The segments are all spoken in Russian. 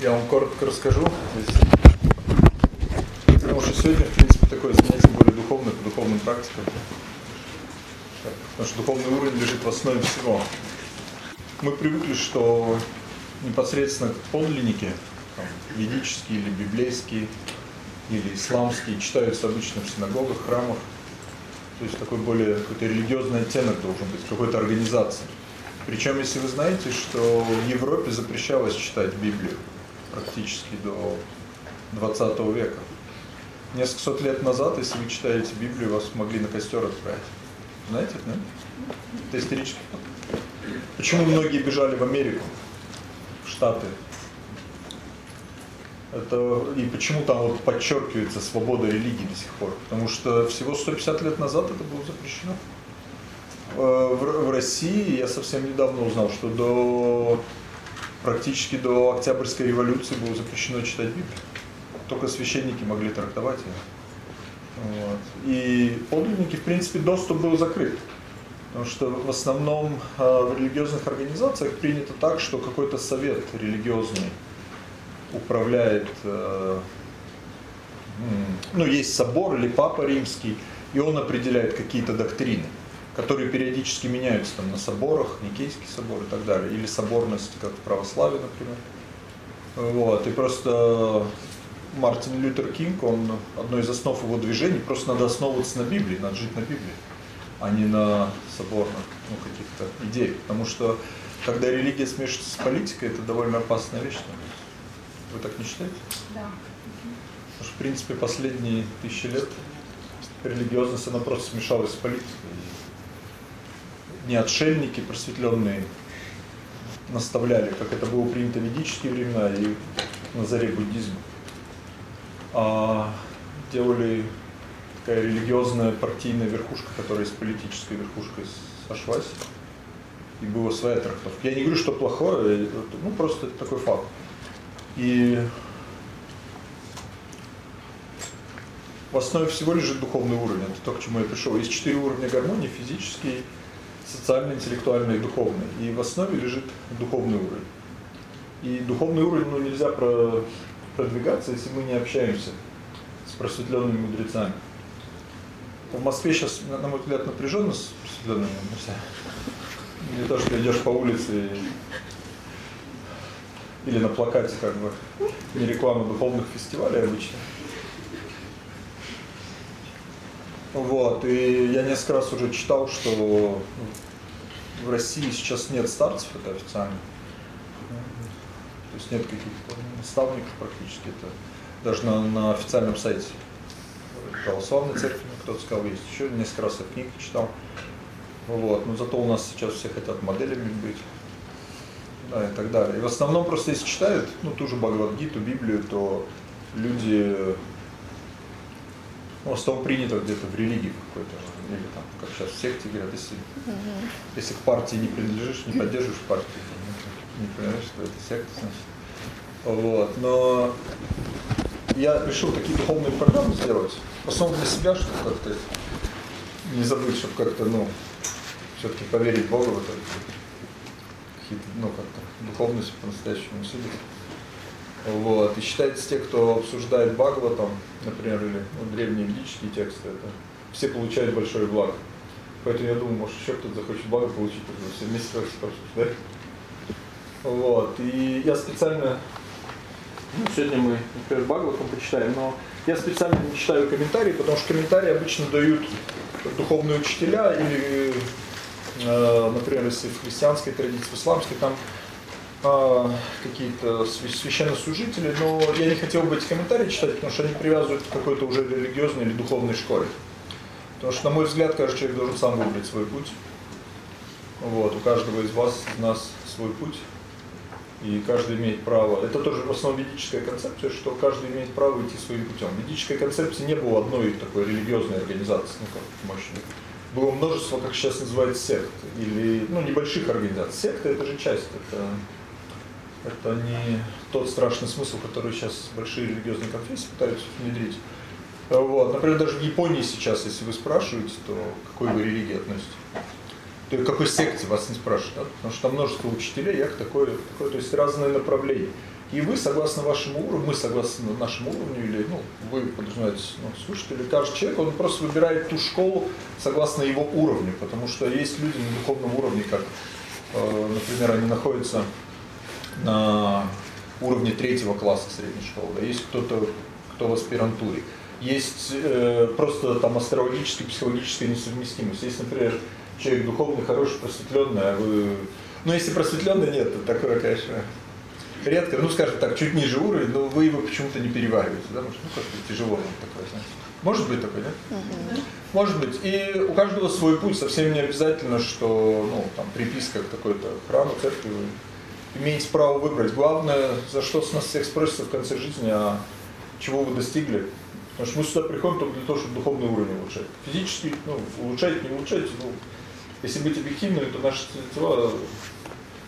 Я вам коротко расскажу. Потому что сегодня, в принципе, такое занятие более духовное, по духовным практикам. Потому что духовный уровень лежит в основе всего. Мы привыкли, что непосредственно подлинники, там, ведические или библейские, или исламские, читаются обычно в синагогах, храмах. То есть такой более какой-то религиозный оттенок должен быть, какой-то организации. Причем, если вы знаете, что в Европе запрещалось читать Библию практически до 20 века. Несколько сот лет назад, если вы читаете Библию, вас могли на костер отправить. Знаете, да? Это исторически. Почему многие бежали в Америку, в Штаты? Это, и почему там вот подчеркивается свобода религии до сих пор? Потому что всего 150 лет назад это было запрещено. Э, в, в России я совсем недавно узнал, что до практически до Октябрьской революции было запрещено читать Библию. Только священники могли трактовать ее. Вот. И подлинники, в принципе, доступ был закрыт. Потому что в основном э, в религиозных организациях принято так, что какой-то совет религиозный управляет, э, ну, есть собор или папа римский, и он определяет какие-то доктрины которые периодически меняются там на соборах, Никейский собор и так далее, или соборность, как в православии, например. Вот, и просто Мартин Лютер Кинг, он, одно из основ его движений, просто надо основываться на Библии, надо жить на Библии, а не на соборных ну, каких-то идеях. Потому что, когда религия смешивается с политикой, это довольно опасная вещь. Вы так не считаете? Да. Потому что, в принципе, последние тысячи лет религиозность, она просто смешалась с политикой не отшельники просветленные наставляли, как это было принято в ведические времена и на заре буддизма, а делали такая религиозная партийная верхушка, которая с политической верхушкой сошлась, и была своя трактовка. Я не говорю, что плохое, ну просто это такой факт. И в основе всего лежит духовный уровень, это то, к чему я пришел. Есть четыре уровня гармонии, физический, социальный, интеллектуальный и духовный. И в основе лежит духовный уровень. И духовный уровень ну, нельзя про, продвигаться, если мы не общаемся с просветленными мудрецами. В Москве сейчас, на мой взгляд, напряженно с просветленными мудрецами. Не то, что идешь по улице и... или на плакате, как бы, не реклама духовных фестивалей обычно. Вот, и я несколько раз уже читал, что в России сейчас нет старцев, это официально. То есть нет каких-то наставников практически, это даже на, на официальном сайте православной церкви, кто-то сказал, есть еще несколько раз я книги читал. Вот, но зато у нас сейчас все хотят моделями быть. Да, и так далее. И в основном просто если читают, ну, ту же Бхагавадгиту, Библию, то люди ну, основном принято где-то в религии какой-то, или там, как сейчас в секте говорят, если, угу. если к партии не принадлежишь, не поддерживаешь партию, не, не понимаешь, что это секта, значит. Вот, но я решил такие духовные программы сделать, в основном для себя, чтобы как-то не забыть, чтобы как-то, ну, все-таки поверить в Бога в это, какие-то, ну, как-то духовность по-настоящему усилить. Вот. И считается, те, кто обсуждает Бхагаватам, например, или ну, древние ведические тексты, это все получают большое благо. Поэтому я думаю, может еще кто-то захочет благо получить, уже все вместе обсуждать. Вот. И я специально, ну, сегодня мы, например, Бхагаватам почитаем, но я специально не читаю комментарии, потому что комментарии обычно дают духовные учителя или, э, например, если в христианской традиции, в исламской, там какие-то священнослужители, но я не хотел бы эти комментарии читать, потому что они привязывают к какой-то уже религиозной или духовной школе. Потому что, на мой взгляд, каждый человек должен сам выбрать свой путь. Вот, у каждого из вас, из нас свой путь. И каждый имеет право. Это тоже в основном ведическая концепция, что каждый имеет право идти своим путем. В ведической концепции не было одной такой религиозной организации, ну как мощной. Было множество, как сейчас называют, сект. Или, ну, небольших организаций. Секта это же часть, это это не тот страшный смысл, который сейчас большие религиозные конфессии пытаются внедрить. Вот. Например, даже в Японии сейчас, если вы спрашиваете, то какой вы религии относитесь? То к какой секте вас не спрашивают, да? потому что там множество учителей, як такое, такое, то есть разные направления. И вы, согласно вашему уровню, мы согласно нашему уровню, или ну, вы подразумеваете ну, слушатели, каждый человек, он просто выбирает ту школу согласно его уровню, потому что есть люди на духовном уровне, как, э, например, они находятся на уровне третьего класса средней школы, да, есть кто-то, кто в аспирантуре, есть э, просто там астрологическая, психологическая несовместимость. Есть, например, человек духовный, хороший, просветленный, а вы... Ну, если просветленный нет, то такое, конечно, редко, ну, скажем так, чуть ниже уровень, но вы его почему-то не перевариваете, да, потому что, ну, как-то тяжело вам такое, знаете. Может быть такой? Угу. Может быть. И у каждого свой путь, совсем не обязательно, что, ну, там, приписка к такой-то храму, церкви, имеете право выбрать. Главное, за что с нас всех спросится в конце жизни, а чего вы достигли. Потому что мы сюда приходим только для того, чтобы духовный уровень улучшать. Физически, ну, улучшать, не улучшать, ну, если быть объективными, то наши тела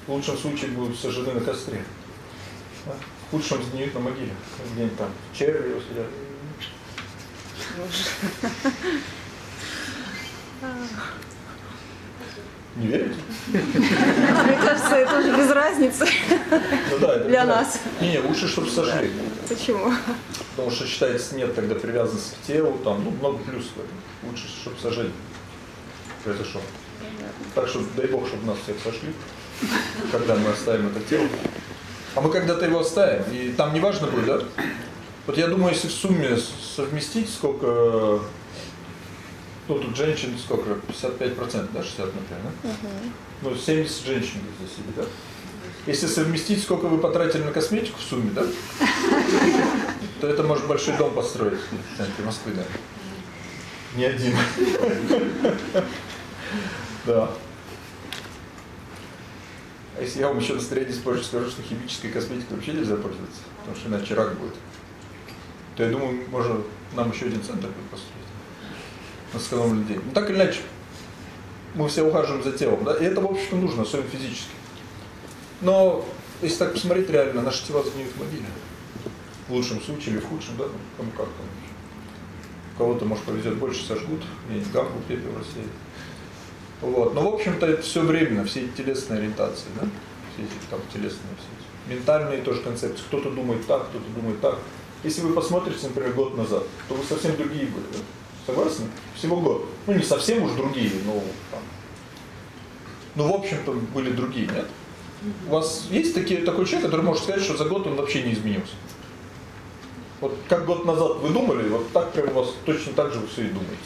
в лучшем случае будут сожжены на костре. Да? В худшем сгниют на могиле. Где-нибудь там черви сидят. Не верите? Мне кажется, это уже без разницы ну, да, это для нас. Не, не, лучше, чтобы сожгли. Почему? Потому что считается, нет тогда привязанности к телу, там, ну, много плюсов в этом. Лучше, чтобы сожжение произошло. Так что дай Бог, чтобы нас всех сошли, когда мы оставим это тело. А мы когда-то его оставим, и там не важно будет, да? Вот я думаю, если в сумме совместить, сколько, ну тут женщин сколько, 55%, да, 60, например, да? Угу. Ну 70 женщин здесь сидит, да? Если совместить, сколько вы потратили на косметику в сумме, да? То это может большой дом построить в центре Москвы, да? Не один. Да. А если я вам еще настроение испорчу, скажу, что химической косметикой вообще нельзя пользоваться, потому что иначе рак будет, то я думаю, можно нам еще один центр будет построить сэкономленные людей. Ну так или иначе, мы все ухаживаем за телом, да, и это, в общем-то, нужно, особенно физически. Но, если так посмотреть реально, наши тела сгниют в могиле. В лучшем случае или в худшем, да, ну, кому как там. Кого-то, может, повезет больше, сожгут, где-нибудь гамбу пепел рассеет. Вот. Но, в общем-то, это все временно, все эти телесные ориентации, да? все эти там телесные, все эти. ментальные тоже концепции. Кто-то думает так, кто-то думает так. Если вы посмотрите, например, год назад, то вы совсем другие были. Да? Согласны? Всего год. Ну, не совсем уж другие, но там. Ну, в общем-то, были другие, нет? У вас есть такие, такой человек, который может сказать, что за год он вообще не изменился? Вот как год назад вы думали, вот так прям у вас точно так же вы все и думаете.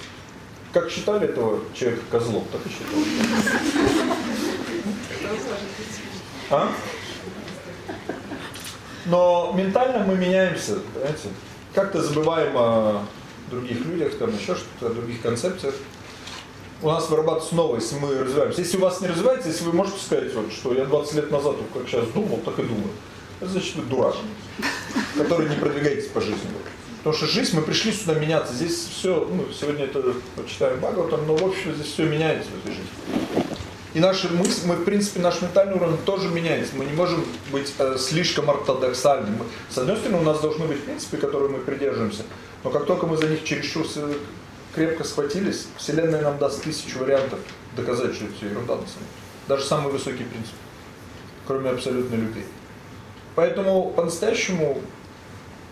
Как считали этого человека козлом, так и считали. А? Но ментально мы меняемся, понимаете? Как-то забываем о других людях, там еще что-то, других концепциях. У нас вырабатывается новое, если мы развиваемся. Если у вас не развивается, если вы можете сказать, вот, что я 20 лет назад, вот, как сейчас думал, так и думаю. Это значит, вы дурак, который не продвигаетесь по жизни. Потому что жизнь, мы пришли сюда меняться. Здесь все, ну, сегодня это почитаем Бхагаватам, но в общем здесь все меняется в этой жизни. И наши мысли, мы, в принципе, наш ментальный уровень тоже меняется. Мы не можем быть э, слишком ортодоксальными. с одной стороны, у нас должны быть принципы, которые мы придерживаемся. Но как только мы за них чересчур крепко схватились, Вселенная нам даст тысячу вариантов доказать, что это все ерунда на самом деле. Даже самый высокий принцип. Кроме абсолютной любви. Поэтому по-настоящему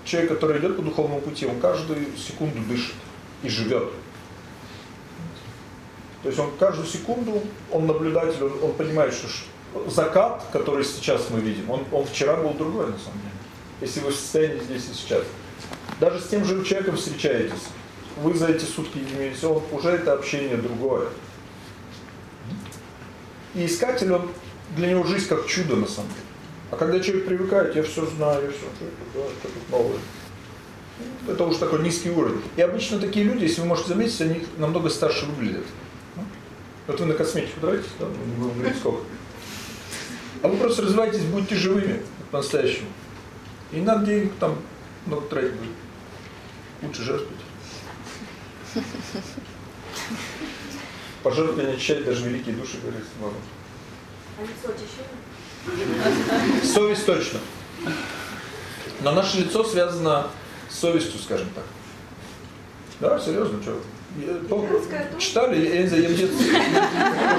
человек, который идет по духовному пути, он каждую секунду дышит и живет. То есть он каждую секунду, он наблюдатель, он, он понимает, что закат, который сейчас мы видим, он, он вчера был другой на самом деле. Если вы в состоянии здесь и сейчас. Даже с тем же человеком встречаетесь, вы за эти сутки не он уже это общение другое. И искатель, он, для него жизнь как чудо на самом деле. А когда человек привыкает, я все знаю, все, да, это тут новое. Это уж такой низкий уровень. И обычно такие люди, если вы можете заметить, они намного старше выглядят. Вот вы на косметику тратите, да, не будем говорить сколько. А вы просто развивайтесь, будьте живыми, по-настоящему. И не надо денег там много тратить будет. Лучше жертвовать. Пожертвование очищает даже великие души, говорит Мама. А? Совесть точно. Но наше лицо связано с совестью, скажем так. Да, серьезно, что? Читали? Я не знаю, я в детстве.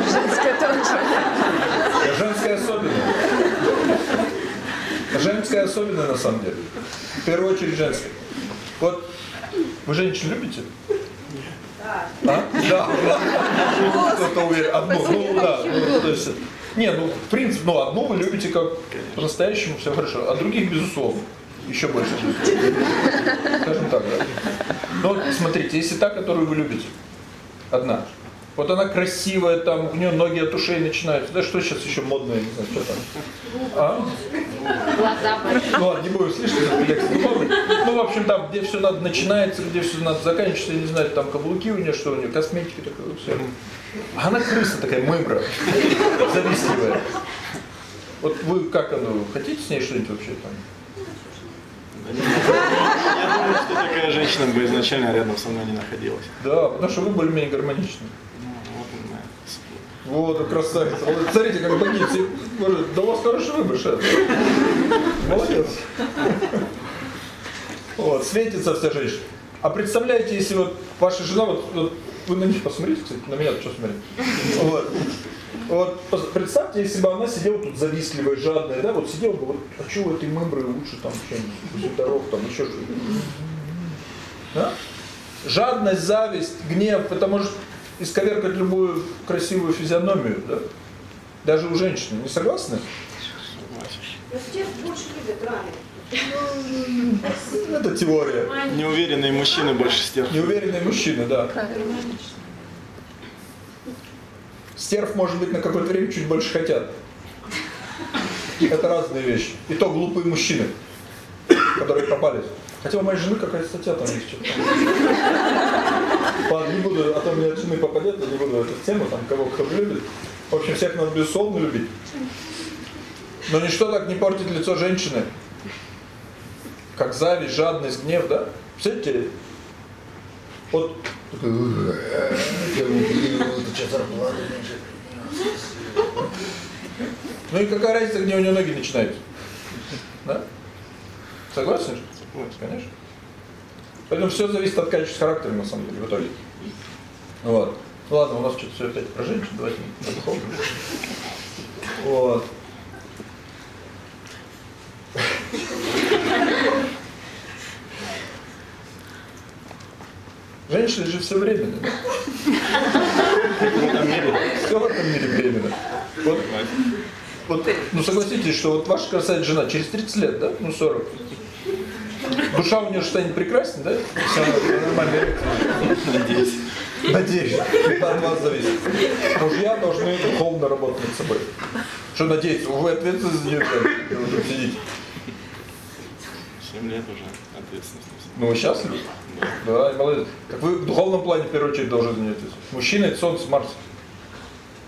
Женская тоже. Женская особенно. женская особенная на самом деле. В первую очередь женская. Вот вы женщин любите? Да. А? Да. Кто-то уверен. Одну. Ну да. Ну, то есть, не, ну в принципе, ну одну вы любите как по-настоящему, все хорошо, а других безусловно. Еще больше. Скажем так, да. Но смотрите, если та, которую вы любите, одна, вот она красивая, там у нее ноги от ушей начинаются. Да что сейчас еще модное, не знаю, что там. А? Глаза Ну ладно, не будем слишком Ну, в общем, там, где все надо начинается, где все надо заканчивается, я не знаю, там каблуки у нее, что у нее, косметики такое, все. А она крыса такая, мымра, завистливая. Вот вы как оно, хотите с ней что-нибудь вообще там? Я думаю, что такая женщина бы изначально рядом со мной не находилась. Да, потому что вы более-менее гармоничны. Вот, красавица. Вот, смотрите, как богицы. Да у вас хороший выбор, шеф. Молодец. Вот, светится вся женщина. А представляете, если вот ваша жена, вот, вот вы на них посмотрите, кстати, на меня что смотреть. Вот. Вот представьте, если бы она сидела тут завистливая, жадная, да, вот сидела бы, вот, а что у этой мымры лучше там чем-нибудь, там еще что-то. Да? Жадность, зависть, гнев, это может исковеркать любую красивую физиономию, да? Даже у женщины. Не согласны? Но сейчас больше любят раны. Это теория. Неуверенные мужчины больше стерв. Неуверенные мужчины, да. Стерв, может быть, на какое-то время чуть больше хотят. Это разные вещи. И то глупые мужчины, которые попались. Хотя у моей жены какая-то статья там есть. Ладно, не буду, а то мне от жены попадет, не буду эту тему, там, кого кто любит. В общем, всех надо безусловно любить. Но ничто так не портит лицо женщины, как зависть, жадность, гнев, да? Представляете, вот ну и какая разница, где у нее ноги начинаются? Да? Согласен? Конечно. Поэтому все зависит от качества характера, на самом деле, в итоге. Вот. Ну ладно, у нас что-то все опять про женщин, давайте духовную. Вот. Женщины же все временно. В этом мире. Все в этом мире временно. Вот, вот, ну согласитесь, что вот ваша красавица жена через 30 лет, да? Ну 40. Душа у нее станет прекрасной, да? Все нормально. Надеюсь. Надеюсь. Это от вас зависит. Мужья должны духовно работать над собой. Что надеяться? Вы ответственны за нее, тут сидите. 7 лет уже ответственность. Ну вы счастливы? Да. Да, молодец. Так вы в духовном плане в первую очередь должны заняться. Мужчина это солнце, Марс.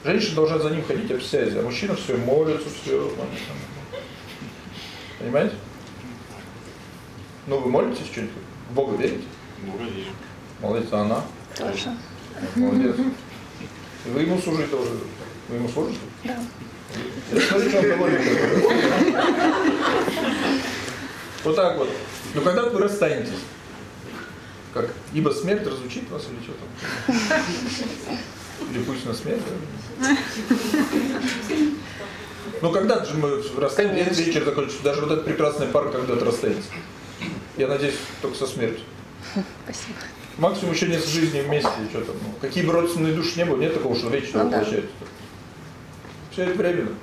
Женщина должна за ним ходить, обсязь, а мужчина все молится, все. Понимаете? Ну вы молитесь что-нибудь? В Бога верите? Бога верю. Молодец, а она? Тоже. Молодец. И вы ему служите тоже. Вы ему служите? Да. Что он доволен. Вот так вот. Но когда вы расстанетесь, как, ибо смерть разучит вас или что там? Или пусть на смерть? Да? Ну когда же мы расстанемся, вечер закончится, даже вот этот прекрасный парк когда-то расстанется. Я надеюсь, только со смертью. Спасибо. Максимум еще несколько жизней вместе, что там. Ну, какие бы родственные души не было, нет такого, что вечно ну, воплощается. Да. Все это временно.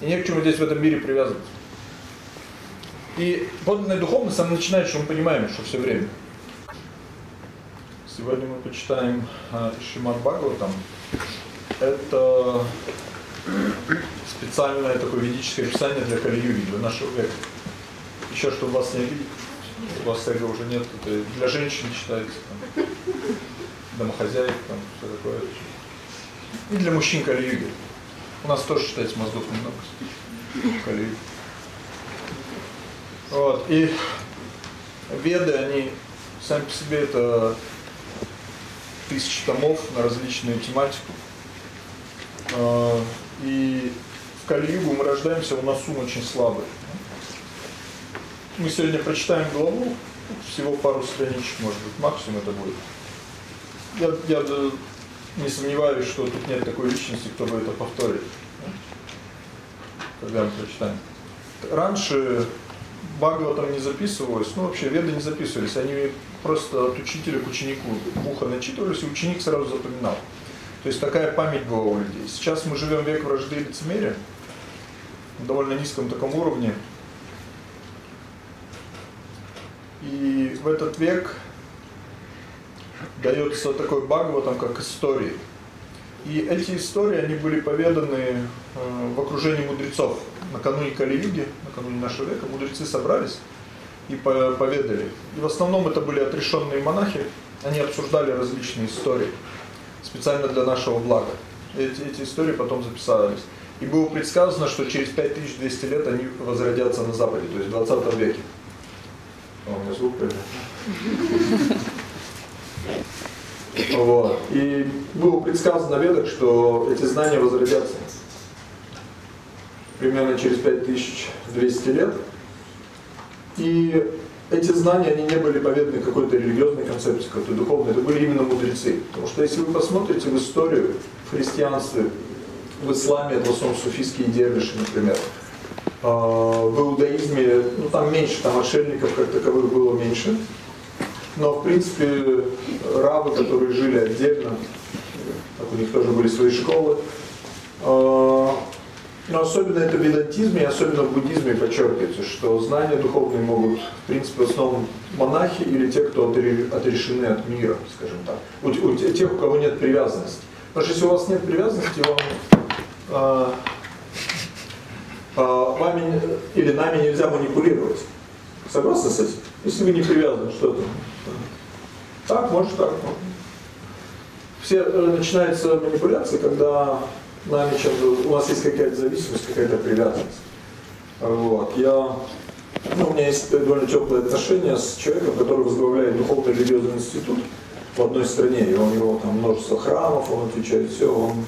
И не к чему здесь в этом мире привязываться. И подлинная духовность, она начинает, что мы понимаем, что все время. Сегодня мы почитаем э, Шиман Бхагаватам. Это специальное такое ведическое писание для Кали-Юги, для нашего века. Еще, чтобы вас не обидеть, у вас эго уже нет, это для женщин читается, там, домохозяек, там, все такое. И для мужчин Кали-Юги. У нас тоже считается мозгов немного. Кали-Юги. Вот. И веды, они сами по себе это тысячи томов на различную тематику. А, и в Кали-Югу мы рождаемся, у нас ум очень слабый. Мы сегодня прочитаем главу, всего пару страничек, может быть, максимум это будет. Я, я не сомневаюсь, что тут нет такой личности, кто бы это повторит. когда мы прочитаем. Раньше Бхагаватам не записывалось, ну вообще веды не записывались, они просто от учителя к ученику в ухо начитывались, и ученик сразу запоминал. То есть такая память была у людей. Сейчас мы живем век вражды и лицемерия, на довольно низком таком уровне. И в этот век дается такой Бхагаватам, как истории. И эти истории, они были поведаны э, в окружении мудрецов. Накануне Кали-юги, накануне нашего века, мудрецы собрались и поведали. И в основном это были отрешенные монахи, они обсуждали различные истории, специально для нашего блага. Эти, эти истории потом записались. И было предсказано, что через 5200 лет они возродятся на Западе, то есть в 20 веке. У звук вот. И было предсказано в ведах, что эти знания возродятся примерно через 5200 лет. И эти знания, они не были поведаны какой-то религиозной концепции, какой-то духовной, это были именно мудрецы. Потому что если вы посмотрите в историю, в в исламе, это в основном суфийские дервиши, например, в иудаизме, ну там меньше, там отшельников как таковых было меньше, но, в принципе, рабы, которые жили отдельно, у них тоже были свои школы. А, но особенно это в ведантизме и особенно в буддизме подчеркивается, что знания духовные могут, в принципе, в основном монахи или те, кто отрешены от мира, скажем так. У, тех, у кого нет привязанности. Потому что если у вас нет привязанности, вам, а, а, вами или нами нельзя манипулировать. Согласны с этим? Если вы не привязаны, что то Так, может так. Все э, начинается манипуляция, когда нами чем у нас есть какая-то зависимость, какая-то привязанность. Вот. Я, ну, у меня есть довольно теплые отношения с человеком, который возглавляет духовный религиозный институт в одной стране, и у него там множество храмов, он отвечает все, он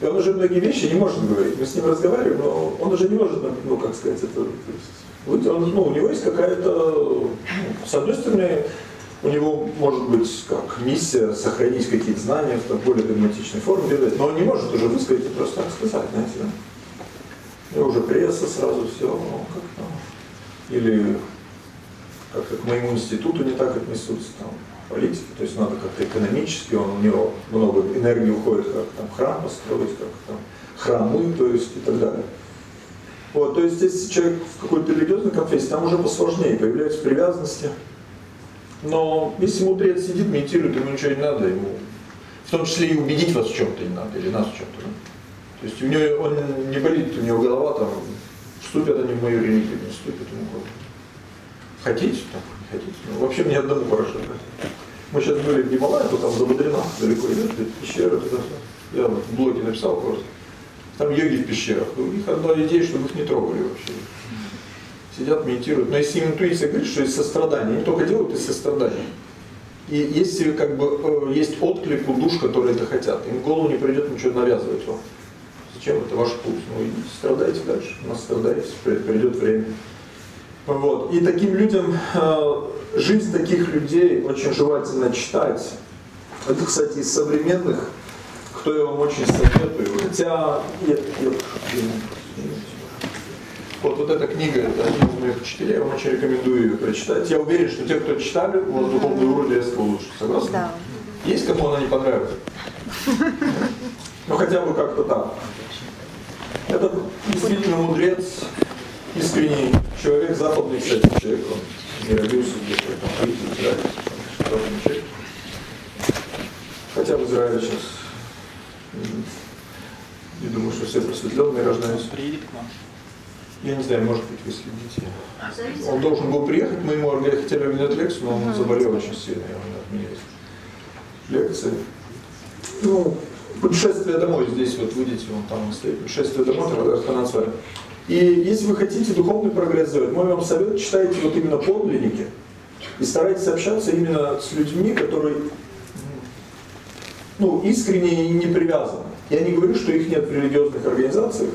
и он уже многие вещи не может говорить. Мы с ним разговариваем, но он уже не может, ну, как сказать, это, он, ну, у него есть какая-то, ну, с одной стороны, у него может быть как миссия сохранить какие-то знания в более догматичной форме, делать, но он не может уже высказать и просто так сказать, знаете? И уже пресса сразу все, ну, как там, или как-то к моему институту не так отнесутся, там, политики, то есть надо как-то экономически, он, у него много энергии уходит, как там храм построить, как там храмы, то есть и так далее. Вот, то есть если человек в какой-то религиозной конфессии, там уже посложнее, появляются привязанности. Но если мудрец сидит, медитирует, ему ничего не надо, ему в том числе и убедить вас в чем-то не надо, или нас в чем-то. То есть у него он не болит, у него голова там, вступят они в мою религию, не вступят ему угодно. Хотите, так. Ну, вообще мне одному хорошо. Мы сейчас были в Гималае, то там за далеко идет, пещера, я в блоге написал просто. Там йоги в пещерах. У них одна идея, чтобы их не трогали вообще. Сидят, медитируют. Но если интуиция говорит, что есть сострадание, они только делают из сострадания. И если как бы э, есть отклик у душ, которые это хотят, им в голову не придет ничего навязывать вам. Зачем это ваш путь? Ну идите, страдайте дальше. У нас страдаете, придет время. Вот. И таким людям, э, жизнь таких людей очень желательно читать. Это, кстати, из современных что я вам очень советую. Хотя, нет, нет, вот, вот эта книга, это один из моих учителей, я вам очень рекомендую ее прочитать. Я уверен, что те, кто читали, у вас духовный уровень резко улучшится. Согласны? Да. Есть кому она не понравится? Ну хотя бы как-то так. Это действительно мудрец, искренний человек, западный, кстати, человек, он не родился где-то там, в Израиле, Хотя в Израиле сейчас я думаю, что все просветленные рождаются. Приедет к нам. Я не знаю, может быть, вы следите. Он должен был приехать, мы ему хотели организовать лекцию, но он заболел очень сильно, и он отменил лекции. Ну, путешествие домой здесь, вот видите, он там стоит, путешествие домой, Арханан с вами. И если вы хотите духовный прогресс сделать, мой вам совет, читайте вот именно подлинники и старайтесь общаться именно с людьми, которые ну, искренне и не привязаны. Я не говорю, что их нет в религиозных организациях,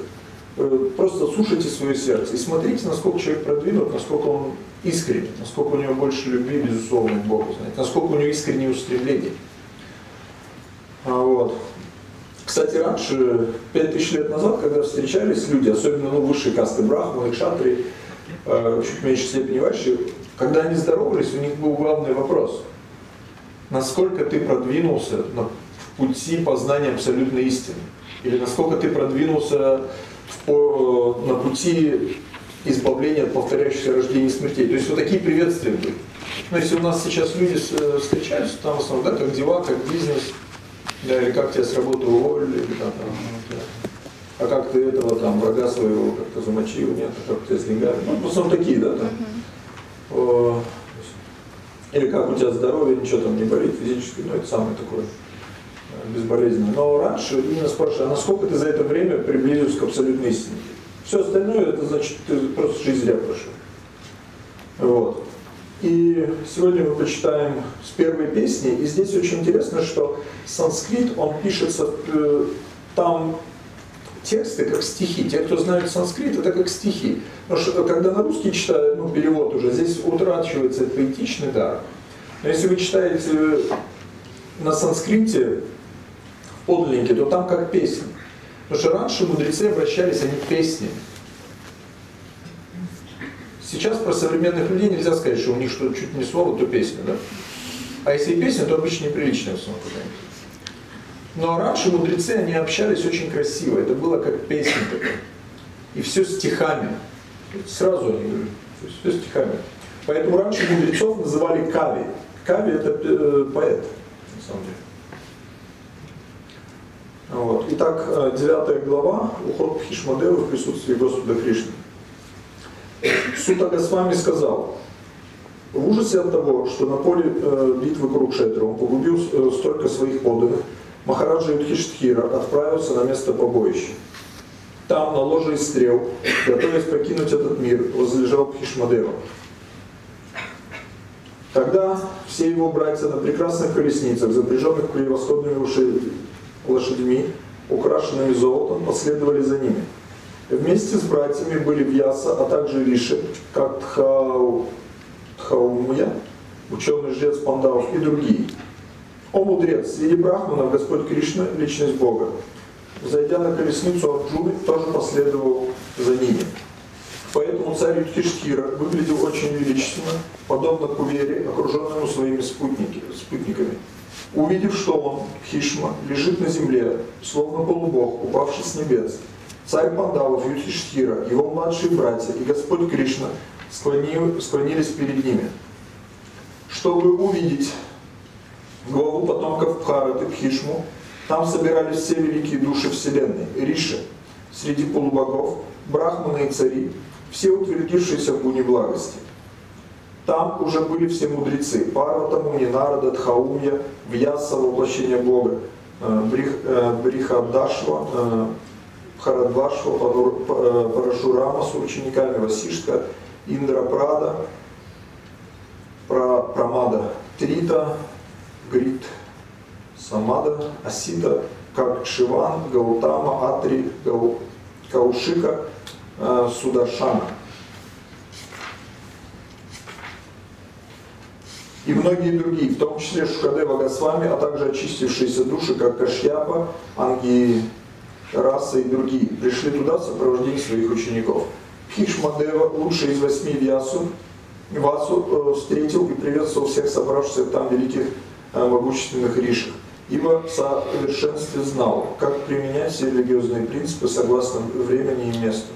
э, просто слушайте свое сердце и смотрите, насколько человек продвинут, насколько он искренен, насколько у него больше любви, безусловно, к Богу, знаете, насколько у него искренние устремления. А вот. Кстати, раньше, 5000 лет назад, когда встречались люди, особенно ну, высшие касты брахманы, кшатри, э, чуть меньше степени вайши, когда они здоровались, у них был главный вопрос. Насколько ты продвинулся на пути познания абсолютной истины? Или насколько ты продвинулся в, на пути избавления от повторяющихся рождений и смертей. То есть вот такие приветствия были. Но если у нас сейчас люди э, встречаются, там в основном, да, как дела, как бизнес, да, или как тебя с работы уволили, или там, да. а как ты этого там врага своего как-то замочил, нет, а как ты с деньгами. Ну, в основном такие, да, там. Uh-huh. Или как у тебя здоровье, ничего там не болит физически, ну это самое такое э, безболезненное. Но раньше именно спрашивали, а насколько ты за это время приблизился к абсолютной истине? Все остальное, это значит, ты просто жизнь зря прошел. Вот. И сегодня мы почитаем с первой песни, и здесь очень интересно, что санскрит, он пишется, э, там тексты как стихи. Те, кто знают санскрит, это как стихи. Потому что когда на русский читают, ну, перевод уже, здесь утрачивается поэтичный дар. Но если вы читаете на санскрите в подлиннике, то там как песня. Потому что раньше мудрецы обращались, они к песне. Сейчас про современных людей нельзя сказать, что у них что чуть не слово, то песня, да? А если и песня, то обычно неприличная в Но раньше мудрецы, они общались очень красиво. Это было как песня такая. И все стихами. Сразу они говорили, все стихами. Поэтому раньше мудрецов называли кави. Кави это э, поэт, на самом деле. Вот. Итак, э, девятая глава, уход Хишмадева в присутствии Господа Кришны. Сута Госвами сказал, в ужасе от того, что на поле э, битвы Курукшетра он погубил э, столько своих подданных, Махараджа Юдхиштхира отправился на место побоища. Там, на ложе из стрел, готовясь покинуть этот мир, возлежал Пхишмадева. Тогда все его братья на прекрасных колесницах, запряженных превосходными лошадьми, украшенными золотом, последовали за ними. Вместе с братьями были Вьяса, а также Риши, как Тхау, Тхаумья, ученый жрец Пандавов и другие. О мудрец, среди брахманов Господь Кришна – личность Бога. Зайдя на колесницу Арджуны, тоже последовал за ними. Поэтому царь Юдхиштхира выглядел очень величественно, подобно Кувере, окруженному своими спутниками. Увидев, что он, Хишма, лежит на земле, словно полубог, упавший с небес, Царь Пандавов, Юдхиштхира, его младшие братья и Господь Кришна склонились перед ними, чтобы увидеть главу потомков Бхараты, Пхишму. Там собирались все великие души Вселенной, Риши, среди полубогов, брахманы и цари, все утвердившиеся в гуне благости. Там уже были все мудрецы, Парвата, Муни, Нарада, Дхаумья, Вьяса, воплощение Бога, э, э, Брихадашва, э, Харадвашва, Парашурама с учениками Васишка, Индра Прада, Прамада Трита, Грит Самада, Асита, как Шиван, Гаутама, Атри, Гау, Каушика, э, Судашана. И многие другие, в том числе Шукадева Госвами, а также очистившиеся души, как Кашьяпа, Анги расы и другие, пришли туда в сопровождении своих учеников. Хишмадева, лучший из восьми Вьясу, Васу э, встретил и приветствовал всех собравшихся там великих э, могущественных ришек, ибо в совершенстве знал, как применять все религиозные принципы согласно времени и месту.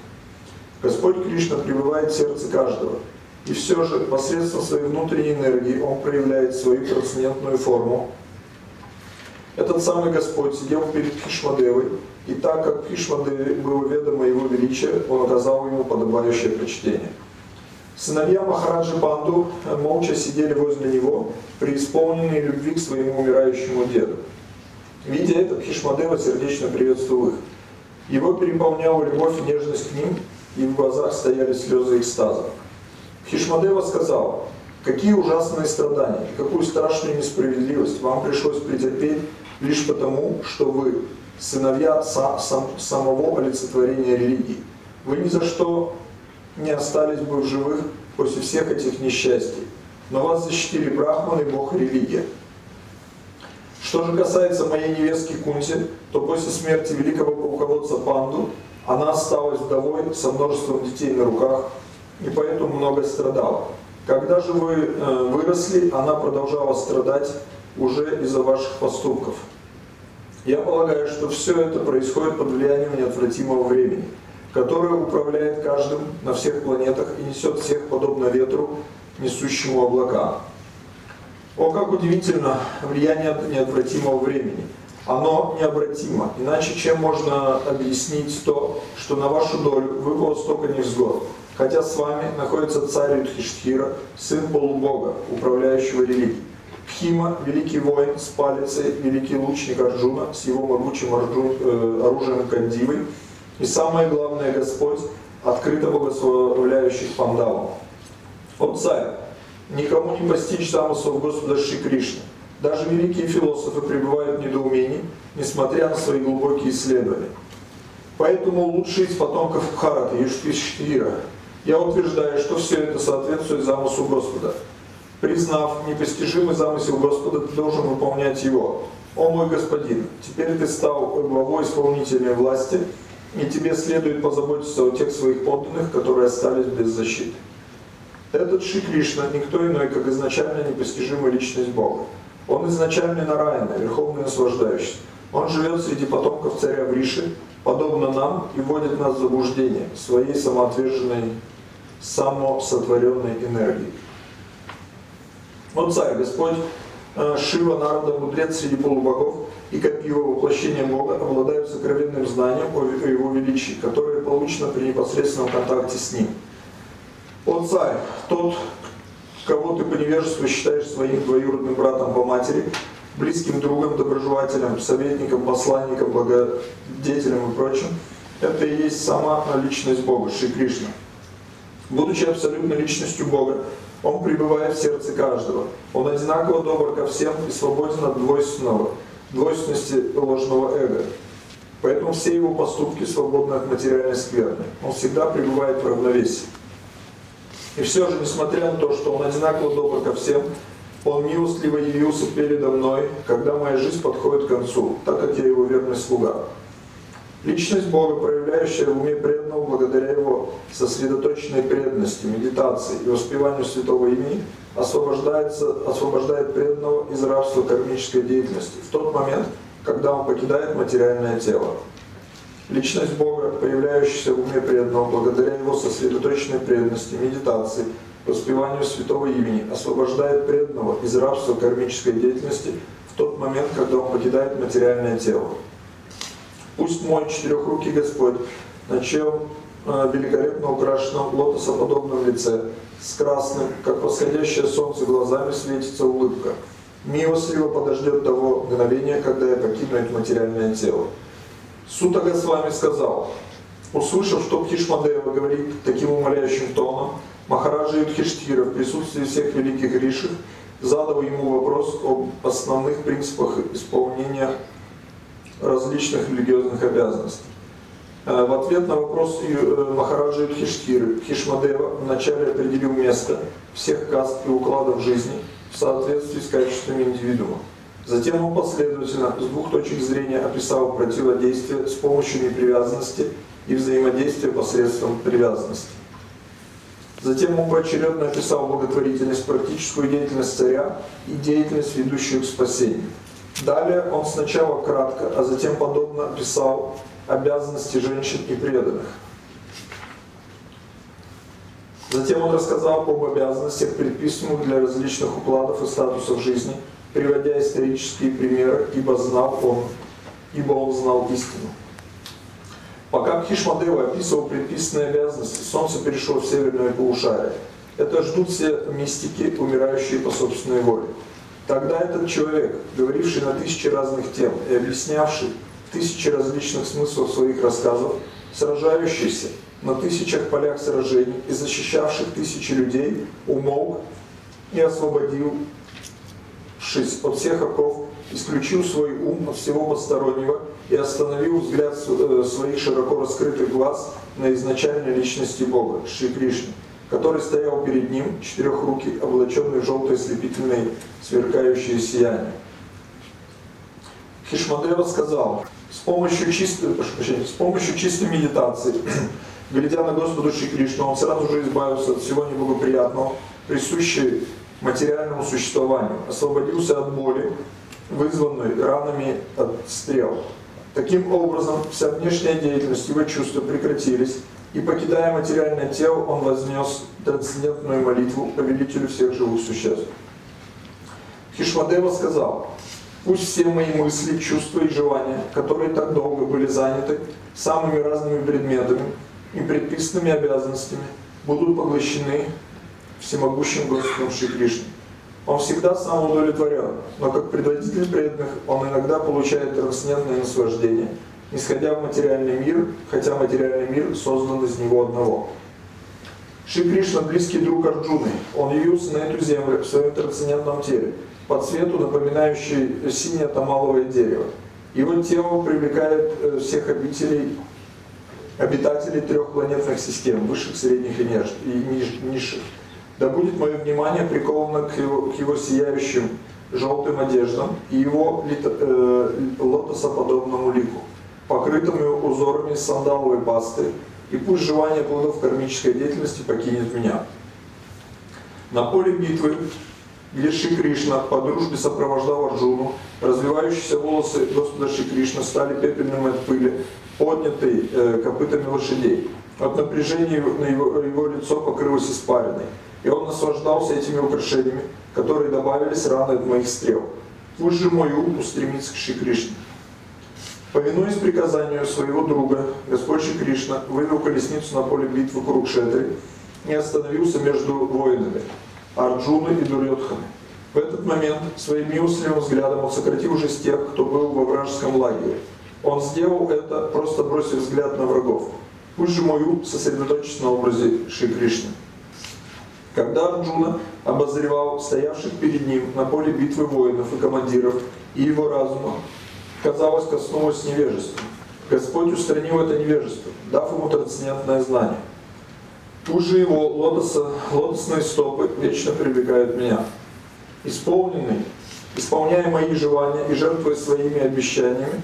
Господь Кришна пребывает в сердце каждого, и все же посредством своей внутренней энергии Он проявляет свою трансцендентную форму. Этот самый Господь сидел перед Хишмадевой, и так как Кришмады было ведомо его величие, он оказал ему подобающее почтение. Сыновья Махараджи Банду молча сидели возле него, преисполненные любви к своему умирающему деду. Видя это, Пхишмадева сердечно приветствовал их. Его переполняла любовь и нежность к ним, и в глазах стояли слезы экстаза. Хишмадева сказал, какие ужасные страдания, какую страшную несправедливость вам пришлось претерпеть лишь потому, что вы сыновья сам, самого олицетворения религии. Вы ни за что не остались бы в живых после всех этих несчастий. Но вас защитили Брахман и Бог религия. Что же касается моей невестки Кунти, то после смерти великого полководца Панду она осталась вдовой со множеством детей на руках и поэтому много страдала. Когда же вы э, выросли, она продолжала страдать уже из-за ваших поступков. Я полагаю, что все это происходит под влиянием неотвратимого времени, которое управляет каждым на всех планетах и несет всех подобно ветру, несущему облака. О, как удивительно влияние неотвратимого времени. Оно необратимо. Иначе чем можно объяснить то, что на вашу долю выпало столько невзгод, хотя с вами находится царь Юдхиштхира, сын полубога, управляющего религией. Пхима, великий воин с палицей, великий лучник Арджуна с его могучим Арджун, э, оружием Кандивой. И самое главное, Господь, открыто благословляющих Пандавам. Он царь, никому не постичь замыслов Господа Шри Кришны. Даже великие философы пребывают в недоумении, несмотря на свои глубокие исследования. Поэтому лучший из потомков Бхарата, Юштхира, я утверждаю, что все это соответствует замыслу Господа. Признав непостижимый замысел Господа, ты должен выполнять его. О мой Господин, теперь ты стал главой исполнительной власти, и тебе следует позаботиться о тех своих подданных, которые остались без защиты. Этот Шри Кришна никто иной, как изначально непостижимая личность Бога. Он изначально Нараяна, верховный наслаждающийся. Он живет среди потомков царя Вриши, подобно нам, и вводит нас в заблуждение своей самоотверженной, самосотворенной энергией. Вот царь, Господь э, Шива, Нарада, мудрец среди полубогов и копье воплощения Бога обладают сокровенным знанием о Его величии, которое получено при непосредственном контакте с Ним. Он царь, тот, кого ты по невежеству считаешь своим двоюродным братом по матери, близким другом, доброжелателем, советником, посланником, благодетелем и прочим, это и есть сама личность Бога, Шри Кришна. Будучи абсолютной личностью Бога, Он пребывает в сердце каждого. Он одинаково добр ко всем и свободен от двойственного, двойственности ложного эго. Поэтому все его поступки свободны от материальной скверны. Он всегда пребывает в равновесии. И все же, несмотря на то, что Он одинаково добр ко всем, Он милостливо явился передо мной, когда моя жизнь подходит к концу, так как я Его верный слуга. Личность Бога, проявляющая в уме преданного благодаря Его сосредоточенной преданности, медитации и воспеванию Святого Имени, освобождается, освобождает преданного из рабства кармической деятельности в тот момент, когда он покидает материальное тело. Личность Бога, появляющаяся в уме преданного благодаря его сосредоточенной преданности, медитации, воспеванию святого имени, освобождает преданного из рабства кармической деятельности в тот момент, когда он покидает материальное тело. Пусть мой четырехрукий Господь, на чем э, великолепно украшенном лотосоподобном лице, с красным, как восходящее солнце глазами светится улыбка, милостливо подождет того мгновения, когда я покину это материальное тело. Сутага с вами сказал, услышав, что Пхишмадева говорит таким умоляющим тоном, Махараджа Юдхиштхира в присутствии всех великих риших задал ему вопрос об основных принципах исполнения различных религиозных обязанностей. Э, в ответ на вопрос э, Махараджа Юдхиштхиры Хишмадева вначале определил место всех каст и укладов жизни в соответствии с качествами индивидуума. Затем он последовательно с двух точек зрения описал противодействие с помощью непривязанности и взаимодействие посредством привязанности. Затем он поочередно описал благотворительность, практическую деятельность царя и деятельность, ведущую к спасению. Далее он сначала кратко, а затем подобно описал обязанности женщин и преданных. Затем он рассказал об обязанностях, предписанных для различных укладов и статусов жизни – приводя исторические примеры, ибо знал он, ибо он знал истину. Пока Пхишмадева описывал предписанные обязанности, Солнце перешло в северное полушарие. Это ждут все мистики, умирающие по собственной воле. Тогда этот человек, говоривший на тысячи разных тем и объяснявший тысячи различных смыслов своих рассказов, сражающийся на тысячах полях сражений и защищавших тысячи людей, умолк и освободил отрешившись от всех оков, исключил свой ум от всего постороннего и остановил взгляд э, своих широко раскрытых глаз на изначальной личности Бога, Шри Кришны, который стоял перед ним, четырехрукий, облаченный в желтое слепительное сверкающее сияние. Хишмадева сказал, с помощью чистой, прощения, с помощью чистой медитации, глядя на Господа Шри Кришну, он сразу же избавился от всего неблагоприятного, присущей материальному существованию, освободился от боли, вызванной ранами от стрел. Таким образом, вся внешняя деятельность, его чувства прекратились, и покидая материальное тело, он вознес трансцендентную молитву повелителю всех живых существ. Хишмадева сказал, пусть все мои мысли, чувства и желания, которые так долго были заняты самыми разными предметами и предписанными обязанностями, будут поглощены всемогущим Господом Шри Кришной. Он всегда сам удовлетворен, но как предводитель преданных он иногда получает трансцендентное наслаждение, исходя в материальный мир, хотя материальный мир создан из него одного. Шри Кришна близкий друг Арджуны. Он явился на эту землю в своем трансцендентном теле, по цвету напоминающий синее тамаловое дерево. Его тело привлекает э, всех обителей, обитателей трех планетных систем, высших, средних и низших. Да будет мое внимание приковано к его, к его сияющим желтым одеждам и его э, лотосоподобному лику, покрытому узорами сандаловой пасты, и пусть желание плодов кармической деятельности покинет меня. На поле битвы, где Шри Кришна по дружбе сопровождал Арджуну, развивающиеся волосы Господа Шри Кришна стали пепельными от пыли, поднятой э, копытами лошадей. От напряжения на его, его лицо покрылось испариной, и он наслаждался этими украшениями, которые добавились раны от моих стрел. Пусть же мой ум устремится к Шри Кришне. Повинуясь приказанию своего друга, Господь Шри Кришна вывел колесницу на поле битвы Курукшетры и остановился между воинами Арджуны и Дурьотханы. В этот момент своим милостливым взглядом он сократил уже с тех, кто был во вражеском лагере. Он сделал это, просто бросив взгляд на врагов. Пусть же мой сосредоточится на образе Шри Кришны. Когда Арджуна обозревал стоявших перед ним на поле битвы воинов и командиров и его разума, казалось, коснулось невежества. Господь устранил это невежество, дав ему трансцендентное знание. Пусть же его лотоса, лотосные стопы вечно привлекают меня. Исполненный, исполняя мои желания и жертвуя своими обещаниями,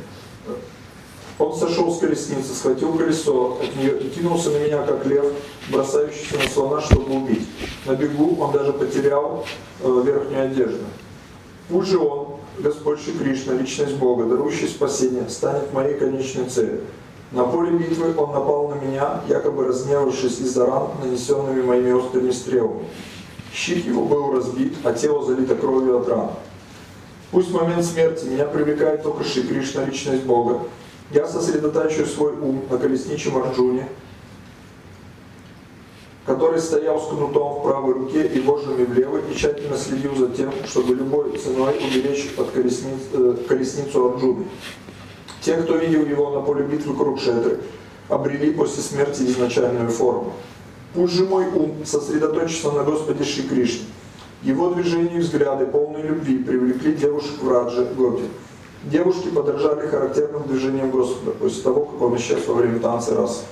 он сошел с колесницы, схватил колесо от нее и кинулся на меня, как лев, бросающийся на слона, чтобы убить. На бегу он даже потерял э, верхнюю одежду. Пусть же он, Господь Шри Кришна, личность Бога, дарующий спасение, станет моей конечной целью. На поле битвы он напал на меня, якобы разгневавшись из-за ран, нанесенными моими острыми стрелами. Щит его был разбит, а тело залито кровью от ран. Пусть в момент смерти меня привлекает только Шри Кришна, личность Бога. Я сосредотачиваю свой ум на колесничем Арджуне, который стоял с кнутом в правой руке и вожжами в левой и тщательно следил за тем, чтобы любой ценой уберечь от колесниц, э, колесницу Арджуны. Те, кто видел его на поле битвы Курукшетры, обрели после смерти изначальную форму. Пусть же мой ум сосредоточится на Господе Шри Кришне. Его движения и взгляды, полные любви, привлекли девушек в Раджи Гопи. Девушки подражали характерным движениям Господа после того, как он исчез во время танца рас.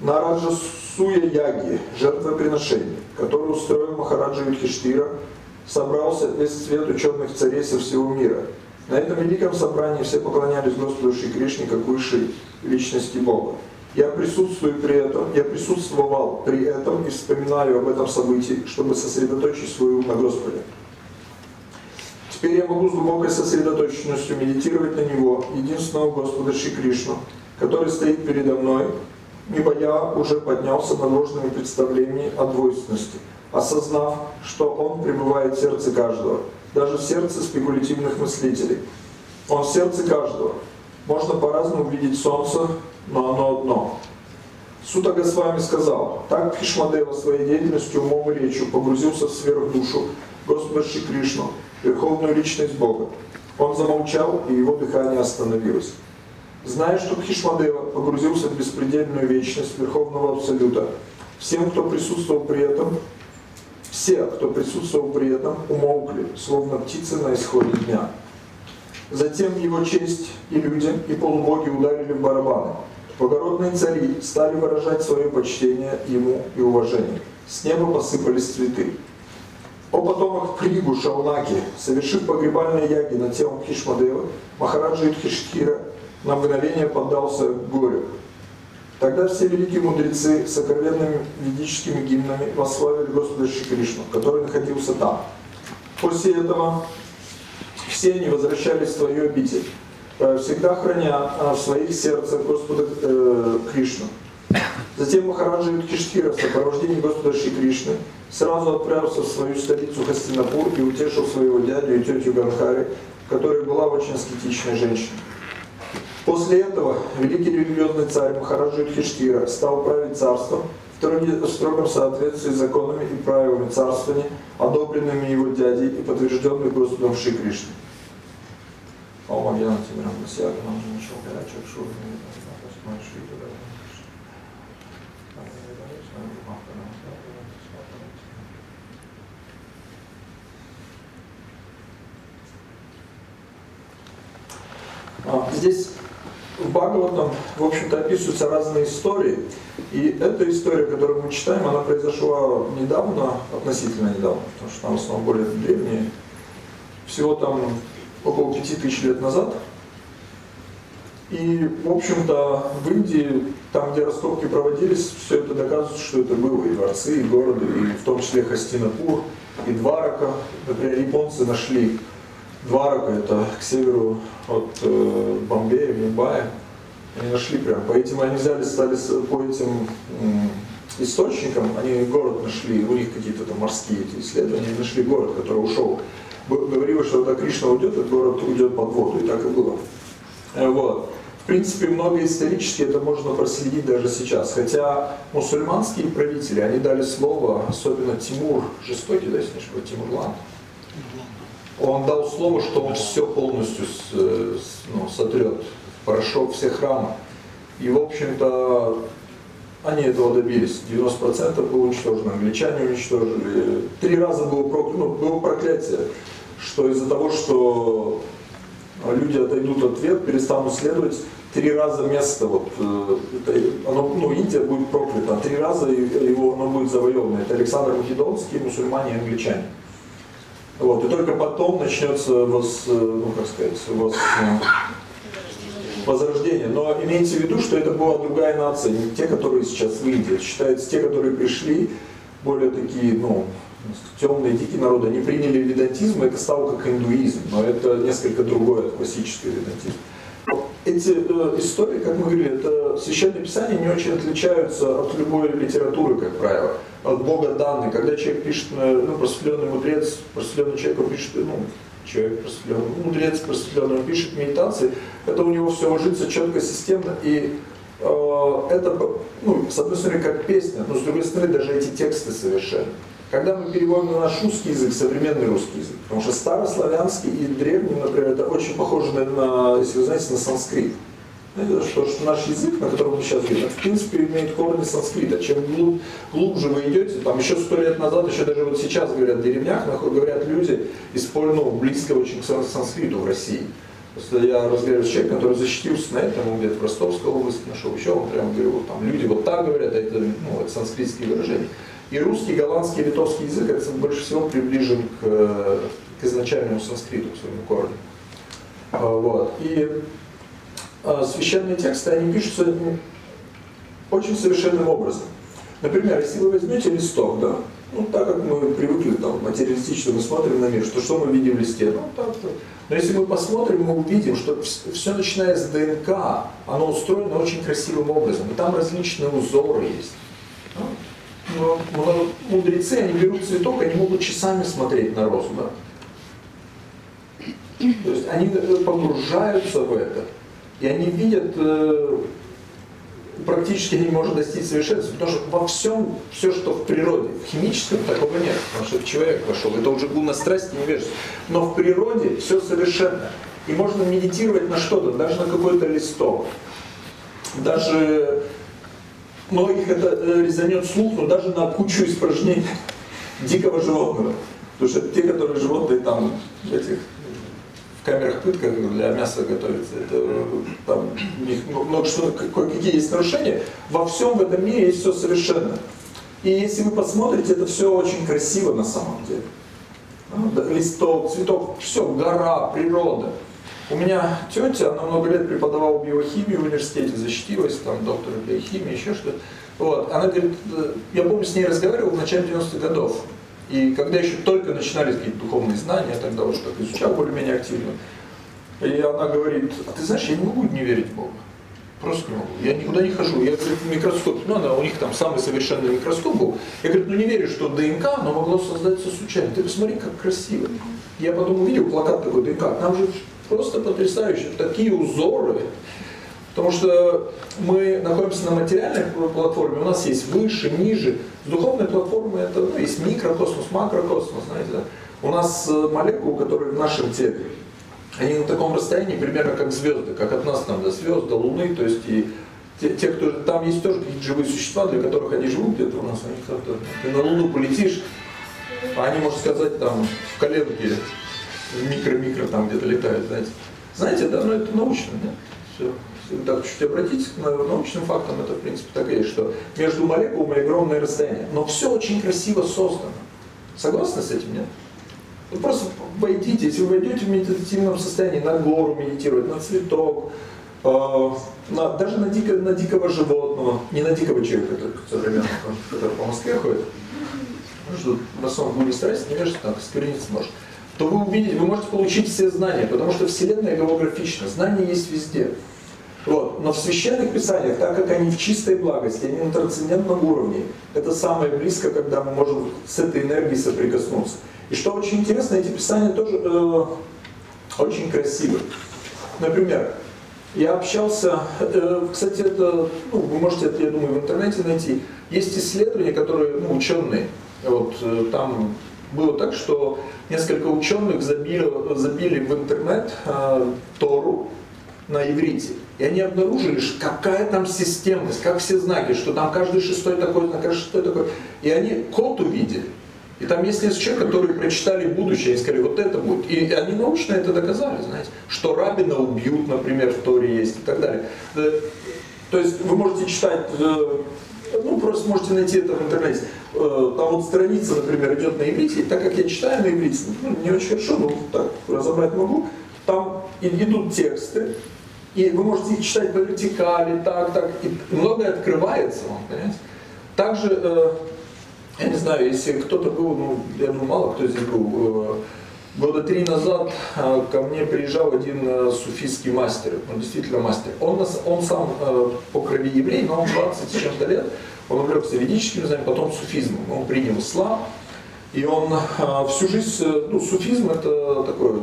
На Раджа Суя Яги, жертвоприношение, которое устроил Махараджа Юдхиштира, собрался весь цвет ученых царей со всего мира. На этом великом собрании все поклонялись Господу Шри Кришне как высшей личности Бога. Я присутствую при этом, я присутствовал при этом и вспоминаю об этом событии, чтобы сосредоточить свою ум на Господе. Теперь я могу с глубокой сосредоточенностью медитировать на Него, единственного Господа Шри Кришну, который стоит передо мной ибо я уже поднялся над ложными представлениями о двойственности, осознав, что Он пребывает в сердце каждого, даже в сердце спекулятивных мыслителей. Он в сердце каждого. Можно по-разному видеть солнце, но оно одно. Сута Госвами сказал, так Хишмадева своей деятельностью, умом и речью погрузился в сверхдушу Господа Шри Кришну, Верховную Личность Бога. Он замолчал, и его дыхание остановилось. Зная, что Хишмадева погрузился в беспредельную вечность Верховного Абсолюта, всем, кто присутствовал при этом, все, кто присутствовал при этом, умолкли, словно птицы на исходе дня. Затем его честь и люди, и полубоги ударили в барабаны. Благородные цари стали выражать свое почтение ему и уважение. С неба посыпались цветы. О потомок Пригу Шаунаки, совершив погребальные яги над телом Хишмадевы, Махараджа Юдхиштхира на мгновение поддался горю. Тогда все великие мудрецы с сокровенными ведическими гимнами восславили Господа Шри Кришну, который находился там. После этого все они возвращались в свою обитель, э, всегда храня э, в своих сердцах Господа э, Кришну. Затем Махараджа Юдхиштхира в сопровождении Господа Шри Кришны сразу отправился в свою столицу Хастинапур и утешил своего дядю и тетю Ганхари, которая была очень аскетичной женщиной. После этого великий религиозный царь Махараджа Юдхиштхира стал править царством в строгом соответствии с законами и правилами царствования, одобренными его дядей и подтвержденными Господом Шри Кришной. Здесь в Бхагаватам, в общем-то, описываются разные истории. И эта история, которую мы читаем, она произошла недавно, относительно недавно, потому что там в основном более древние. Всего там около пяти тысяч лет назад. И, в общем-то, в Индии, там, где раскопки проводились, все это доказывает, что это было и дворцы, и города, и в том числе Хастинапур, и Дварака. Например, японцы нашли Дварака, это к северу от э, Бомбея, Мумбаи. Они нашли прям, по этим они взяли, стали по этим источникам, они город нашли, у них какие-то там морские эти исследования, они нашли город, который ушел. Говорилось, что когда Кришна уйдет, этот город уйдет под воду, и так и было. Э, вот. В принципе, много исторически это можно проследить даже сейчас. Хотя мусульманские правители, они дали слово, особенно Тимур, жестокий, да, если не ошибаюсь, Тимурлан, он дал слово, что он все полностью с, с, ну, сотрет в порошок все храмы. И, в общем-то, они этого добились. 90% было уничтожено, англичане уничтожили. Три раза было, прокля... ну, было проклятие, что из-за того, что люди отойдут от вет, перестанут следовать, три раза место, вот, э, оно, ну, Индия будет проклята, три раза его, оно будет завоевано. Это Александр Македонский, мусульмане и англичане. Вот, и только потом начнется воз, ну, как сказать, воз, возрождение. Но имейте в виду, что это была другая нация, не те, которые сейчас в Индии. Считается, те, которые пришли, более такие, ну, темные, дикие народы, они приняли ведантизм, это стало как индуизм, но это несколько другое от классического ведантизма. Эти э, истории, как мы говорили, это священные писания не очень отличаются от любой литературы, как правило от Бога данный. Когда человек пишет, э, ну, просветленный мудрец, просветленный человек, он пишет, ну, человек просветленный, мудрец просветленный, он пишет медитации, это у него все ложится четко, системно, и э, это, ну, с одной стороны, как песня, но с другой стороны, даже эти тексты совершенно. Когда мы переводим на наш русский язык, современный русский язык, потому что старославянский и древний, например, это очень похоже на, если вы знаете, на санскрит что, что наш язык, на котором мы сейчас говорим, в принципе имеет корни санскрита. Чем глуб, глубже вы идете, там еще сто лет назад, еще даже вот сейчас говорят в деревнях, говорят люди из ну, близко очень к санскриту в России. Просто я разговариваю с человеком, который защитился на этом, где-то в Ростовской области нашел еще, он прямо говорил, вот там люди вот так говорят, а это, ну, это санскритские выражения. И русский, голландский, литовский язык, это больше всего приближен к, к изначальному санскриту, к своему корню. А, вот. И а, священные тексты, они пишутся очень совершенным образом. Например, если вы возьмете листок, да, ну так как мы привыкли там материалистично, мы смотрим на мир, что что мы видим в листе, ну так -то. Но если мы посмотрим, мы увидим, что все начиная с ДНК, оно устроено очень красивым образом, и там различные узоры есть. Мудрецы, они берут цветок, они могут часами смотреть на розу, да? То есть они погружаются в это. И они видят, э, практически не может достичь совершенства, потому что во всем, все, что в природе, в химическом такого нет, потому что человек пошел, это уже гуна страсти и невежество. Но в природе все совершенно. И можно медитировать на что-то, даже на какой-то листок. Даже многих это э, резанет слух, но даже на кучу испражнений дикого животного. Потому что те, которые животные там в этих камерах пытка для мяса готовится. Это, там у них много что, какие есть нарушения. Во всем в этом мире есть все совершенно. И если вы посмотрите, это все очень красиво на самом деле. Ну, листок, цветок, все, гора, природа. У меня тетя, она много лет преподавала биохимию в университете, защитилась, там, доктор биохимии, еще что-то. Вот. Она говорит, э, я помню, с ней разговаривал в начале 90-х годов. И когда еще только начинались какие-то духовные знания, я тогда уже так изучал более-менее активно. И она говорит, а ты знаешь, я не могу не верить в Бога. Просто не могу. Я никуда не хожу. Я говорю, микроскоп, ну, она, у них там самый совершенный микроскоп был. Я говорю, ну не верю, что ДНК, но могло создаться случайно. Ты посмотри, как красиво. Я потом увидел плакат такой ДНК. Там же просто потрясающе. Такие узоры. Потому что мы находимся на материальной платформе, у нас есть выше, ниже. С духовной платформы это ну, есть микрокосмос, макрокосмос, знаете. Да? У нас э, молекулы, которые в нашем теле, они на таком расстоянии примерно как звезды, как от нас там до звезд, до Луны, то есть и те, те кто там есть тоже какие-то живые существа, для которых они живут где-то у нас, у них как-то, ты на Луну полетишь, а они, можно сказать, там в коленке микро-микро там где-то летают, знаете. Знаете, да, но это научно, да? Все. Так чуть обратитесь к научным фактам, это в принципе так и есть, что между молекулами огромное расстояние. Но все очень красиво создано. Согласны с этим, нет? Вы просто войдите, если вы войдете в медитативном состоянии, на гору медитировать, на цветок, э, на, даже на, дико, на дикого животного, не на дикого человека, который современного, который по Москве ходит, потому что в основном вы не старайтесь, не вяжется, там, скверниться может, то вы увидите, вы можете получить все знания, потому что Вселенная голографична, знания есть везде. Вот. Но в священных писаниях, так как они в чистой благости, они на трансцендентном уровне, это самое близко, когда мы можем с этой энергией соприкоснуться. И что очень интересно, эти писания тоже э, очень красивы. Например, я общался, э, кстати, это, ну, вы можете это, я думаю, в интернете найти. Есть исследования, которые, ну, ученые, вот э, там было так, что несколько ученых забили, забили в интернет э, Тору на иврите. И они обнаружили, какая там системность, как все знаки, что там каждый шестой такой, каждый шестой такой. И они код увидели. И там есть несколько человек, которые прочитали будущее и сказали, вот это будет. И они научно это доказали, знаете, что Рабина убьют, например, в Торе есть и так далее. Э, то есть вы можете читать, э, ну просто можете найти это в интернете. Э, там вот страница, например, идет на иврите, так как я читаю на иврите, ну, не очень хорошо, но так разобрать могу, там идут тексты, и вы можете их читать по вертикали, так, так, и многое открывается вам, понимаете. Также я не знаю, если кто-то был, ну, я думаю, мало кто здесь был, э, года три назад э, ко мне приезжал один э, суфийский мастер, он действительно мастер. Он, он сам по крови еврей, но он 20 с чем-то лет, он увлекся ведическим знанием, потом суфизмом. Он принял ислам, и он всю жизнь, ну, суфизм это такой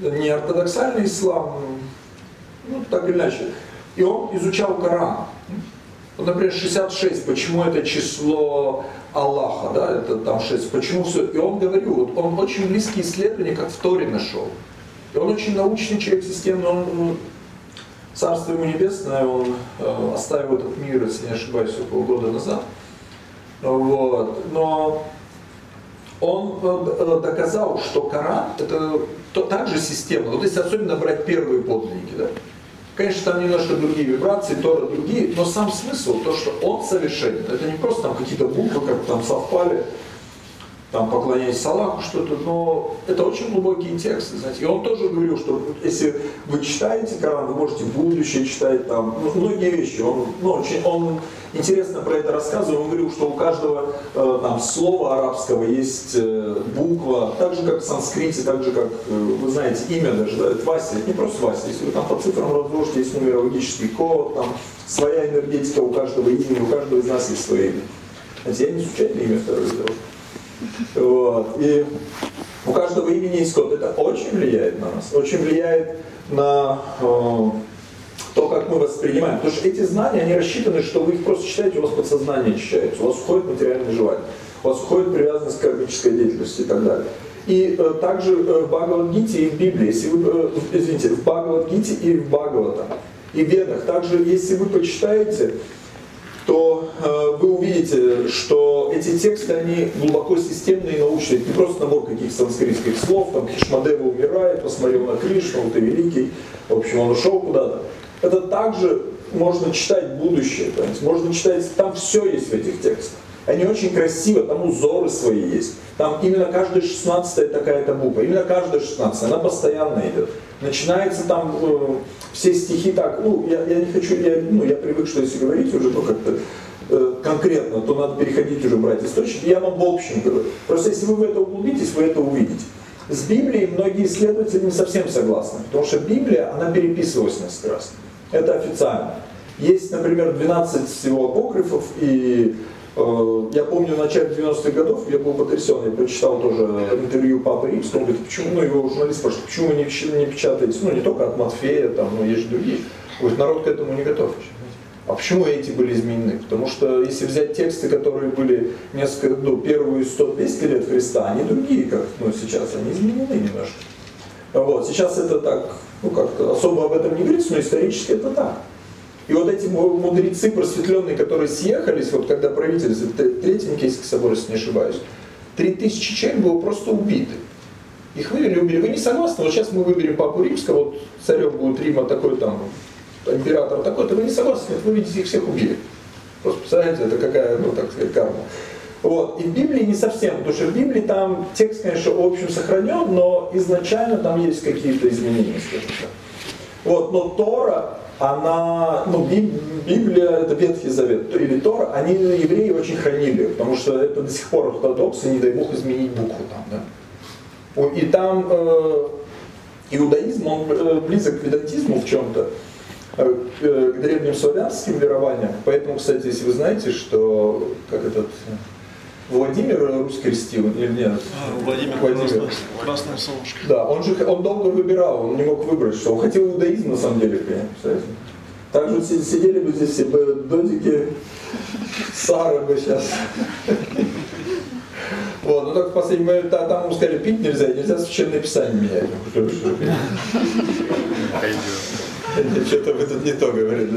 не ортодоксальный ислам, ну, так или иначе. И он изучал Коран. Вот, например, 66, почему это число Аллаха, да, это там 6, почему все. И он говорил, вот он очень близкие исследования, как в Торе нашел. И он очень научный человек, системный, он, ну, Царство ему небесное, он э, оставил этот мир, если не ошибаюсь, около года назад. Вот. Но он э, доказал, что Коран это то, также система. Вот если особенно брать первые подлинники, да, Конечно, там немножко другие вибрации, Тора другие, но сам смысл, то, что он совершенен, это не просто там какие-то буквы, как там совпали, там поклоняясь Аллаху что-то, но это очень глубокие тексты, знаете. И он тоже говорил, что если вы читаете Коран, вы можете будущее читать, там, ну, многие вещи. Он, ну, очень, он интересно про это рассказывал, он говорил, что у каждого э, там, слова арабского есть э, буква, так же как в санскрите, так же как, э, вы знаете, имя даже, да, это Вася, не просто Вася, если вы там по цифрам разложите, есть нумерологический код, там своя энергетика у каждого имени, у каждого из нас есть свое имя. Знаете, я не случайно имя второе взял. Вот. И у каждого имени есть код. Это очень влияет на нас, очень влияет на э, то, как мы воспринимаем. Потому что эти знания, они рассчитаны, что вы их просто читаете, у вас подсознание очищается, у вас уходит материальное желание, у вас уходит привязанность к кармической деятельности и так далее. И э, также э, в Бхагавадгите и в Библии, если вы, э, извините, в Бхагавадгите и в Бхагавата, и в Ведах, также если вы почитаете, то э, вы увидите, что эти тексты, они глубоко системные и научные. Не просто набор каких-то санскритских слов, там Хишмадева умирает, посмотрел на Кришну, ты великий, в общем, он ушел куда-то. Это также можно читать будущее, то есть можно читать, там все есть в этих текстах. Они очень красиво, там узоры свои есть. Там именно каждая шестнадцатая такая-то буква. Именно каждая шестнадцатая, она постоянно идет. Начинается там э, все стихи так, ну, я, я не хочу, я, ну, я привык, что если говорить уже, ну, как-то э, конкретно, то надо переходить уже брать источники. Я вам в общем говорю. Просто если вы в это углубитесь, вы это увидите. С Библией многие исследователи не совсем согласны, потому что Библия, она переписывалась несколько раз. Это официально. Есть, например, 12 всего апокрифов, и я помню в начале 90-х годов, я был потрясен, я прочитал тоже интервью Папы Римского, он говорит, почему, ну его журналист спрашивает, почему вы не, не печатаете, ну не только от Матфея, там, но есть же другие. Говорит, народ к этому не готов. А почему эти были изменены? Потому что если взять тексты, которые были несколько, ну, первые 100-200 лет Христа, они другие, как ну, сейчас, они изменены немножко. Вот, сейчас это так, ну как-то особо об этом не говорится, но исторически это так. И вот эти мудрецы просветленные, которые съехались, вот когда правительство, Третий Никейский собор, если не ошибаюсь, 3000 человек было просто убиты. Их вывели, убили. Вы не согласны? Вот сейчас мы выберем Папу Римского, вот царем будет Рима такой там император такой-то, вы не согласны, нет, вы видите, их всех убили. Просто представляете, это какая, ну так сказать, карма. Вот. И в Библии не совсем, потому что в Библии там текст, конечно, в общем сохранен, но изначально там есть какие-то изменения, скажем так. Вот, но Тора, она, ну, Библия, это Ветхий Завет, или Тора, они евреи очень хранили, потому что это до сих пор ортодоксы, не дай бог изменить букву там, да. И там э, иудаизм, он э, близок к ведантизму в чем-то, Э, к древним славянским верованиям. Поэтому, кстати, если вы знаете, что как этот Владимир русский крестил или нет? А, Владимир, Владимир. Красное солнышко. Да, он же он долго выбирал, он не мог выбрать, что он хотел иудаизм на самом деле, представляете? Так же сидели бы здесь все додики, Сары бы сейчас. Вот, ну так в последний момент там ему сказали, пить нельзя, нельзя священное писание менять. Что-то вы тут не то говорите.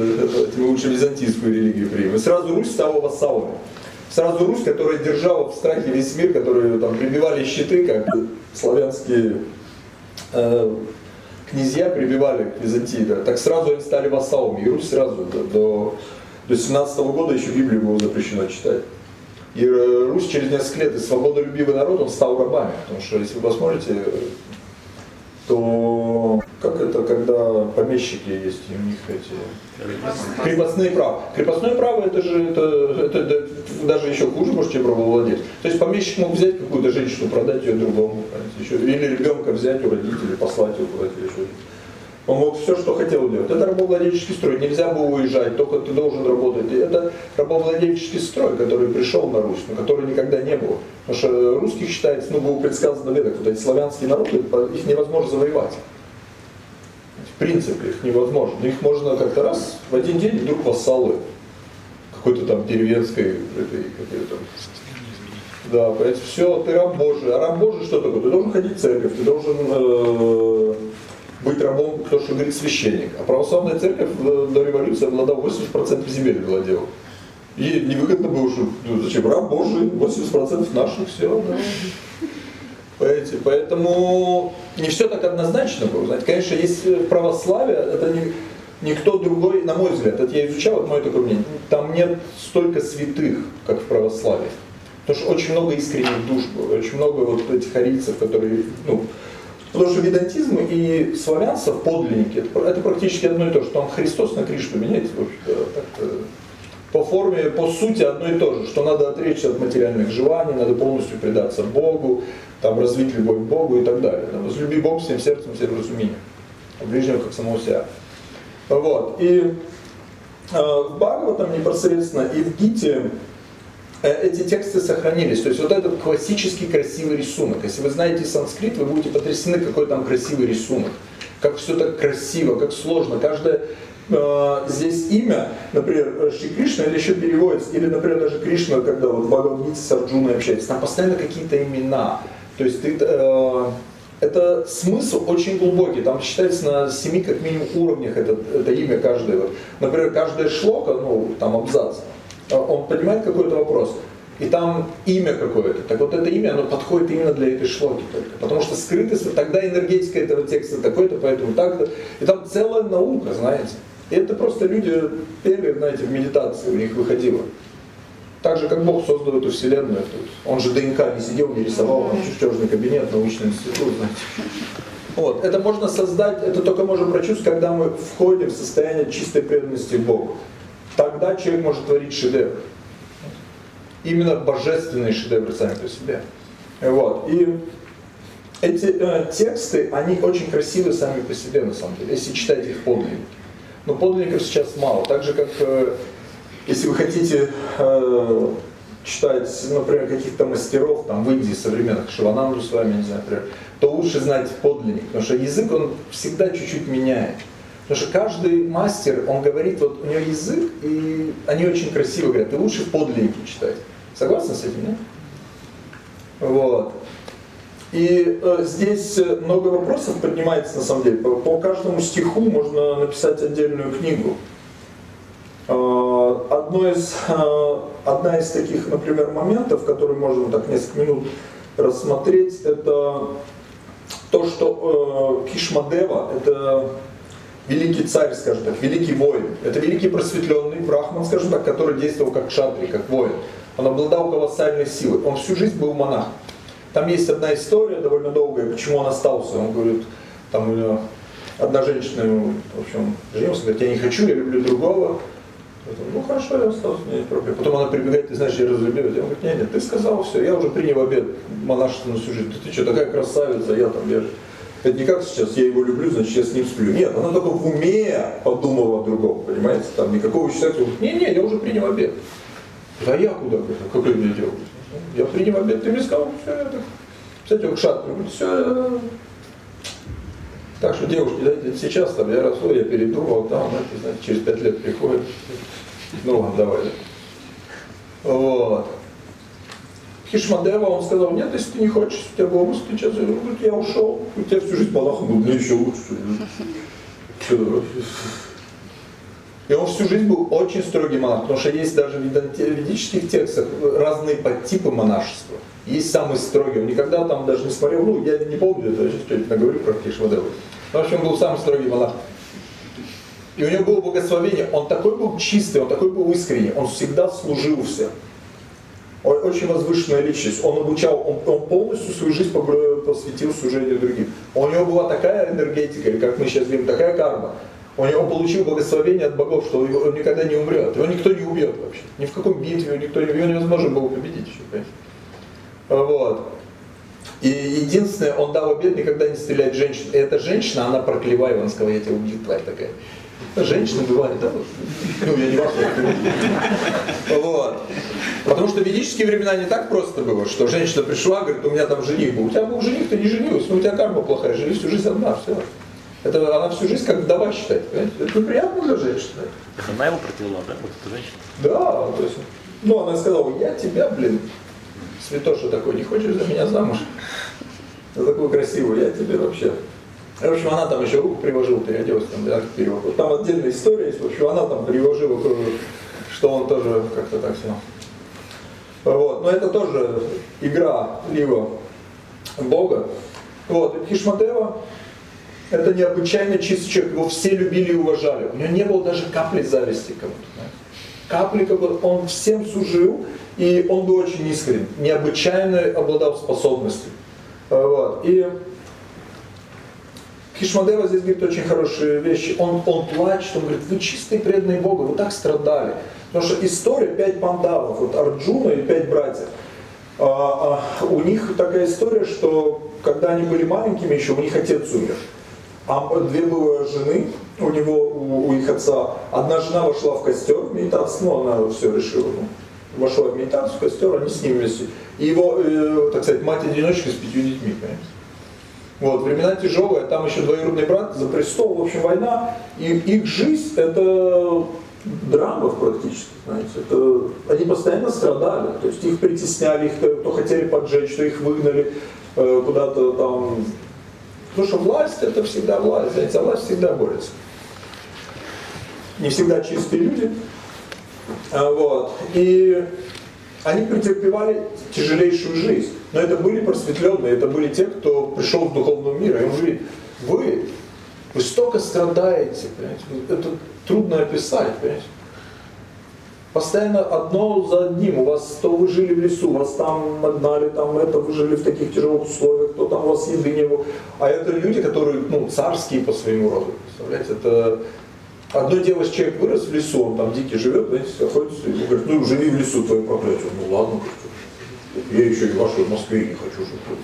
Лучше византийскую религию примем. И сразу Русь стала вассалами. Сразу Русь, которая держала в страхе весь мир, которые там прибивали щиты, как славянские э, князья прибивали к Византии. Да. Так сразу они стали вассалами. И Русь сразу да, до, до 17 -го года еще Библию было запрещено читать. И э, Русь через несколько лет из свободолюбивый народ, он стал рабами. Потому что, если вы посмотрите, то как это, когда помещики есть, у них эти крепостные права. Крепостное право это же это, это, это даже еще хуже, может, чем правовладелец. То есть помещик мог взять какую-то женщину, продать ее другому, еще, или ребенка взять у родителей, послать его куда-то еще. Он мог все, что хотел делать. Это рабовладельческий строй. Нельзя было уезжать, только ты должен работать. И это рабовладельческий строй, который пришел на Русь, но который никогда не было. Потому что русских считается, ну, было предсказано в ведах, вот эти славянские народы, их невозможно завоевать. В принципе, их невозможно. Но их можно как-то раз в один день вдруг вассалы какой-то там деревенской, этой, какой-то да, поэтому все, ты раб Божий. А раб Божий что такое? Ты должен ходить в церковь, ты должен э, быть рабом, кто что говорит священник. А православная церковь до революции обладала 80% земель владела. И невыгодно было, что ну, зачем раб Божий, 80% наших, все. Да. Понимаете? Поэтому не все так однозначно было. Знаете, конечно, есть православие, это не, никто другой, на мой взгляд, это я изучал, это мое такое мнение, там нет столько святых, как в православии. Потому что очень много искренних душ было, очень много вот этих арийцев, которые, ну, Потому что ведантизм и славянство, подлинники, это, это практически одно и то же. Там Христос на Кришну меняется, в общем по форме, по сути одно и то же, что надо отречься от материальных желаний, надо полностью предаться Богу, там, развить любовь к Богу и так далее. Там, возлюби Бога всем сердцем, всем разумением, а ближнего как самого себя. Вот. И э, в Бхагаватам непосредственно и в Гите Э, эти тексты сохранились. То есть вот этот классический красивый рисунок. Если вы знаете санскрит, вы будете потрясены, какой там красивый рисунок. Как все так красиво, как сложно. Каждое э, здесь имя, например, Шри Кришна, или еще переводится, или, например, даже Кришна, когда вот в с Арджуной общается, там постоянно какие-то имена. То есть ты, э, это смысл очень глубокий. Там считается на семи как минимум уровнях это, это имя каждое. Например, каждая шлока, ну, там абзац, а он понимает какой-то вопрос, и там имя какое-то. Так вот это имя, оно подходит именно для этой шлоки только. Потому что скрытость, тогда энергетика этого текста такой-то, поэтому так-то. И там целая наука, знаете. И это просто люди пели, знаете, в медитации у них выходило. Так же, как Бог создал эту вселенную. Тут. Он же ДНК не сидел, не рисовал, он чертежный кабинет, научный институт, знаете. Вот. Это можно создать, это только можем прочувствовать, когда мы входим в состояние чистой преданности Богу. Тогда человек может творить шедевр. Именно божественные шедевры сами по себе. Вот. И эти э, тексты, они очень красивы сами по себе, на самом деле, если читать их подлинники. Но подлинников сейчас мало. Так же, как э, если вы хотите э, читать, например, каких-то мастеров там, в Индии современных, Шивананду с вами, не знаю, например, то лучше знать подлинник, потому что язык он всегда чуть-чуть меняет. Потому что каждый мастер, он говорит, вот у него язык, и они очень красиво говорят, и лучше подлинники читать. Согласны с этим, нет? Вот. И э, здесь много вопросов поднимается на самом деле. По, по каждому стиху можно написать отдельную книгу. Э, одно из, э, одна из таких, например, моментов, которые можно так несколько минут рассмотреть, это то, что э, Кишмадева, это великий царь, скажем так, великий воин. Это великий просветленный брахман, скажем так, который действовал как шатри, как воин. Он обладал колоссальной силой. Он всю жизнь был монахом. Там есть одна история довольно долгая, почему он остался. Он говорит, там у него одна женщина, в общем, женился, говорит, я не хочу, я люблю другого. Ну хорошо, я остался, нет проблем. Потом она прибегает, ты знаешь, я разлюбил. Он говорит, нет, нет, ты сказал все, я уже принял обед монашество на всю жизнь. Ты, ты что, такая красавица, я там, я это не как сейчас, я его люблю, значит я с ним сплю. Нет, она только в уме подумала о другом, понимаете? Там никакого секса. Не, не, я уже принял обед. А я куда? Как я мне делать? Я принял обед, ты мне сказал, все, это. Кстати, он шат, все, так что, девушки, знаете, сейчас там я росла, я передумал, там, это, знаете, через пять лет приходит, ну ладно, давай. Вот. Хишмадева, он сказал, нет, если ты не хочешь, у тебя голос сейчас, он говорит, я ушел, у тебя всю жизнь монахом был, мне еще лучше. И он всю жизнь был очень строгий монах, потому что есть даже в ведических текстах разные подтипы монашества. Есть самый строгий, он никогда там даже не смотрел, ну, я не помню, это сейчас наговорю про Хишмадеву. В общем, он был самый строгий монах. И у него было благословение, он такой был чистый, он такой был искренний, он всегда служил всем. очень возвышенная личность. Он обучал, он, он полностью свою жизнь посвятил служению другим. У него была такая энергетика, или как мы сейчас говорим, такая карма. У него получил благословение от богов, что он никогда не умрет. Его никто не убьет вообще. Ни в каком битве никто не. Его невозможно было победить еще, понимаете? Вот. И единственное, он дал обед никогда не стрелять женщин. И эта женщина, она проклевая, он сказал, я тебя убью, тварь такая. Женщины бывали, да? Ну, я не вас, Вот. Потому что в ведические времена не так просто было, что женщина пришла, говорит, у меня там жених был. У тебя был жених, ты не женилась, но у тебя карма плохая, жили всю жизнь одна, все. Это она всю жизнь как вдова считает, понимаете? Это приятно для женщины. Это она его прокляла, да, вот эта женщина? Да, то есть, ну она сказала, я тебя, блин, святоша такой, не хочешь за меня замуж? За такую красивую, я тебе вообще. В общем, она там еще руку приложила, переоделась там, да, перевод. Там отдельная история есть, в общем, она там приложила, что он тоже как-то так все. Вот. Но это тоже игра либо Бога. Вот. И Хишматева это необычайно чистый человек, его все любили и уважали. У него не было даже капли зависти кому-то. Капли, он всем служил, и он был очень искренен, необычайно обладал способностью. Вот. И Кишмадева здесь говорит очень хорошие вещи. Он, он плачет, он говорит, вы чистые преданные Богу, вы так страдали. Потому что история, пять пандавов, вот Арджуна и пять братьев. А, а, у них такая история, что когда они были маленькими еще, у них отец умер. А две было жены у него, у, у их отца. Одна жена вошла в костер в медитацию, ну она все решила. Ну, вошла в медитацию, в костер, они с ним вместе. И его, э, так сказать, мать-одиночка с пятью детьми, понимаете? Вот, времена тяжелые, там еще двоюродный брат за престол, в общем, война. И их жизнь это драма практически, знаете. Это, они постоянно страдали, то есть их притесняли, их то хотели поджечь, что их выгнали э, куда-то там Потому что власть это всегда власть, знаете, а власть всегда борется. Не всегда чистые люди. А, вот. И они претерпевали тяжелейшую жизнь. Но это были просветленные, это были те, кто пришел в духовный мир. И он говорит, вы, вы столько страдаете, понимаете? это трудно описать, понимаете? Постоянно одно за одним. У вас то вы жили в лесу, вас там нагнали, там это, вы жили в таких тяжелых условиях, кто там у вас еды не было. А это люди, которые, ну, царские по своему роду. Представляете, это Одно дело, человек вырос в лесу, он там дикий живет, знаете, охотится, и говорит, ну живи в лесу, твое проклятие. Ну ладно, я еще и вашу в Москве не хочу жить.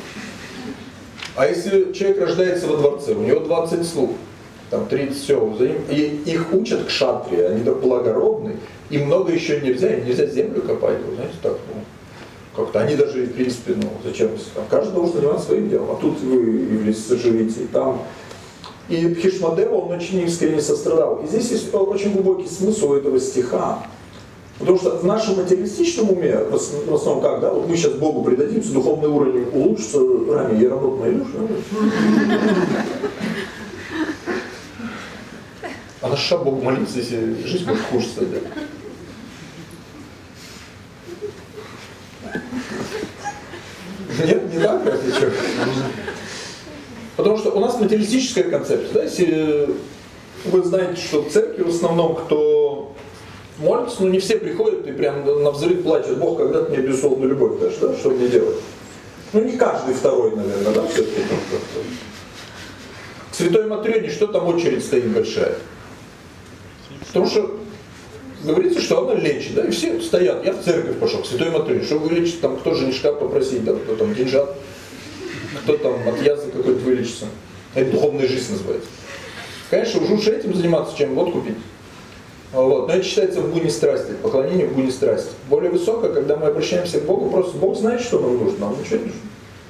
А если человек рождается во дворце, у него 20 слуг, там 30 все, за ним, и их учат к шатре, они так благородны, и много еще нельзя, нельзя землю копать, вы знаете, так, ну, как-то они даже, в принципе, ну, зачем, каждый должен заниматься своим делом, а тут вы и в лесе живете, и там и Бхишмадева, он очень искренне сострадал. И здесь есть очень глубокий смысл этого стиха. Потому что в нашем материалистичном уме, в основном как, да, вот мы сейчас Богу предадимся, духовный уровень улучшится, ранее я работал на Илюше. А на что Богу молиться, если жизнь может хуже стать? Нет, не так, если что. Потому что у нас материалистическая концепция. Да? Если вы знаете, что в церкви в основном, кто молится, ну не все приходят и прям на взрыв плачут, Бог когда-то мне безусловную любовь дашь, да? что мне делать? Ну не каждый второй, наверное, да, все-таки. К Святой Матрёне что там очередь стоит большая? Потому что говорится, что она лечит, да, и все стоят. Я в церковь пошел, к Святой Матрёне, чтобы вылечить, там кто женишка попросить, да, кто там деньжат кто там от язы какой-то вылечится. Это духовная жизнь называется. Конечно, уже лучше этим заниматься, чем вот купить. Вот. Но это считается в гуне страсти, поклонение в гуне страсти. Более высокое, когда мы обращаемся к Богу, просто Бог знает, что нам нужно, нам ничего не нужно.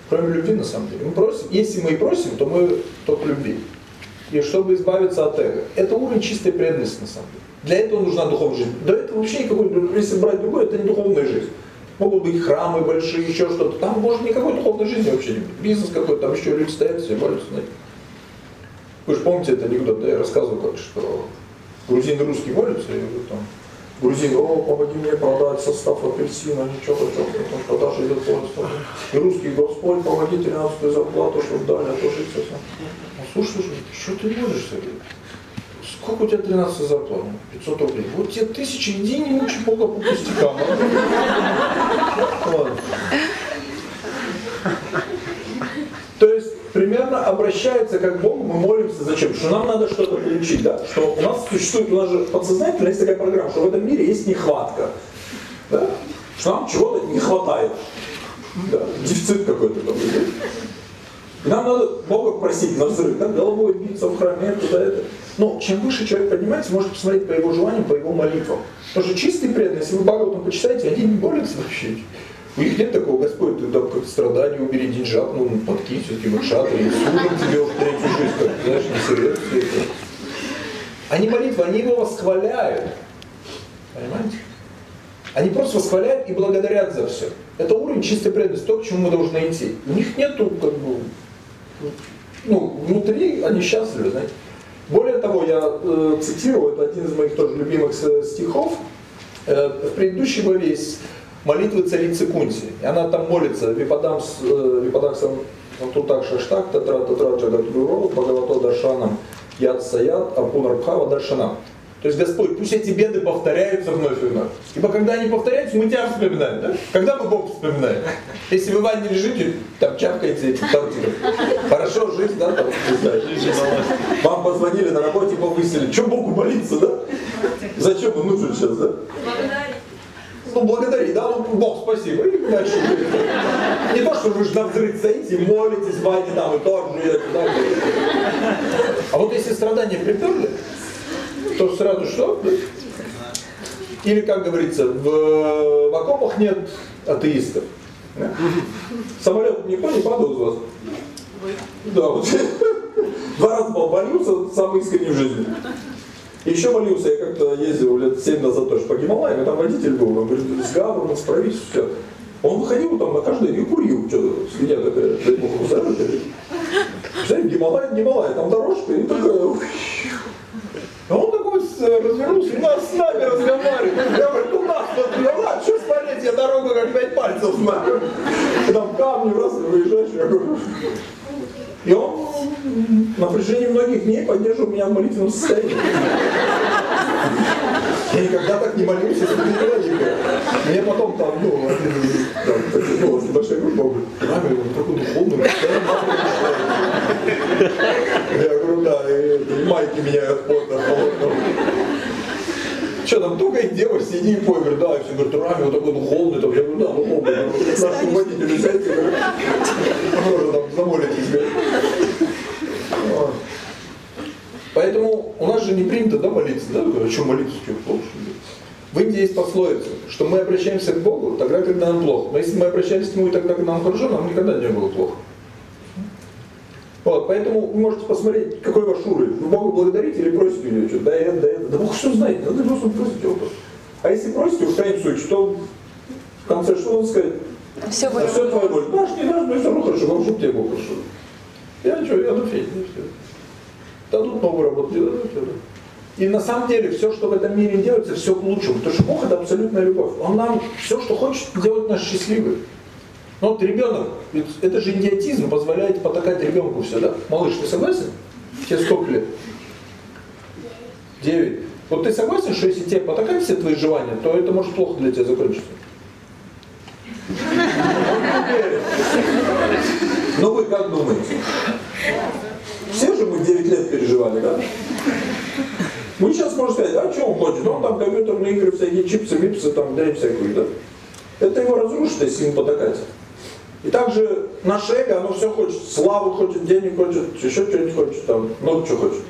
Кроме любви, на самом деле. Мы просим, если мы и просим, то мы только любви. И чтобы избавиться от эго. Это уровень чистой преданности, на самом деле. Для этого нужна духовная жизнь. До этого вообще никакой, если брать другой, это не духовная жизнь. Могут быть храмы большие, еще что-то. Там может никакой духовной жизни вообще не быть. Бизнес какой-то, там еще люди стоят, все молятся. Вы же помните это анекдот, да, я рассказывал как, что грузин русский молится, и вот там грузин, о, помоги мне продать состав апельсина, ничего, что там продажа идет полностью. И русский, Господь, помоги 13 зарплату, чтобы дали, а то жить совсем. Слушай, слушай, что ты молишься? Сколько у тебя 13 зарплат? 500 рублей. Вот тебе тысячи, иди не мучи Бога по пустякам. То есть примерно обращается как к Богу, мы молимся зачем? Что нам надо что-то получить, да? Что у нас существует, у нас же подсознательно есть такая программа, что в этом мире есть нехватка. Да? Что нам чего-то не хватает. Да? Дефицит какой-то такой. И нам надо Бога просить на взрыв, да? головой биться в храме, туда это. Но чем выше человек поднимается, можно посмотреть по его желаниям, по его молитвам. Потому что чистый преданный, если вы Бхагаватам почитаете, они не борются вообще. У них нет такого, Господь, ты там как страдание убери деньжат, ну подкинь все-таки в шатры, и служим тебе в третью жизнь, как, знаешь, не серьезно все это. Они молитвы, они его восхваляют. Понимаете? Они просто восхваляют и благодарят за все. Это уровень чистой преданности, то, к чему мы должны идти. У них нету, как бы, ну, внутри они счастливы, знаете. Более того, я э, цитирую, это один из моих тоже любимых стихов, э, в предыдущей главе есть молитвы царицы Кунти. И она там молится, Випадам, э, Випадам Тутак Шаштак, Татра Татра Джагатуру, Бхагавато Даршанам, Яд Саят, Апунарбхава Даршанам. То есть, Господь, пусть эти беды повторяются вновь и вновь. Ибо когда они повторяются, мы тебя вспоминаем, да? Когда мы Бог вспоминаем? Если вы в ванне лежите, там чавкаете эти тортики. Хорошо, жизнь, да, там, Вам позвонили на работе, повысили. Чем Богу молиться, да? Зачем он нужен сейчас, да? Ну, благодари, да, ну, Бог, спасибо. И дальше. Не то, что вы же на взрыв стоите, молитесь, в ванне там и торт жуете, да? А вот если страдания приперли, то сразу что? Или, как говорится, в, в окопах нет атеистов. Да? Самолет никто не падал из вас? Да, вот. Два раза молился, самый искренний в жизни. Еще молился, я как-то ездил лет 7 назад тоже по Гималаям, и там водитель был, он говорит, с Гавром, с правительством, Он выходил там на каждый день и курил, что-то, следя, как дай бог, здоровье. Представляете, Гималай, Гималай, там дорожка, и такая, а он такой развернулся, у нас с нами разговаривает. Я говорю, у нас вот, ну ладно, что смотреть, я дорогу как пять пальцев знаю. Там камни, раз, выезжаешь, я говорю. И он на протяжении многих дней поддерживал меня в молитвенном состоянии. Я никогда так не молился, не никогда. Мне потом там, ну, один, там, так, ну, большая группа, говорит, рами, он такой духовный, Я говорю, да, и, и майки меняют плотно, холодно. Что там, только и делаешь, сиди и говорю, да, и все говорят, рами, он такой духовный, там, я говорю, да, духовный, наш руководитель, сядьте, говорю, тоже там замолитесь, говорю. Вот. Поэтому у нас же не принято да, молиться, да? О чем молиться, что плохо, ли? В Индии есть пословица, что мы обращаемся к Богу тогда, когда нам плохо. Но если мы обращаемся к Нему тогда, когда нам хорошо, нам никогда не было плохо. Вот, поэтому вы можете посмотреть, какой ваш уровень. Вы Бога благодарите или просите у него что-то? Да, это, да, это. Да Бог все знает, надо просто просить его. А если просите, уж крайнем случае, то в конце что он сказать? Все А все твоя воля. Дашь, не дашь, но все равно хорошо, главное, чтобы тебе было хорошо. Я что, я на фене, ну все. Дадут новую работу, не дадут, все. И на самом деле все, что в этом мире делается, все к лучшему. Потому что Бог это абсолютная любовь. Он нам все, что хочет, делать нас счастливыми. Ну вот ребенок, это же идиотизм, позволяет потакать ребенку все, да? Малыш, ты согласен? Тебе сколько лет? Девять. Вот ты согласен, что если тебе потакать все твои желания, то это может плохо для тебя закончиться? Ну вы как думаете? Все же мы 9 лет переживали, да? Мы сейчас можем сказать, а что он хочет? Он там компьютерные игры, всякие чипсы, випсы, там, дай всякую, да? Это его разрушит, если ему потакать. И также наше эго, оно все хочет. Славу хочет, денег хочет, еще что-нибудь хочет, там, много чего хочет.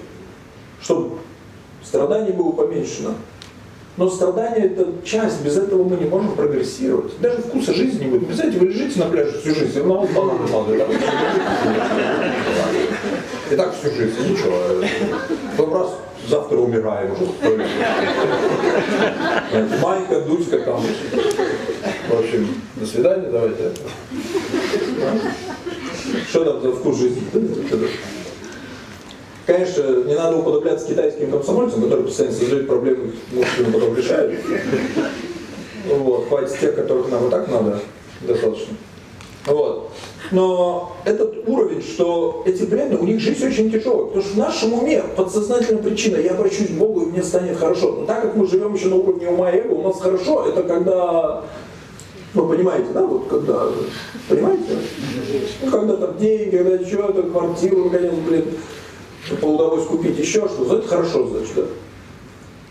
Чтобы страданий было поменьше нам. Но страдание это часть, без этого мы не можем прогрессировать. Даже вкуса жизни не будет. Представляете, вы лежите на пляже всю жизнь, и вас бананы падают. И так всю жизнь, ничего. Потом раз, завтра умираем уже. Майка, Дуська там. В общем, до свидания, давайте. Что там за вкус жизни? Конечно, не надо уподобляться китайским комсомольцам, которые постоянно создают проблемы, мужчины потом решают. Вот, хватит тех, которых нам и так надо достаточно. Вот. Но этот уровень, что эти преданные, у них жизнь очень тяжелая, потому что в нашем уме подсознательная причина, я обращусь к Богу, и мне станет хорошо. Но так как мы живем еще на уровне ума и эго, у нас хорошо, это когда, вы понимаете, да, вот когда, понимаете? Ну, когда там деньги, когда что-то, квартиру, наконец, блин, по удовольствию купить еще что-то, это хорошо, значит, да.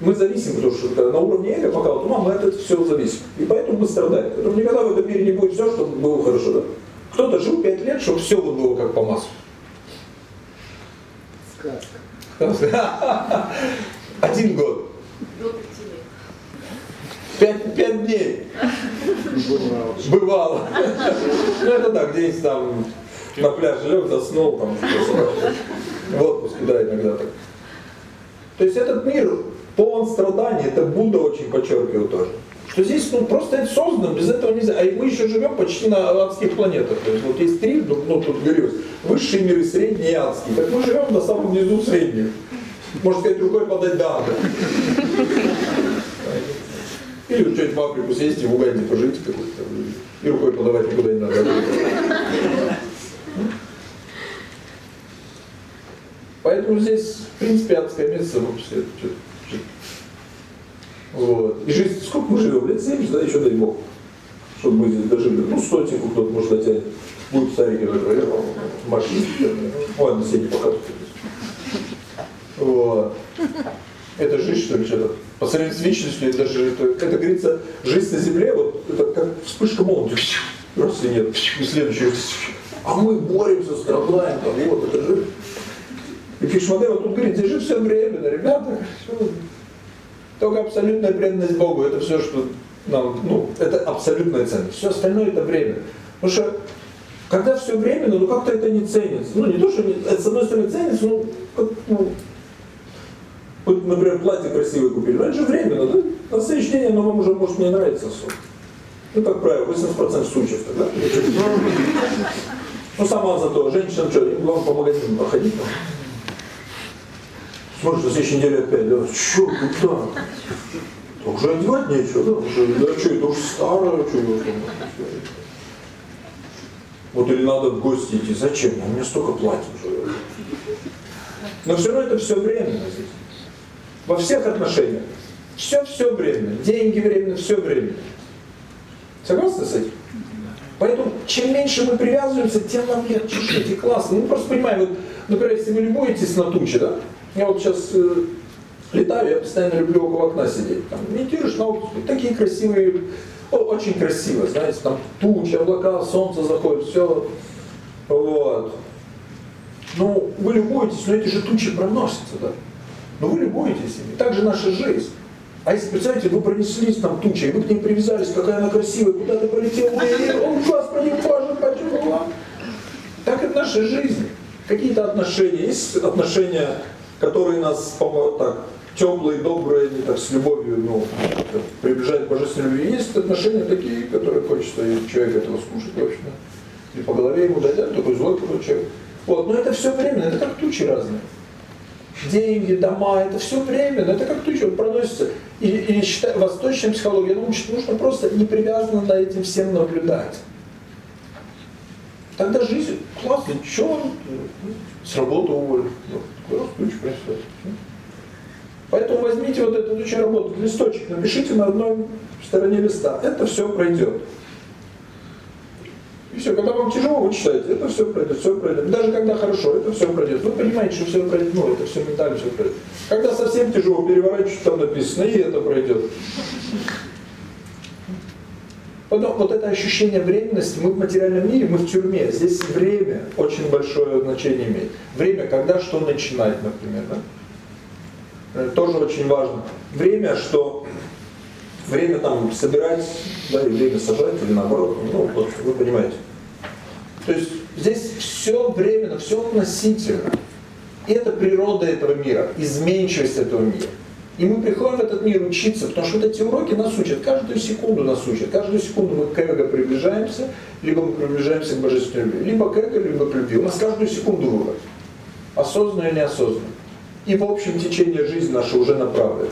Мы зависим, потому что на уровне эго, пока вот ума, мы от этого все зависим. И поэтому мы страдаем. Поэтому никогда в этом мире не будет все, чтобы было хорошо, да. Кто-то жил пять лет, чтобы все вот было как по маслу. Сказка. Один год. Пять, пять дней. Бывало. Ну это так, где-нибудь там на пляже лег, заснул, там, в отпуске, да, иногда так. То есть этот мир полон страданий, это Будда очень подчеркивает тоже. Что здесь ну, просто это создано, без этого нельзя. А мы еще живем почти на адских планетах. То есть вот есть три, ну, ну тут говорилось, высшие миры, средние и адские. Так мы живем на самом низу средних. Можно сказать, рукой подать ада. Или что-нибудь в Африку съездите, в Уганде пожить какой-то. И рукой подавать никуда не надо. Поэтому здесь, в принципе, адское место вообще. Вот. И жизнь, сколько мы живем? Лет 70, да, еще дай бог. Чтобы мы здесь дожили. Ну, сотеньку кто-то может дотянет. Будет старенький такой, машинист. Ладно, все не показывают. Вот. Это жизнь, что ли, что-то? По сравнению с вечностью, это же, это, это говорится, жизнь на земле, вот, это как вспышка молнии. Раз и нет. И следующее. А мы боремся, страдаем, там, вот, это же. И Кришмадева тут говорит, же все временно, ребята. Все. Только абсолютная преданность Богу, это все, что нам, ну, это абсолютная ценность. Все остальное это время. Потому что когда все временно, ну как-то это не ценится. Ну не то, что не, это с одной стороны ценится, ну, как, ну вот, например, платье красивое купили, же временно, да? На следующий день оно вам уже может не нравиться особо. Ну, как правило, 80% случаев тогда. Ну, сама зато, женщина что, им по магазинам походить. Смотришь, на следующей неделе опять, да, что, куда? Да уже одевать нечего, да, уже, да, что, это уже старое, там. Вот или надо в гости идти, зачем? У меня столько платьев уже. Но все равно это все временно здесь. Во всех отношениях. Все, все временно. Деньги временно, все временно. Согласны с этим? Поэтому чем меньше мы привязываемся, тем нам легче жить. И классно. Ну просто понимаем, вот, например, если вы любуетесь на тучи, да? Я вот сейчас э, летаю, я постоянно люблю около окна сидеть. Там, медитируешь на окна, такие красивые, о, очень красиво, знаете, там тучи, облака, солнце заходит, все. Вот. Ну, вы любуетесь, но эти же тучи проносятся, да? Но вы любуетесь ими. Так же наша жизнь. А если, представьте, вы пронеслись там тучей, вы к ней привязались, какая она красивая, куда-то полетел, он, Господи, Боже, почему? Так и в нашей жизни. Какие-то отношения. Есть отношения, которые нас так, теплые, добрые, не так с любовью, ну, приближают к божественной любви. Есть отношения такие, которые хочется, и человек этого слушать, общем, и по голове ему дать, такой злой человек. Вот, но это все временно, это как тучи разные. Деньги, дома, это все временно, это как тучи, он проносится. И, и считаю, восточная психология научит, нужно просто непривязанно на этим всем наблюдать. Тогда жизнь классно, что с работы уволили. Ну, тучи происходит. Поэтому возьмите вот эту тучу работу, листочек, напишите на одной стороне листа. Это все пройдет. И все, когда вам тяжело, вы читаете, это все пройдет, все пройдет. Даже когда хорошо, это все пройдет. Вы понимаете, что все пройдет, ну, это все ментально все пройдет. Когда совсем тяжело, переворачиваете, там написано, и это пройдет. Потом вот это ощущение временности, мы в материальном мире, мы в тюрьме, здесь время очень большое значение имеет. Время, когда что начинать, например, да? Тоже очень важно. Время, что время там собирать, да, и время сажать, или наоборот, ну, вот вы понимаете. То есть здесь все временно, все относительно. И это природа этого мира, изменчивость этого мира. И мы приходим в этот мир учиться, потому что вот эти уроки нас учат, каждую секунду нас учат. Каждую секунду мы к эго приближаемся, либо мы приближаемся к божественной любви. Либо к эго, либо к любви. У нас каждую секунду выбор. Осознанно или неосознанно. И в общем течение жизни наша уже направлено.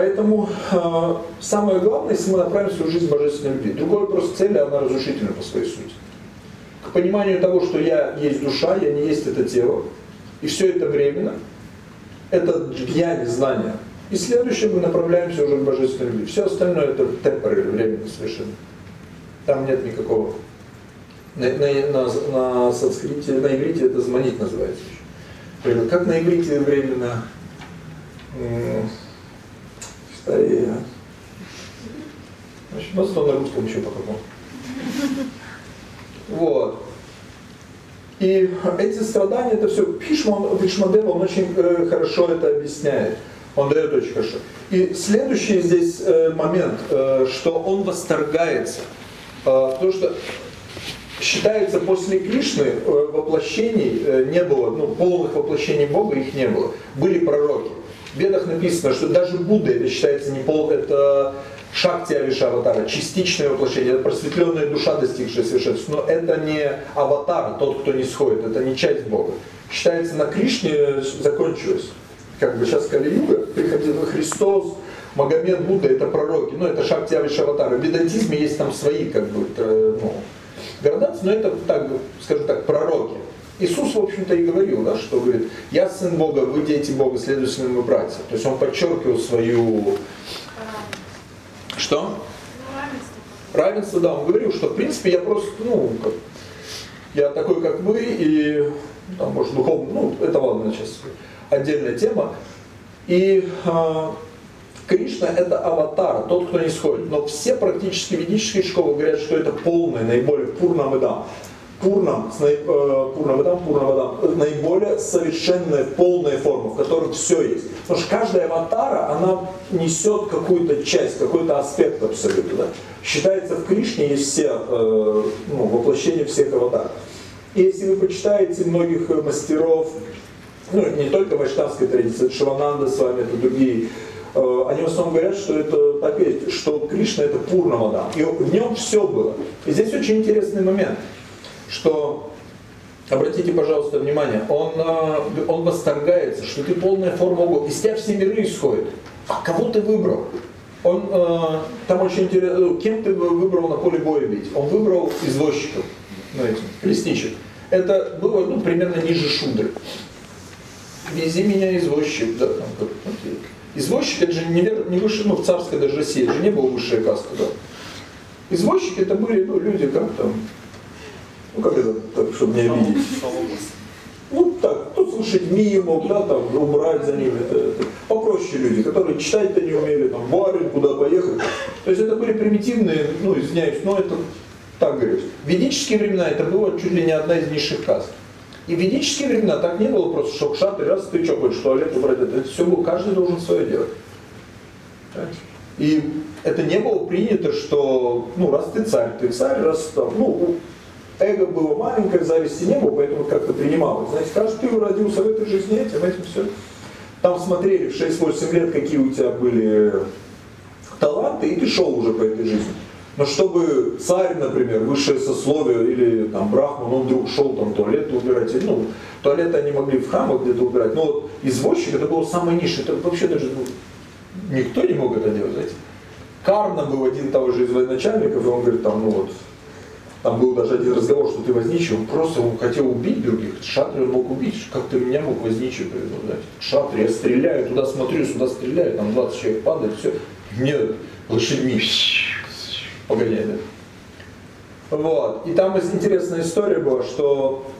Поэтому э, самое главное, если мы направим свою жизнь в божественной любви. Другой вопрос цели, она разрушительна по своей сути. К пониманию того, что я есть душа, я не есть это тело, и все это временно, это я, знание. И следующее мы направляемся уже к божественной любви. Все остальное это темпоры, временно совершенно. Там нет никакого. На, на, на, на санскрите, на иврите это зманить называется. Как на иврите временно старее. Значит, зато на русском еще по-какому. Вот. И эти страдания, это все, Пишман, Пишмадев, он очень э, хорошо это объясняет. Он дает очень хорошо. И следующий здесь э, момент, э, что он восторгается. Э, потому что считается после Кришны э, воплощений э, не было, ну, полных воплощений Бога их не было. Были пророки. Ведах написано, что даже Будда это считается не пол, это Шакти Авиша Аватара, частичное воплощение, это просветленная душа, достигшая совершенства. Но это не аватар, тот, кто не сходит, это не часть Бога. Считается, на Кришне закончилось. Как бы сейчас Кали-Юга, приходил Христос, Магомед, Будда, это пророки, ну это Шакти Авиша Аватара. В ведантизме есть там свои, как бы, ну, градации, но это, так, скажем так, пророки. Иисус, в общем-то, и говорил, да, что говорит, я сын Бога, вы дети Бога, следовательно, мы братья. То есть он подчеркивал свою... Что? Равенство. Равенство, да. Он говорил, что, в принципе, я просто, ну, как, я такой, как вы, и, там, может, духовно, ну, это ладно, сейчас отдельная тема. И э, Кришна это аватар, тот, кто не сходит. Но все практически ведические школы говорят, что это полный, наиболее пурнамыдам. Пурнам, с наи, э, Пурнамадам, Пурнамадам, наиболее совершенная, полная форма, в которой все есть. Потому что каждая аватара, она несет какую-то часть, какой-то аспект абсолютно. Да? Считается, в Кришне есть все э, ну, воплощения всех аватаров. И если вы почитаете многих мастеров, ну, не только вайштавской традиции, это Шивананда с вами, это другие, э, они в основном говорят, что это так есть, что Кришна это Пурнамадам. И в нем все было. И здесь очень интересный момент – что, обратите, пожалуйста, внимание, он, а, он восторгается, что ты полная форма Бога, из тебя все миры исходят. А кого ты выбрал? Он, э, там очень интересно, ну, кем ты выбрал на поле боя бить? Он выбрал извозчиков, ну, этим, лесничек. Это было ну, примерно ниже шудры. Вези меня извозчик, да, там. Извозчик это же не, не выше, ну в царской даже России же не было высшая каста, да? Извозчики это были ну, люди как там, ну как это, так, чтобы не обидеть. Ну так, кто слушать мимо, да, там, убрать за ними. Это, это попроще люди, которые читать-то не умели, там, барин, куда поехать. То есть это были примитивные, ну, извиняюсь, но это так говорю. В ведические времена это было чуть ли не одна из низших каст. И в ведические времена так не было просто шок-шат, и раз ты что хочешь, туалет убрать, это все было, каждый должен свое делать. И это не было принято, что, ну, раз ты царь, ты царь, раз там, ну, эго было маленькое, зависти не было, поэтому как-то принималось. Знаете, каждый ты родился в этой жизни этим, этим все. Там смотрели в 6-8 лет, какие у тебя были таланты, и ты шел уже по этой жизни. Но чтобы царь, например, высшее сословие или там брахман, он вдруг шел там туалет убирать, ну, туалеты они могли в храмах где-то убирать, но вот извозчик это было самое низшее, это вообще даже ну, никто не мог это делать, знаете. Карна был один того же из военачальников, и он говорит, там, ну вот, там был даже один разговор, что ты возничий, он просто он хотел убить других. Шатри он мог убить, как ты меня мог возничий предупреждать. Шатри, я стреляю, туда смотрю, сюда стреляю, там 20 человек падает, все. Нет, лошадьми погоняет. Вот. И там интересная история была, что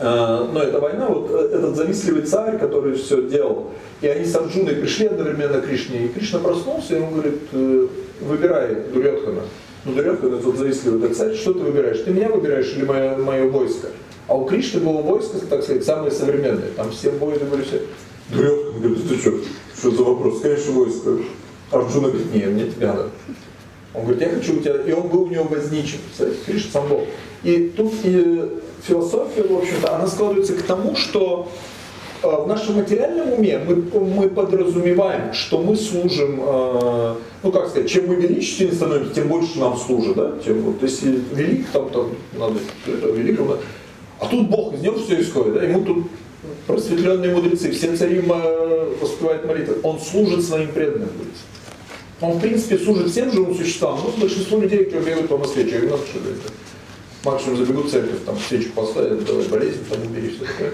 э, ну, эта война, вот э, этот завистливый царь, который все делал, и они с Арджуной пришли одновременно к Кришне, и Кришна проснулся, и он говорит, «Э, выбирай Дурьотхана. Ну, Дурьотхан, этот завистливый царь, что ты выбираешь? Ты меня выбираешь или мое, мое войско? А у Кришны было войско, так сказать, самое современное. Там все воины были все. Дурьотхан говорит, ты что? Что за вопрос? Конечно, войско. Арджуна говорит, нет, мне тебя надо. Он говорит, я хочу у тебя... И он был у него возничим, кстати, Кришна сам Бог. И тут и философия, в общем-то, она складывается к тому, что э, в нашем материальном уме мы, мы подразумеваем, что мы служим, э, ну как сказать, чем мы величественнее становимся, тем больше нам служит, да? Тем, вот, если велик, там, там надо это, великого, а тут Бог из него все исходит, да? Ему тут просветленные мудрецы, все цари э, воспевают молитвы, он служит своим преданным. Он, в принципе, служит всем живым существам, но большинство людей, которые бегают по Москве, что нас что это. Максимум забегут в церковь, там свечку поставят, давай болезнь, там убери, все такое.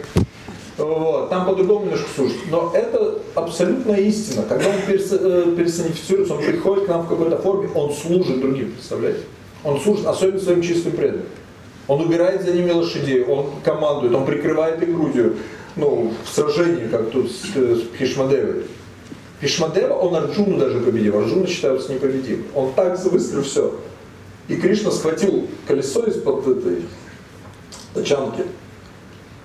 Вот. Там по-другому немножко служит. Но это абсолютная истина. Когда он э, персонифицируется, он приходит к нам в какой-то форме, он служит другим, представляете? Он служит, особенно своим чистым преданным. Он убирает за ними лошадей, он командует, он прикрывает их грудью, ну, в сражении, как тут с, с Хишмадевой. Вишмадева, он Арджуну даже победил. Арджуна считается непобедимым. Он так выстрелил все. И Кришна схватил колесо из-под этой тачанки,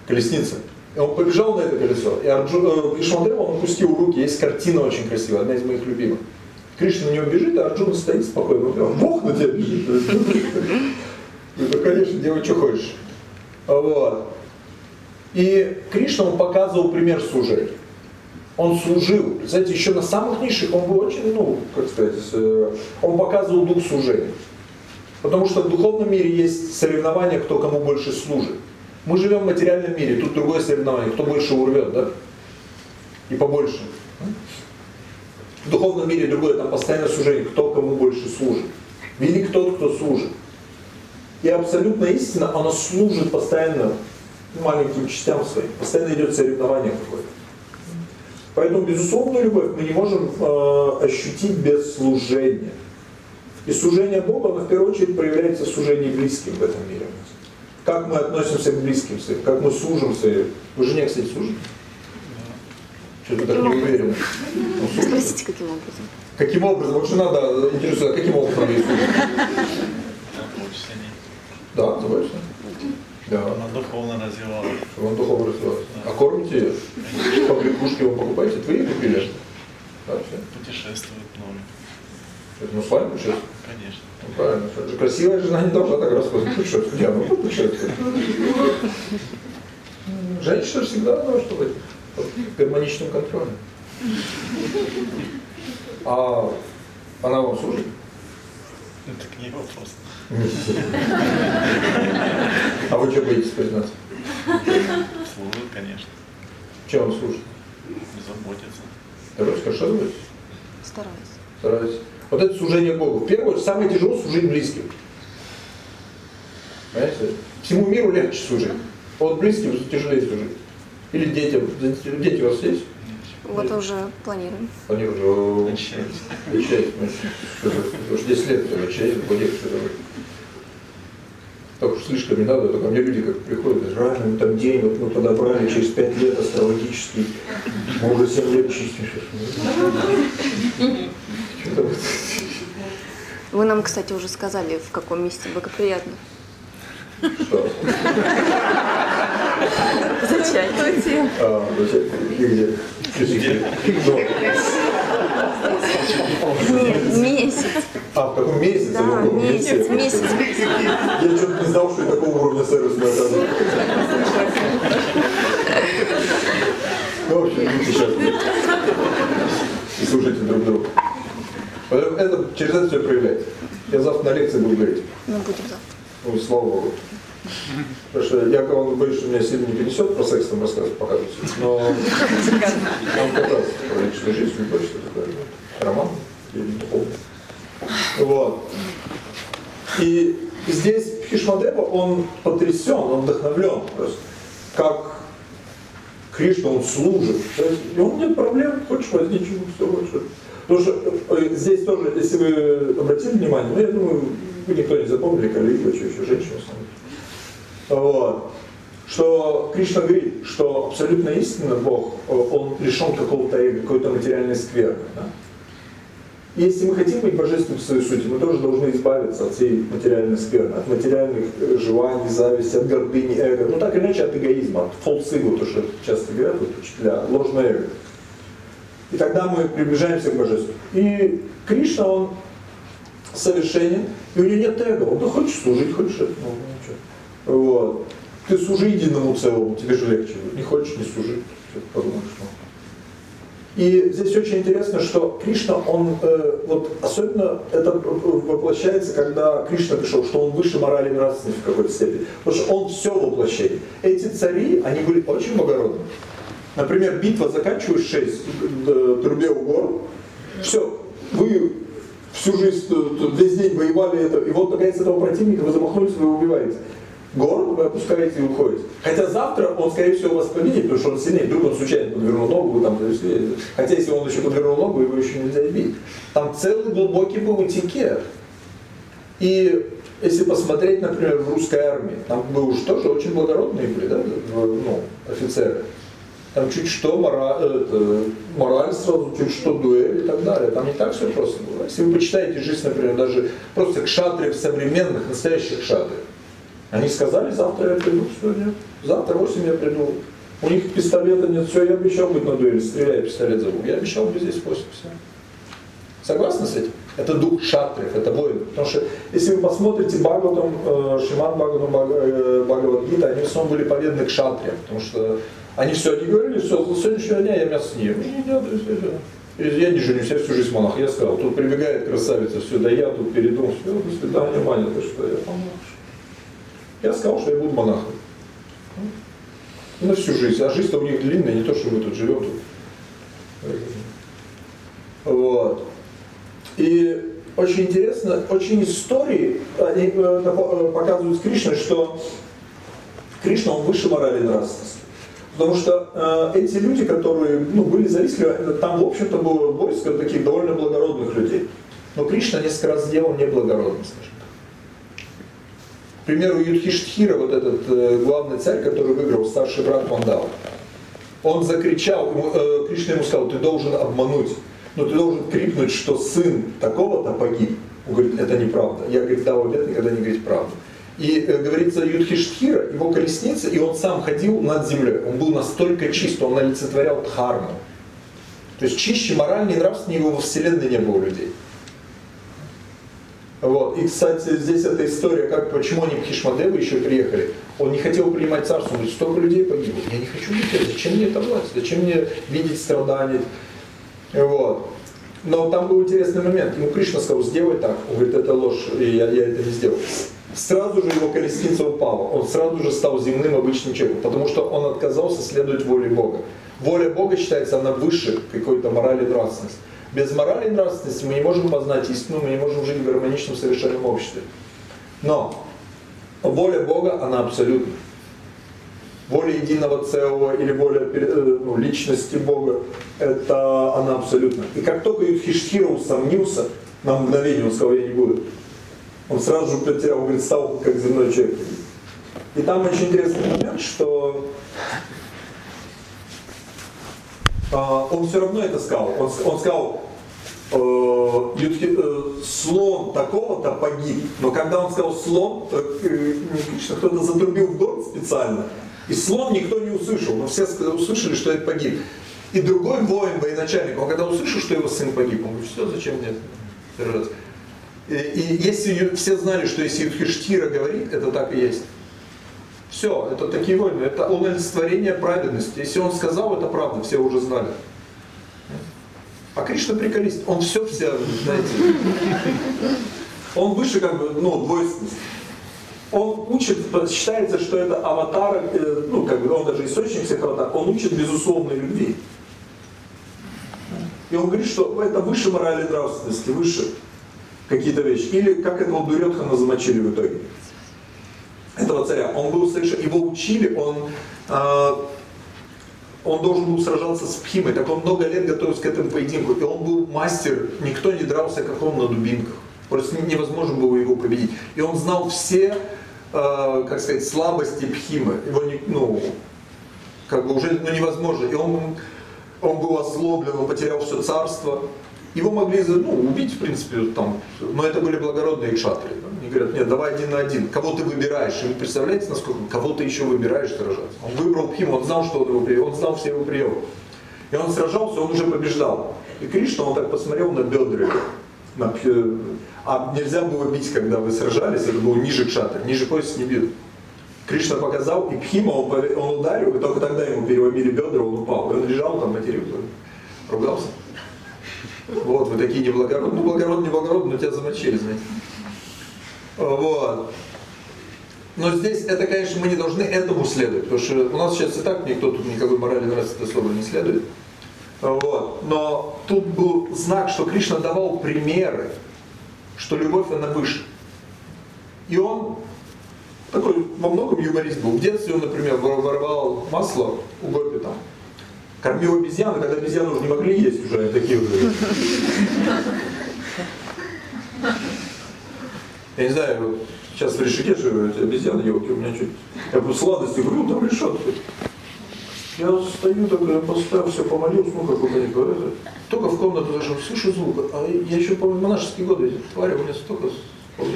колесницы. И он побежал на это колесо. И Арджу, э, Вишмадева он опустил руки. Есть картина очень красивая, одна из моих любимых. Кришна на него бежит, а Арджуна стоит спокойно. Бог на тебя бежит. Ну, конечно, делай, что хочешь. Вот. И Кришна, он показывал пример служения он служил. Знаете, еще на самых низших он был очень, ну, как сказать, э, он показывал дух служения. Потому что в духовном мире есть соревнования, кто кому больше служит. Мы живем в материальном мире, тут другое соревнование, кто больше урвет, да? И побольше. В духовном мире другое, там постоянное служение, кто кому больше служит. Велик тот, кто служит. И абсолютная истина, она служит постоянно маленьким частям своим. Постоянно идет соревнование какое-то. Поэтому безусловную любовь мы не можем э, ощутить без служения. И служение Богу, оно в первую очередь проявляется в служении близким в этом мире. Как мы относимся к близким своим, как мы служим своим. Вы жене, кстати, служите? Что-то так не уверены. Ну, Спросите, каким образом? Каким образом? Вот жена, да, интересует, каким образом ей служит? Да, заботишься. Да. Она духовно развивалась. Он духовно развивалась. Да. А кормите ее? Побрякушки вы покупаете? Вы их купили? Да, все. Путешествует много. Это ну с вами? Конечно. Ну, правильно. Это же красивая жена не должна так расходить. Путешествовать. Я могу путешествовать. Женщина всегда должна быть под гармоничным контролем. А она вам служит? Это к ней вопрос. А вы что боитесь признаться? Служит, конечно. Чем он служит? Заботится. Стараюсь, хорошо заботитесь? Стараюсь. Стараюсь. Вот это служение Богу. В первую очередь, самое тяжелое служить близким. Понимаете? Всему миру легче служить. А вот близким тяжелее служить. Или детям. Дети у вас есть? Вот уже планируем. Они уже отвечают. Уже 10 лет уже будет все давай. Так уж слишком не надо, только мне люди как приходят, говорят, мы там день вот мы подобрали, через 5 лет астрологический, мы уже 7 лет чистим сейчас. Вы нам, кстати, уже сказали, в каком месте благоприятно. Что? Зачем? А, зачем? И где? Где? Нет, месяц. А, в каком месяце? Да, В каком месяц, месяц. Я что-то не знал, что и такого уровня сервиса мы оказываем. Ну, в общем, сейчас. И слушайте друг друга. Это, через это все проявляется. Я завтра на лекции буду говорить. Мы будем завтра. Ну, слава Богу. Потому что я он боюсь, что меня сильно не перенесет про секс там рассказывать, показывать. Но нам как раз про личную жизнь, любовь, что такое. Роман, не помню. Вот. И здесь Хишмадева, он потрясен, он вдохновлен просто. Как Кришна, он служит. И он нет проблем, хочешь возьми чего, все хочешь. Потому что э, здесь тоже, если вы обратили внимание, ну я думаю, вы никто не запомнили, Калигула, что еще женщину становится. Вот. Что Кришна говорит, что абсолютно истинно Бог, э, он лишен какого-то эго, какой-то материальной скверны. Да? Если мы хотим быть божественным в своей сути, мы тоже должны избавиться от всей материальной скверны, от материальных э, желаний, зависти, от гордыни, эго. Ну так иначе от эгоизма, от фолс-эго, то, что часто говорят вот, учителя, ложное эго. И тогда мы приближаемся к божеству. И Кришна, он совершенен, и у него нет. Он да хочешь служить, хочешь это, ну, ничего. Вот. Ты служи единому целому, тебе же легче. Не хочешь, не служи. Ну. И здесь очень интересно, что Кришна, он э, вот особенно это воплощается, когда Кришна пришел, что он выше морали нравственности в какой-то степени. Потому что он все воплощение. Эти цари, они были очень благородны. Например, битва заканчиваешь 6, э, трубе у гор, все, вы всю жизнь, э, весь день воевали это, и вот наконец этого противника вы замахнулись, вы убиваете. Город вы опускаете и уходите. Хотя завтра он, скорее всего, вас победит, потому что он сильнее. Вдруг он случайно подвернул ногу, там, хотя если он еще подвернул ногу, его еще нельзя бить. Там целый глубокий этикет. И если посмотреть, например, в русской армии, там вы уж тоже очень благородные были, да, ну, офицеры. Там чуть что мораль, это, мораль сразу, чуть что дуэль и так далее. Там не так все просто было. Если вы почитаете жизнь, например, даже просто кшатриев современных, настоящих кшатриев, они сказали, завтра я приду, нет. Завтра 8 я приду. У них пистолета нет, все, я обещал быть на дуэли, стреляй, пистолет забыл. Я обещал быть здесь 8, все. Согласны с этим? Это дух шатриев, это воин. Потому что если вы посмотрите Бхагаватам, э, Шиман Бхагаватам, э, Бхагавадгита, они в основном были поведены к шатриям, потому что они все, они говорили, все, с сегодняшнего дня я мясо не ем. Я не женюсь, я всю жизнь монах. Я сказал, тут прибегает красавица, все, да я тут передумал, все, до свидания, Маня, ты что, я помню. Я сказал, что я буду монахом. На всю жизнь. А жизнь-то у них длинная, не то, что мы тут живем. Тут. Вот. И очень интересно, очень истории они э, э, показывают с что Кришна, он выше морали и нравственности. Потому что э, эти люди, которые ну, были завистливы, там, в общем-то, было войско таких довольно благородных людей. Но Кришна несколько раз сделал неблагородным, скажем к примеру, Юдхиштхира, вот этот э, главный царь, который выиграл, старший брат Пандава, он закричал, э, Кришна ему сказал, ты должен обмануть, но ты должен крикнуть, что сын такого-то погиб. Он говорит, это неправда. Я, говорит, дал обет никогда не говорить правду. И э, говорится, Юдхиштхира, его колесница, и он сам ходил над землей. Он был настолько чист, он олицетворял дхарму. То есть чище моральнее нравственнее его во вселенной не было людей. Вот. И, кстати, здесь эта история, как, почему они в Хишмадеву еще приехали. Он не хотел принимать царство, он говорит, столько людей погибло. Я не хочу видеть зачем мне это власть, зачем мне видеть страдания. Вот. Но там был интересный момент. Ему Кришна сказал, сделай так. Он говорит, это ложь, и я, я это не сделал. Сразу же его колесница упала. Он сразу же стал земным обычным человеком, потому что он отказался следовать воле Бога. Воля Бога считается, она выше какой-то морали и нравственности. Без морали и нравственности мы не можем познать истину, мы не можем жить в гармоничном совершенном обществе. Но воля Бога, она абсолютна. воля единого целого или воля э, ну, личности Бога, это она абсолютно. И как только Юдхиштхира усомнился, на мгновение он сказал, я не буду. Он сразу же потерял, говорит, стал как земной человек. И там очень интересный момент, что а, он все равно это сказал. Он, он сказал, э, э, слон такого-то погиб. Но когда он сказал слон, э, кто-то затрубил в год специально. И слон никто не услышал, но все услышали, что это погиб. И другой воин, военачальник, он когда услышал, что его сын погиб, он говорит, все, зачем мне? И, и если все знали, что если Юдхиштира говорит, это так и есть. Все, это такие войны, это олицетворение праведности. Если он сказал, это правда, все уже знали. А Кришна приколист, он все все, знаете, он выше как бы, ну, двойственность. Он учит, считается, что это аватар, э, ну, как бы он даже источник всех аватаров, он учит безусловной любви. И он говорит, что это выше морали нравственности, выше какие-то вещи. Или как этого Дурьотхана замочили в итоге. Этого царя. Он был совершенно, его учили, он, э, он должен был сражаться с Пхимой. Так он много лет готовился к этому поединку. И он был мастер, никто не дрался, как он на дубинках. Просто невозможно было его победить. И он знал все, э, как сказать, слабости Пхимы. Его не, ну, как бы уже ну, невозможно. И он, он был ослоблен, он потерял все царство. Его могли ну, убить, в принципе, там, но это были благородные кшатры. Они говорят, нет, давай один на один. Кого ты выбираешь? И вы представляете, насколько кого ты еще выбираешь сражаться? Он выбрал Пхиму, он знал, что он его прием, он знал все его приемы. И он сражался, он уже побеждал. И Кришна, он так посмотрел на бедра. На, а нельзя было бить, когда вы сражались, это было ниже кшатра, ниже пояса не бьют. Кришна показал, и Пхима, он, он ударил, и только тогда ему переломили бедра, он упал. И он лежал там, материл, ругался. Вот, вы такие неблагородные. Ну, благородный, неблагородный, но тебя замочили, знаете. Вот. Но здесь это, конечно, мы не должны этому следовать, потому что у нас сейчас и так никто тут никакой морали нравственной особо не следует. Вот. Но тут был знак, что Кришна давал примеры, что любовь она выше. И он такой во многом юморист был. В детстве он, например, воровал масло у Гопи там, Кормил обезьяны, когда обезьяны уже не могли есть уже, такие уже. Я не знаю, сейчас в Ришикеше эти обезьяны, елки, у меня чуть... Я бы сладости говорю, там решетка. Я стою, так, я поставил, все помолился, ну как бы это. Только в комнату зашел, слышу звук, а я еще помню монашеские годы, твари у меня столько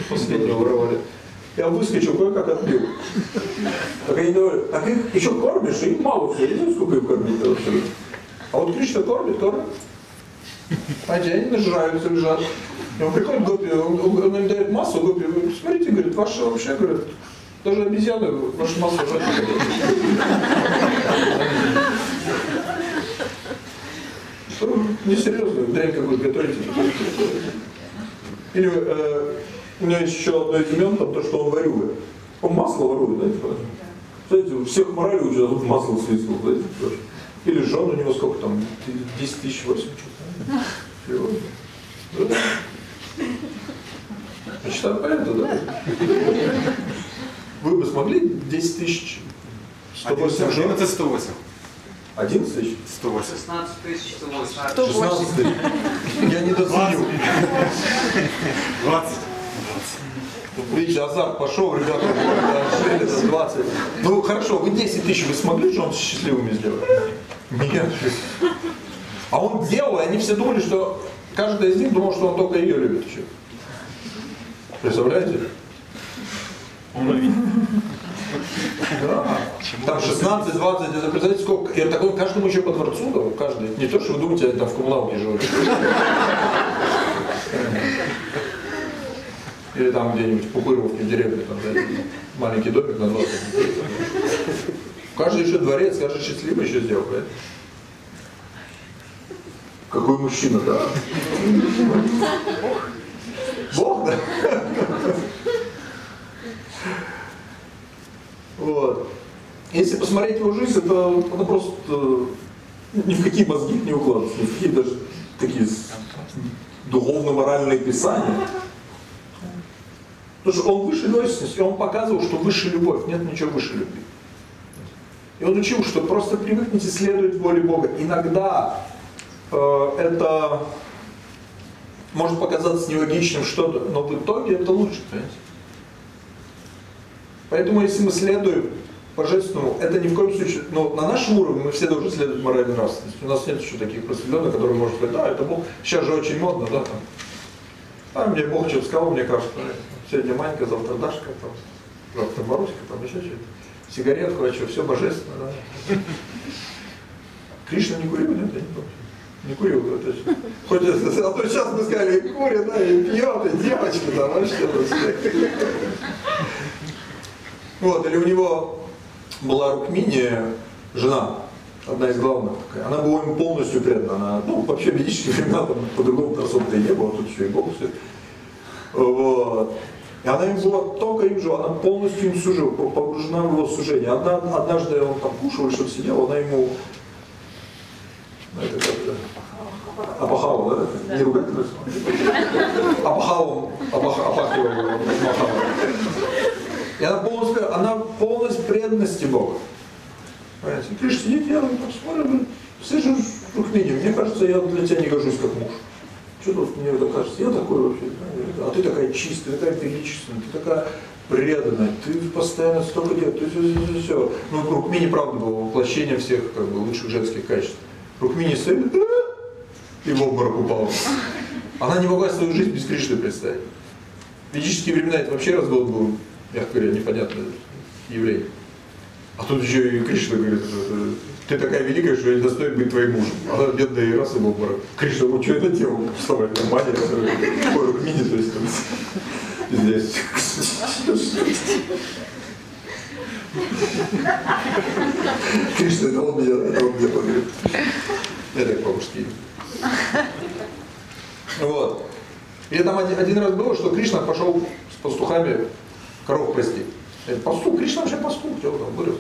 последнего воровали. Я выскочил, кое-как отбил. Так они говорят, так их еще кормишь, и мало все, не знаю, сколько им кормить вообще. А вот Кришна кормит, тоже. А они нажираются, лежат. И он приходит Гопи, он, он им дает массу, Гопи говорит, смотрите, говорит, ваша вообще, говорит, даже обезьяны вашу массу жрать не хотят. Несерьезно, дрянь какую-то готовите. Или э, у меня есть еще одно из имен, там то, что он ворует. Он масло ворует, знаете? Знаете, у всех морали учат, а тут масло свистнул, знаете, тоже. Или жен у него сколько там, 10 тысяч, 8 что-то. Да? Я считаю, понятно, да? Вы бы смогли 10 тысяч 108 жен? 11 108. 11 тысяч? 108. 16 тысяч 108. 16 тысяч. Я не доценил. 20. Видите, азарт пошел, ребята, жили за 20. Ну хорошо, вы 10 тысяч, вы смогли же он счастливыми сделать? Нет. А он делал, и они все думали, что каждый из них думал, что он только ее любит еще. Представляете? Да. Там 16, 20, это представляете сколько? И такой каждому еще по дворцу, да, каждый. Не то, что вы думаете, они там в коммуналке живут. Или там где-нибудь в Пупыровке, в деревне, там, да, маленький домик на 20 детей. Каждый еще дворец, каждый счастливый еще сделал, да? Какой мужчина, да? Бог, да? Вот. Если посмотреть его жизнь, это, это просто э, ни в какие мозги не укладывается, ни в какие даже такие духовно-моральные писания. Потому что он выше легкости, и он показывал, что выше любовь, нет ничего выше любви. И он учил, что просто привыкните следовать воле Бога. Иногда э, это может показаться нелогичным что-то, но в итоге это лучше, понимаете? Поэтому если мы следуем божественному, это ни в коем случае, но на нашем уровне мы все должны следовать моральной нравственности. У нас нет еще таких просветленных, которые может сказать, да, это Бог, сейчас же очень модно, да, там. А мне Бог мне кажется, сегодня Манька, завтра Дашка, там, завтра Маруська, там еще что-то. Сигаретку, а что, все божественно, да. Кришна не курил, нет, я не помню. Не курил, да, точно. Хоть а то сейчас мы сказали, курит, да, и пьет, и девочка там, а что Вот, или у него была Рукмини, жена, одна из главных такая. Она была ему полностью предана. Она, ну, вообще ведические времена там по-другому особо-то и не было, тут еще и Бог все. Вот. И она им была только им жила, она полностью им служила, погружена в его служение. Одна, однажды он там кушал или что-то сидел, она ему это как Апахава, да? да? Не. Апахавом, апахивал его, И она полностью, она полностью преданности Бога. Понимаете? Кришна сидит, я посмотрю, слышишь, Рухмини, мне кажется, я для тебя не гожусь как муж. Что тут мне это кажется? Я такой вообще, а ты такая чистая, такая величественная, ты такая преданная, ты постоянно столько лет, ты все, все, все, все. Ну, Рукмини, правда, было воплощение всех как бы, лучших женских качеств. Рукмини стоит и в обморок упал. Она не могла свою жизнь без Кришны представить. В ведические времена это вообще разгон был, мягко говоря, непонятное явление. А тут еще и Кришна говорит, ты такая великая, что я не достоин быть твоим мужем. Она бедная и раз и в. Кришна, вы что это делал? Вставай, нормально. Ой, Рукмини, то есть там, здесь. Кришна, это он меня, это он мне поверит. Это по-мужски. Вот. И там один раз было, что Кришна пошел с пастухами коров простить. Это пастух, Кришна вообще пастух, что он там говорил.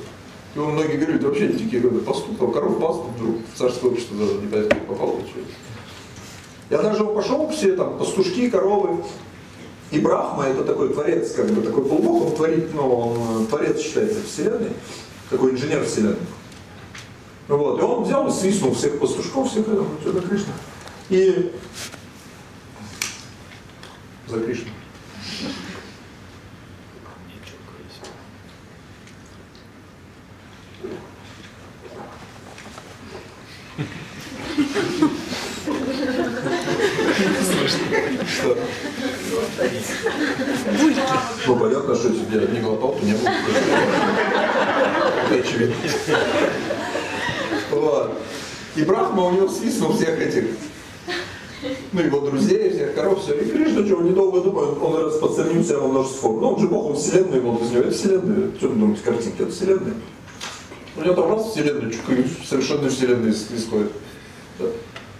Он многие говорят, вообще дикие годы, пастух, там коров пас, вдруг в царское общество даже не понятно, как попал. Я даже пошел, все там пастушки, коровы, и Брахма это такой творец, как бы такой полубог, он творит, ну, он творец считается Вселенной, такой инженер Вселенной. Вот, и он взял и свистнул всех пастушков, всех это, что за Кришна. И за Кришну. Что? Ну, понятно, что бы я не глотал, то не было. Это очевидно. Вот. И Брахма у него свистнул всех этих, ну, его друзей, всех коров, все. И Кришна, что, недолго думает, он распространил себя во множество форм. Ну, он же Бог, он вселенную, вот из него, это вселенная. Что вы думаете, картинки, это вселенная. У него там раз вселенная, совершенно вселенная исходит.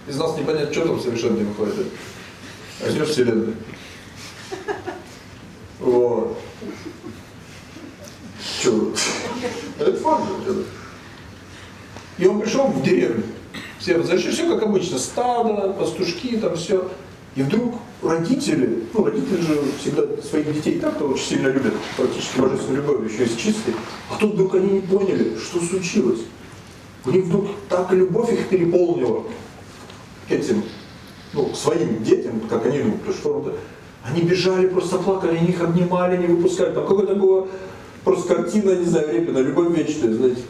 Из нас не понять, что там совершенно выходит. Возьмешь вселенную. Вот. Че? Это факт. И он пришел в деревню. Все зашли, все как обычно, стадо, пастушки, там все. И вдруг родители, ну родители же всегда своих детей так-то очень сильно любят, практически божественной любовью, еще и чистой. А тут вдруг они не поняли, что случилось. Них вдруг так любовь их переполнила этим, ну, своим детям, как они думают, что это. Они бежали, просто плакали, они их обнимали, не выпускали. Там какая-то была просто картина, не знаю, Репина, любовь вечная, знаете.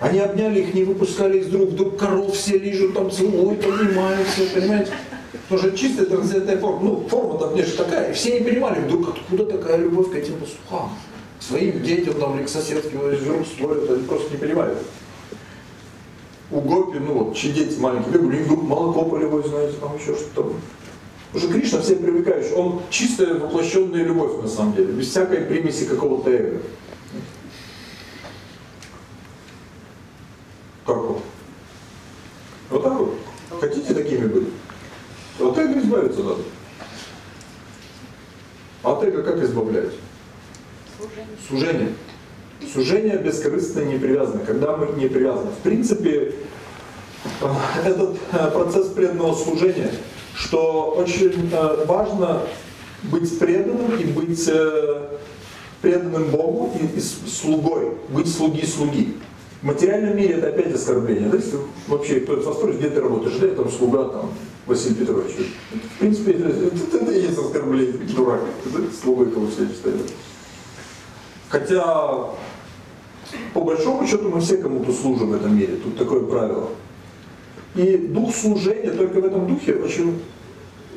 Они обняли их, не выпускали из рук, вдруг коров все лижут, там целуют, обнимаются, понимаете? Потому что чистая трансцендентная форма, ну, форма-то внешне такая, и все не понимали, вдруг откуда такая любовь к этим пастухам, своим детям, там, или к соседским, вдруг строят, они просто не понимают. У Гопи, ну вот, чьи дети маленькие бегали, и вдруг молоко полевое, знаете, там еще что-то. Уже Кришна все привлекающий, он чистая воплощенная любовь на самом деле, без всякой примеси какого-то эго. Как вот? Вот так вот. Хотите такими быть? От эго избавиться надо. От эго как избавляется? Служение. Служение. Сужение бескорыстно не привязано, когда мы не привязаны. В принципе, э, этот э, процесс преданного служения, что очень э, важно быть преданным и быть преданным Богу и, и слугой, быть слуги слуги. В материальном мире это опять оскорбление. Да? Если вообще кто-то спросит, где ты работаешь, да, я там слуга, там, Василий Петрович. В принципе, это, это, это и есть оскорбление, дурак. Да? Слугой кого себя считает. Хотя, по большому счету, мы все кому-то служим в этом мире. Тут такое правило. И дух служения, только в этом духе очень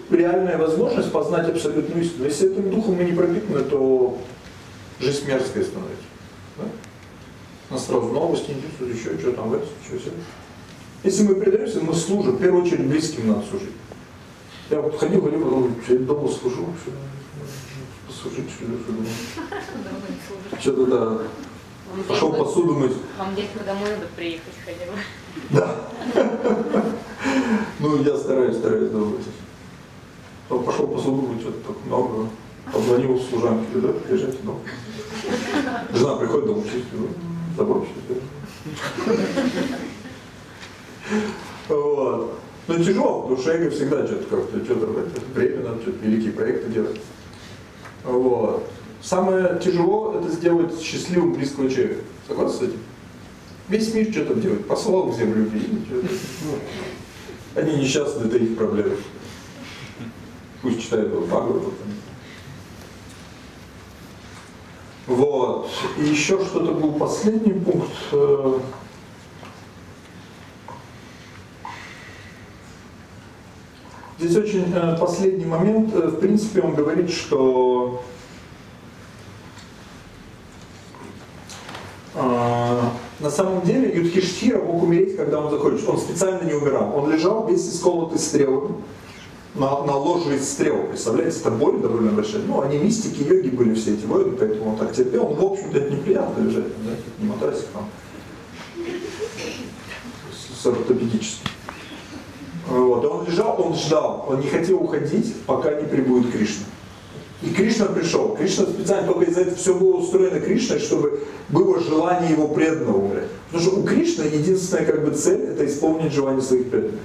реальная возможность познать абсолютную истину. Если этим духом мы не пропитаны, то жизнь мерзкая становится. Да? Нас сразу новости интересуют, еще что там, это, что все. Если мы предаемся, мы служим. В первую очередь близким надо служить. Я вот ходил, ходил, потом я дома служу, все, послужить, что что Что-то да. Пошел посуду мыть. Вам детку домой надо приехать хотя бы. Да. Ну, я стараюсь, стараюсь дома. То пошел посуду мыть, что-то так много. Позвонил служанке, да, приезжайте дома. Жена приходит домой, чистит, ну, заборчик. Вот. Но тяжело, потому что эго всегда что-то как-то, что-то время надо, что-то великие проекты делать. Вот. Самое тяжело это сделать счастливым близкого человека. Согласны с этим? Весь мир что-то делает, послал в землю людей. Ну, Они несчастны, это их проблемы. Пусть читают его Бхагавату. Вот. И еще что-то был последний пункт. э, Здесь очень э, последний момент. Э, В принципе, он говорит, что а, на самом деле Юдхиштира мог умереть, когда он захочет. Он специально не умирал. Он лежал весь исколотый стрелами на, на ложе из стрел. Представляете, это боль довольно большая. Ну, они мистики, йоги были все эти воины, поэтому он так терпел. Он, в общем-то, это неприятно лежать, да, не матрасик там. С, с ортопедическим. Вот. Он лежал, он ждал, он не хотел уходить, пока не прибудет Кришна. И Кришна пришел. Кришна специально, только из-за этого все было устроено Кришной, чтобы было желание его преданного умереть. Потому что у Кришны единственная как бы цель – это исполнить желание своих преданных.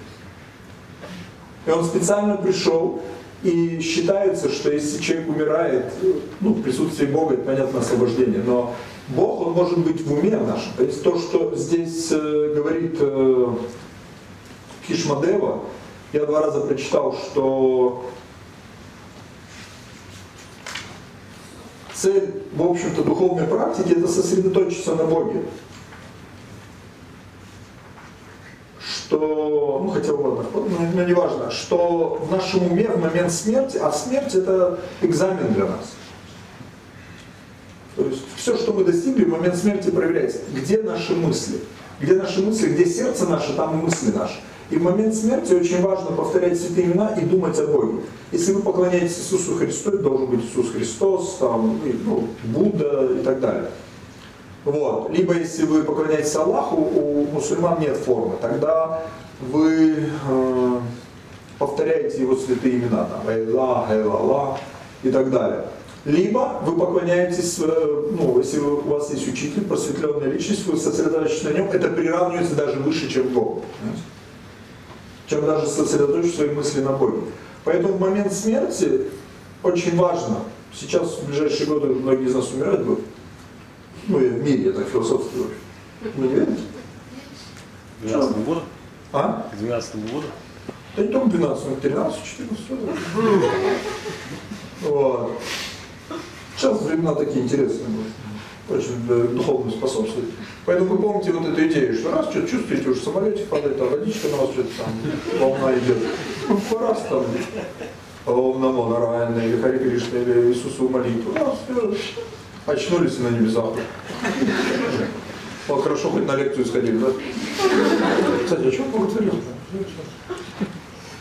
И он специально пришел, и считается, что если человек умирает, ну, в присутствии Бога, это понятно освобождение, но Бог, он может быть в уме нашем. То есть то, что здесь э, говорит э, Кишмадева, я два раза прочитал, что цель, в общем-то, духовной практики – это сосредоточиться на Боге. Что, ну хотя ладно, но, но неважно, что в нашем уме в момент смерти, а смерть это экзамен для нас. То есть все, что мы достигли, в момент смерти проверяется. Где наши мысли? Где наши мысли, где сердце наше, там и мысли наши. И в момент смерти очень важно повторять святые имена и думать о Боге. Если вы поклоняетесь Иисусу Христу, это должен быть Иисус Христос, там, и, ну, Будда и так далее. Вот. Либо если вы поклоняетесь Аллаху, у мусульман нет формы, тогда вы э, повторяете его святые имена, там, Эйлах, Эйлаллах и так далее. Либо вы поклоняетесь, э, ну, если у вас есть учитель, просветленная личность, вы сосредоточитесь на нем, это приравнивается даже выше, чем Бог. понимаете? Чем даже сосредоточить свои мысли на Боге. Поэтому в момент смерти очень важно, сейчас в ближайшие годы многие из нас умирать будут, ну, и в мире, я так философствую. Вы не верите? К 12 году? А? К 12 году? Да не только 12, но 13, 14. Вот. Сейчас времена такие интересные будут. Очень э, духовно способствует. Поэтому вы помните вот эту идею, что раз что-то чувствуете, уже самолетик падает, а водичка на вас что-то там, волна идет. Ну, раз там, Ом намо Нараяна, или Хари Кришна, или Иисусу молитву. Раз, всё, очнулись на небесах. Вот хорошо, хоть на лекцию сходили, да? Кстати, а что благотворил?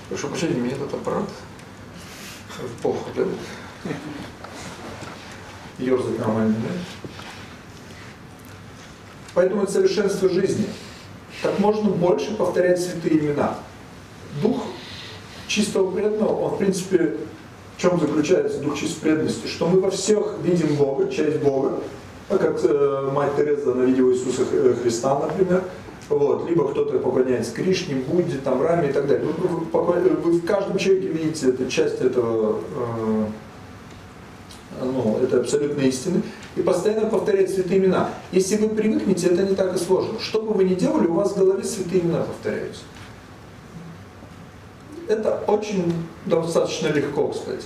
Прошу прощения, мне этот аппарат в пол хватает. Ёрзать нормально, да? Поэтому это совершенство жизни. Как можно больше повторять святые имена. Дух чистого преданного, он в принципе, в чем заключается дух чистой преданности? Что мы во всех видим Бога, часть Бога, а как э, мать Тереза на видео Иисуса Хри- Христа, например. Вот. Либо кто-то поклоняется Кришне, Будде, там, Раме и так далее. Вы, вы вы в каждом человеке видите эту часть этого, э, ну, это абсолютной истины. И постоянно повторять святые имена. Если вы привыкнете, это не так и сложно. Что бы вы ни делали, у вас в голове святые имена повторяются. Это очень достаточно легко, кстати.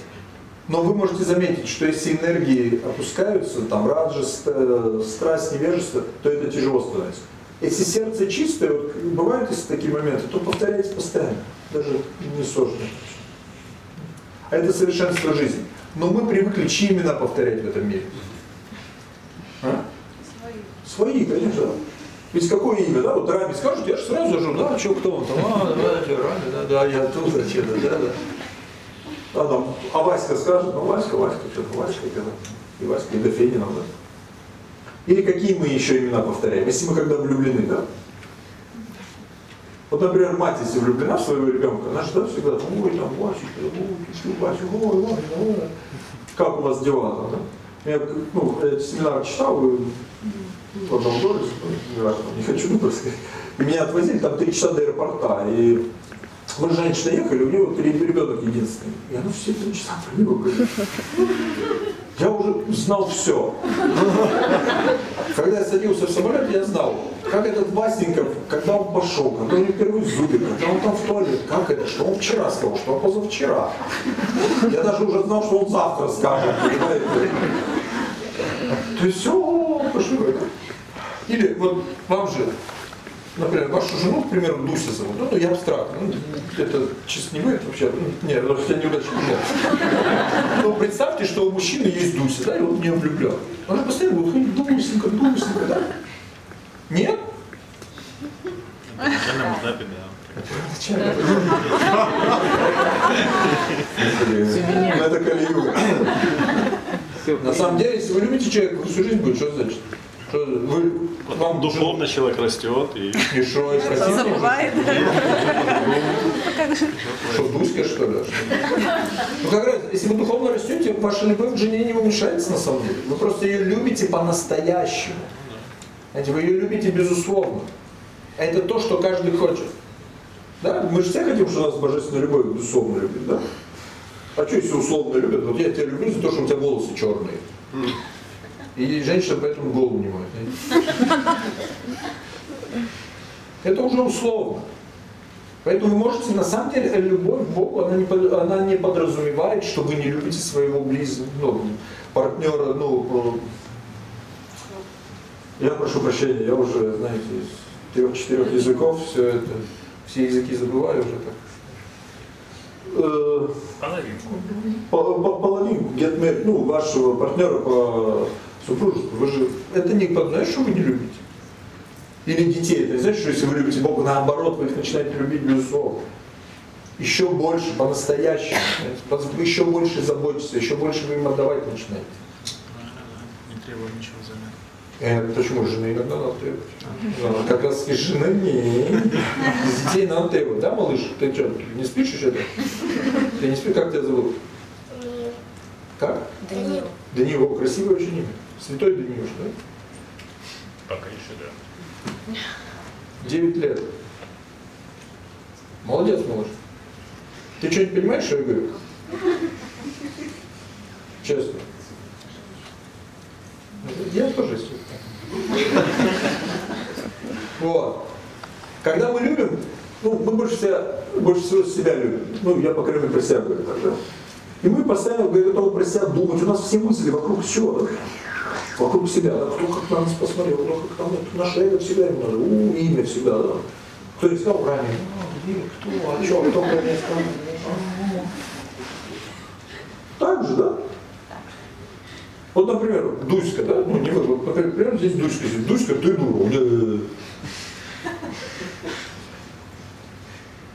Но вы можете заметить, что если энергии опускаются, там раджас, э, страсть, невежество, то это тяжело становится. Если сердце чистое, вот, бывают если такие моменты, то повторяйте постоянно. Даже не сложно. А это совершенство жизни. Но мы привыкли чьи имена повторять в этом мире? А? Свои, конечно. Ведь какое имя, да? Вот Рами скажут, я же сразу же, да, что, кто он там? А, да, да, Рами, да, да, я тут, что-то, да, да. А, там, а Васька скажет, ну Васька, Васька, что-то Васька, когда, и Васька, и Дофенинов, да. Или какие мы еще имена повторяем, если мы когда влюблены, да? Вот, например, мать, если влюблена в своего ребенка, она же да, всегда, ой, там, Васечка, ой, Васечка, ой, ой, ой, как у вас дела там, да? Я, ну, я семинар читал, в одном городе, ну, не хочу. И меня отвозили там три часа до аэропорта, и мы с женщиной ехали, у нее вот ребенок единственный. И она все три часа него говорит. Я уже знал все. Когда я садился в самолет, я знал, как этот Васеньков, когда он пошел, когда у него первый зубик, когда он там в туалет, как это, что он вчера сказал, что он позавчера. Я даже уже знал, что он завтра скажет, понимаете? То есть все, пошли Или вот вам же например, вашу жену, к примеру, Дуся зовут, ну, я абстрактно, ну, это чисто не вы, это вообще, ну, нет, это вообще неудачный пример. Но представьте, что у мужчины есть Дуся, да, и он в нее влюблен. Он же постоянно будет ходить, Дусенька, Дусенька, да? Нет? На начальном этапе, да. Ну, это На самом деле, если вы любите человека, всю жизнь будет, что значит? Что вы, вам духовно человек растет и... И что, и хотите? Забывает. Что, Дуська, что ли? Ну как раз, если вы духовно растете, ваша любовь к жене не уменьшается на самом деле. Вы просто ее любите по-настоящему. Знаете, вы ее любите безусловно. Это то, что каждый хочет. Да? Мы же все хотим, чтобы у нас божественная любовь безусловно любит, да? А что, если условно любят? Вот я тебя люблю за то, что у тебя волосы черные. И женщина поэтому голову не моет. Это уже условно. Поэтому вы можете, на самом деле, любовь к Богу, она не, она не подразумевает, что вы не любите своего близкого, ну, партнера, ну, я прошу прощения, я уже, знаете, из трех-четырех языков все это, все языки забываю уже так. Э, половинку. Половинку, get ну, вашего партнера по супружеству. Вы же, это не знаешь, что вы не любите? Или детей. Это не значит, что если вы любите Бога, наоборот, вы их начинаете любить безусловно. Еще больше, по-настоящему. Еще больше заботитесь, еще больше вы им отдавать начинаете. Не требуем ничего. Э, почему жены иногда надо требовать? А, как раз из жены не. Из детей надо требовать. Да, малыш? Ты что, не спишь еще? Ты не спишь? Как тебя зовут? Как? Даниил. Даниил. Красивое очень имя. Святой Даниил, да? Пока еще да. 9 лет. Молодец, малыш. Ты что-нибудь понимаешь, что я говорю? Честно. Я тоже слегка. Вот. Когда мы любим, ну, мы больше, всего себя любим. Ну, я, по крайней мере, про себя говорю тогда. И мы постоянно готовы про себя думать. У нас все мысли вокруг чего? Вокруг себя. Да? Кто как на нас посмотрел, кто как там, наше эго всегда им надо. У, имя всегда, да. Кто не сказал ранее? Где, кто, а что, кто про меня сказал? Так же, да? Вот, например, Дуська, да? Ну, не вы, вот, например, здесь Дуська здесь. Дуська, ты дура.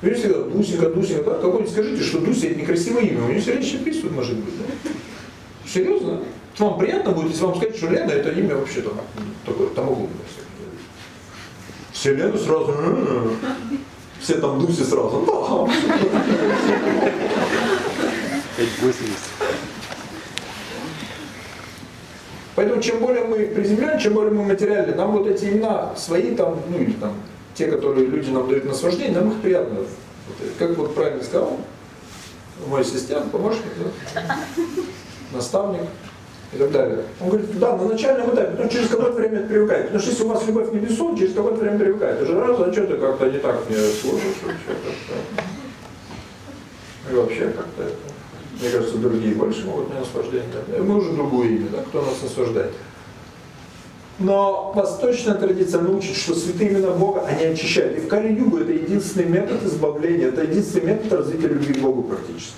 Видишь, всегда Дусенька, Дусенька, да? Какой-нибудь скажите, что Дуся это некрасивое имя, у нее сердечный приступ может быть, да? Серьезно? Вам приятно будет, если вам сказать, что Лена это имя вообще там такое, там угодно. Все Лену сразу, все там Дуси сразу, да. 580. Поэтому чем более мы приземляем, чем более мы материальны, нам вот эти имена свои там, ну или там, те, которые люди нам дают наслаждение, нам их приятно. Вот, как вот правильно сказал мой ассистент, помощник, да? наставник. и так далее. Он говорит, да, на начальном этапе, но через какое-то время это привыкает. Потому что если у вас любовь не бессон, через какое-то время привыкает. Уже раз, а что ты как-то не так мне слушаешь, вообще как-то. И вообще как-то это. Мне кажется, другие больше могут мне наслаждение дать. Мы уже другое имя, да, кто нас наслаждает. Но восточная традиция научит, что святые имена Бога, они очищают. И в Кали-Югу это единственный метод избавления, это единственный метод развития любви к Богу практически.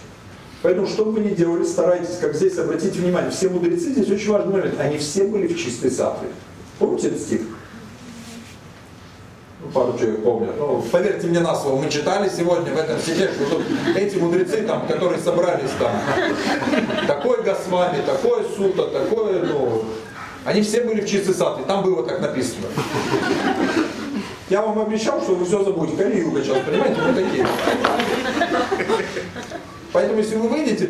Поэтому, что бы вы ни делали, старайтесь, как здесь, обратите внимание, все мудрецы, здесь очень важный момент, они все были в чистой сатве. Помните этот стих? Ну, пару человек помнят. Ну, поверьте мне на слово, мы читали сегодня в этом стихе, что тут эти мудрецы, там, которые собрались там, такой Госвами, такой Сута, такой, ну, они все были в чистой сатве, там было так написано. Я вам обещал, что вы все забудете. Кали-юга сейчас, понимаете, мы такие. Поэтому если вы выйдете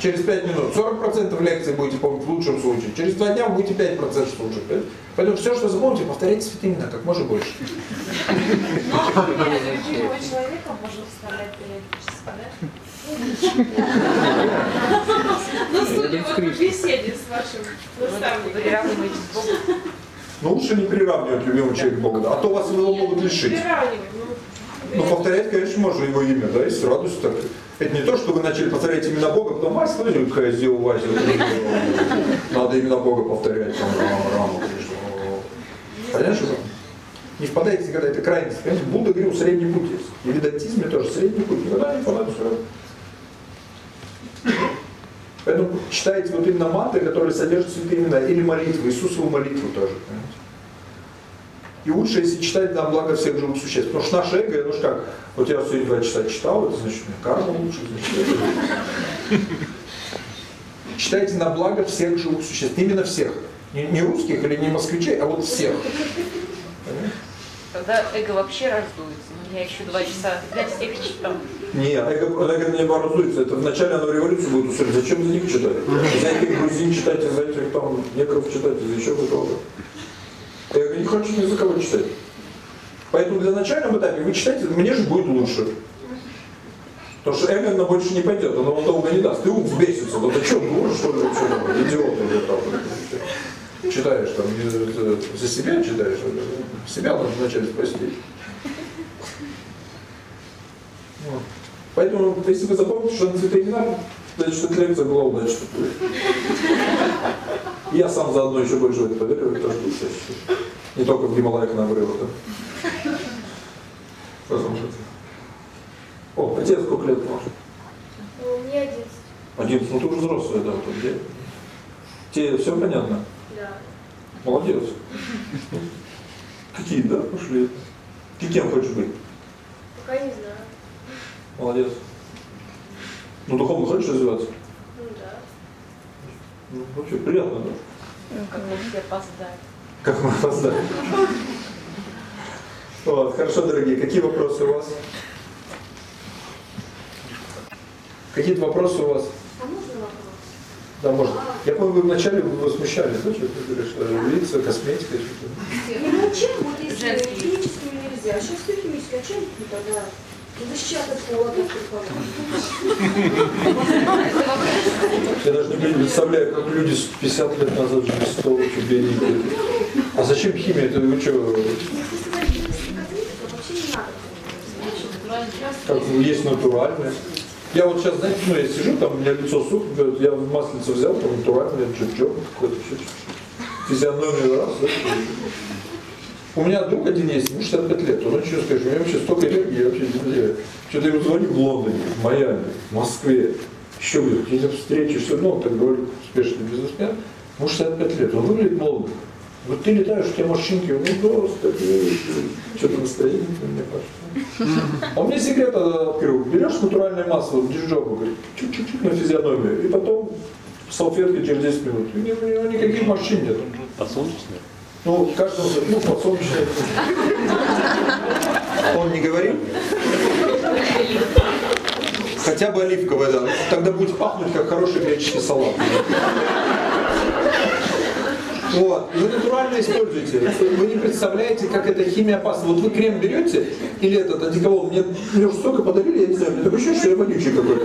через 5 минут, 40% лекции будете помнить в лучшем случае. Через 2 дня вы будете 5% слушать. Поэтому все, что запомните, повторяйте святые имена как можно больше. Но человека можно вставлять периодически, да? Ну, судя вот в беседе с вашим наставником. Богу. Ну лучше не приравнивать любимого человека к Богу, да, а то вас его могут лишить. Приравнивать, ну, Ну, повторять, конечно, можно его имя, да, и с радостью так. Это не то, что вы начали повторять имена Бога, потом Вася, смотрите, какая я сделал Вася. Надо имена Бога повторять, там, Рама, Рама, конечно. Понятно, что? Не впадайте никогда, это крайность. Понимаете, Будда говорил, средний путь есть. И в тоже средний путь. Никогда не впадайте сразу. Поэтому читайте вот именно мантры, которые содержат святые имена, или молитвы, Иисусову молитву тоже. Понимаете? И лучше, если читать на благо всех живых существ. Потому что наше эго, ну что как, вот я сегодня два часа читал, это значит, меня карма лучше, значит, это... Читайте на благо всех живых существ, именно всех. Не, не русских или не москвичей, а вот всех. Понимаете? Тогда эго вообще раздуется. Ну, я еще два часа для всех читал. Не, эго, эго не образуется. Это вначале оно революцию будет устроить. Зачем за них читать? За этих грузин читать, за этих там некров читать, за еще кого-то. Эго не хочет ни за кого читать. Поэтому для начального этапа вы читаете, мне же будет лучше. Потому что эго оно больше не пойдет, оно вам долго не даст. Ты ум взбесится, вот о чем думаешь, что ли, вообще идиот или там. Читаешь там, за себя читаешь, э, себя надо вначале спасти. Вот. Поэтому, если вы запомните, что на цветы имена, значит, эта лекция была удачной. Я сам заодно еще больше в это поверю, это тоже чаще. Не только в Гималаях на обрывах. Да. Послушайте. О, отец сколько лет может? Ну, Мне 11. 11, ну ты уже взрослая, да, вот где? Тебе все понятно? Да. Молодец. Какие, да, пошли. Ты кем хочешь быть? Пока не знаю. Молодец. Ну, духовно хочешь развиваться? Ну да. Ну, вообще приятно, да? Как мы все опоздали. Как мы опоздали. Вот, хорошо, дорогие, какие вопросы у вас? Какие-то вопросы у вас? А можно? Да, можно. Я помню, вы вначале вы возмущались, да, что ты говоришь, что лица, косметика, что-то. Ну зачем, вот если химическими нельзя, а сейчас все химическое, а чем ну, тогда? Я даже не представляю, как люди с 50 лет назад жили с беленькие. А зачем химия? Это вы что, Вообще не надо. как есть натуральное? Я вот сейчас, знаете, ну я сижу, там у меня лицо сухнет, я в маслице взял, там натуральное, чуть-чуть, какой-то чуть-чуть. Физиономию раз, да? У меня друг один есть, ему 65 лет, он что скажешь, у меня вообще столько энергии, я вообще не знаю. Что-то ему звоню в Лондоне, в Майами, в Москве, еще какие-то встречи, все, ну, он так говорит, успешный бизнесмен, ему 65 лет, он выглядит молодо. Вот ты летаешь, у тебя морщинки, ну просто, что-то настроение у меня пошло. А у меня секрет открыл. Берешь натуральное масло, дирижобу, говорит, чуть-чуть на физиономию, и потом салфеткой через 10 минут. И у него никаких морщин нет. Подсолнечное? Ну, каждому, ну, подсолнечное. Он не говорит? Хотя бы оливковое, да. Тогда будет пахнуть, как хороший греческий салат. Вот. Вы натурально используете. Вы не представляете, как эта химия опасна. Вот вы крем берете, или этот одеколон, мне, мне столько подарили, я не знаю, мне такое ощущение, что я вонючий какой-то.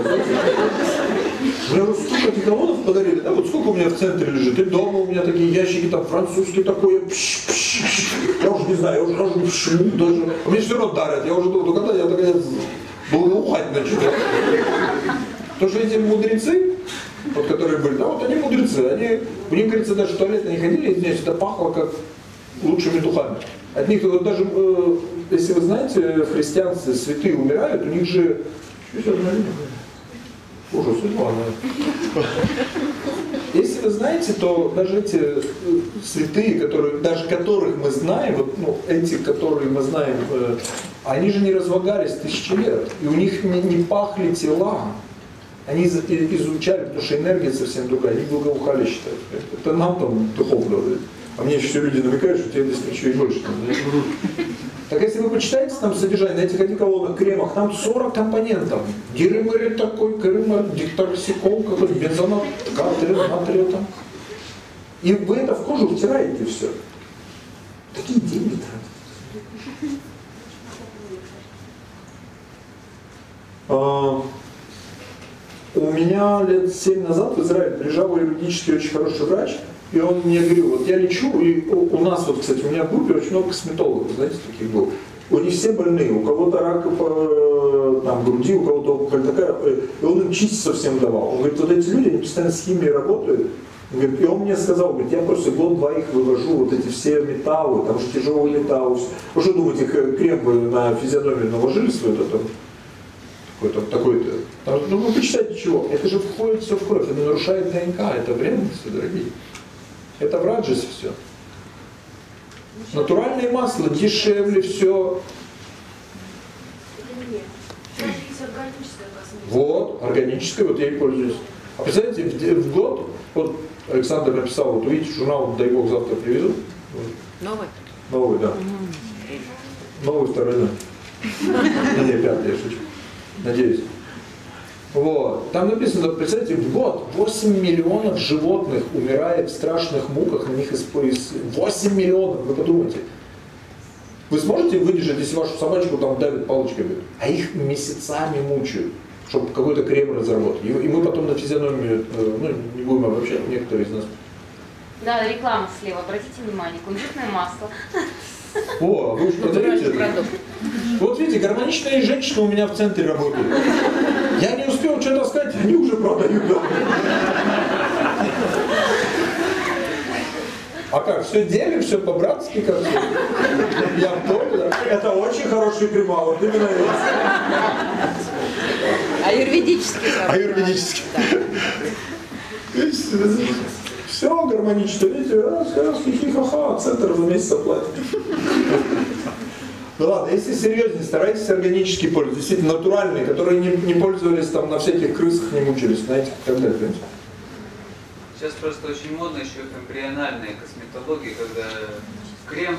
Мне вот столько талонов подарили, да, вот сколько у меня в центре лежит, и дома у меня такие ящики, там французский такой, пш, пш, пш. я уже не знаю, я уже хожу в шму даже, а мне все равно дарят, я уже думаю, ну когда я наконец благоухать начну. Потому что эти мудрецы, вот которые были, да, вот они мудрецы, они, них, говорится, даже в туалет не ходили, извиняюсь, это пахло как лучшими духами. От них вот даже, э, если вы знаете, в христианстве святые умирают, у них же... Что? Ужас, Светлана. Если вы знаете, то даже эти э, святые, которые, даже которых мы знаем, вот, ну, эти, которые мы знаем, э, они же не разлагались тысячи лет, и у них не, не пахли тела. Они изучали, потому что энергия совсем другая, они благоухали, считают. Это нам там духовно. А мне еще все люди намекают, что тебе здесь ничего и больше. Так если вы почитаете там содержание на этих одеколонных кремах, там 40 компонентов. Геремерин такой, керемер, диктоксикол какой-то, бензонат, катрия, натрия там. И вы это в кожу втираете все. Такие деньги тратите. У меня лет 7 назад в Израиле приезжал юридически очень хороший врач, и он мне говорил, вот я лечу, и у, у нас вот, кстати, у меня в группе очень много косметологов, знаете, таких был. Они все больные, у кого-то рак э, там, груди, у кого-то опухоль такая, э, и он им чистить совсем давал. Он говорит, вот эти люди, они постоянно с химией работают, говорит, и он мне сказал, говорит, я просто год-два их вывожу, вот эти все металлы, там же тяжелый металл. Вы что думаете, х- крем на физиономию наложили вот это? Какой-то такой-то. Там, Ну вы почитайте чего. Это же входит все в кровь, это нарушает ДНК, это вредно все, дорогие. Это в раджесе все. Натуральные масла дешевле все. Вот, органическое, вот я и пользуюсь. А представляете, в, год, вот Александр написал, вот увидите, журнал, дай бог, завтра привезут. Вот, Новый? Новый, да. Новый второй. Не, не, пятый, я шучу. Надеюсь. Вот. Там написано, представьте, в год 8 миллионов животных умирает в страшных муках, на них используют 8 миллионов, вы подумайте. Вы сможете выдержать, если вашу собачку там давят палочками, а их месяцами мучают, чтобы какой-то крем разработать. И, мы потом на физиономию, э, ну, не будем обобщать, некоторые из нас. Да, реклама слева, обратите внимание, кунжутное масло. О, вы что, это. Вот видите, гармоничные женщины у меня в центре работают. Я не успел что-то сказать, они уже продают. да. А как, все делим, все по-братски как Я в доме, да? Это очень хороший крема, вот именно Аюрведический. правда. Аюрведический. Все гармонично, видите, раз, раз, хихи-ха-ха, центр за месяц оплатит. Ну ладно, если серьезнее, старайтесь органически пользоваться, действительно натуральные, которые не, не пользовались там на всяких крысах, не мучились, знаете, как так далее. Сейчас просто очень модно еще эмбриональная косметология, когда крем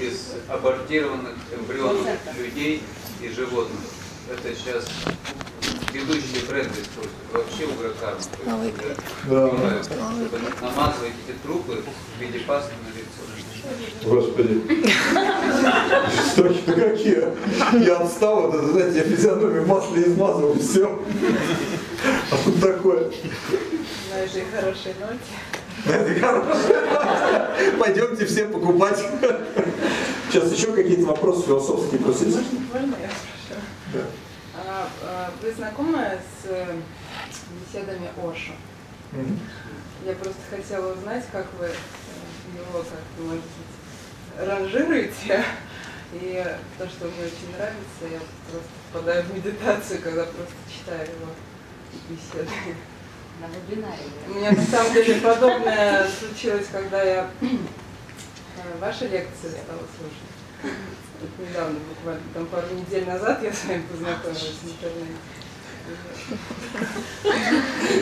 из абортированных эмбрионов людей и животных. Это сейчас ведущие бренды используют. Вообще угрокарм. Да. Намазывать эти трупы в виде пасты на лицо. Господи. Жестокие какие. Я отстал, вот это, знаете, я физиономию масло измазывал, все. А тут такое. На этой хорошей ноте. Это хорошо. Пойдемте все покупать. Сейчас еще какие-то вопросы философские просить. Можно я спрошу? Да. А, а, Вы знакомы с э, беседами Оша? Мгм. Я просто хотела узнать, как вы его, как может быть, ранжируете. И то, что мне очень нравится, я просто впадаю в медитацию, когда просто читаю его беседы. На вебинаре. У меня на самом деле подобное случилось, когда я э, ваши лекции стала слушать. Вот недавно, буквально там пару недель назад я с вами познакомилась в интернете.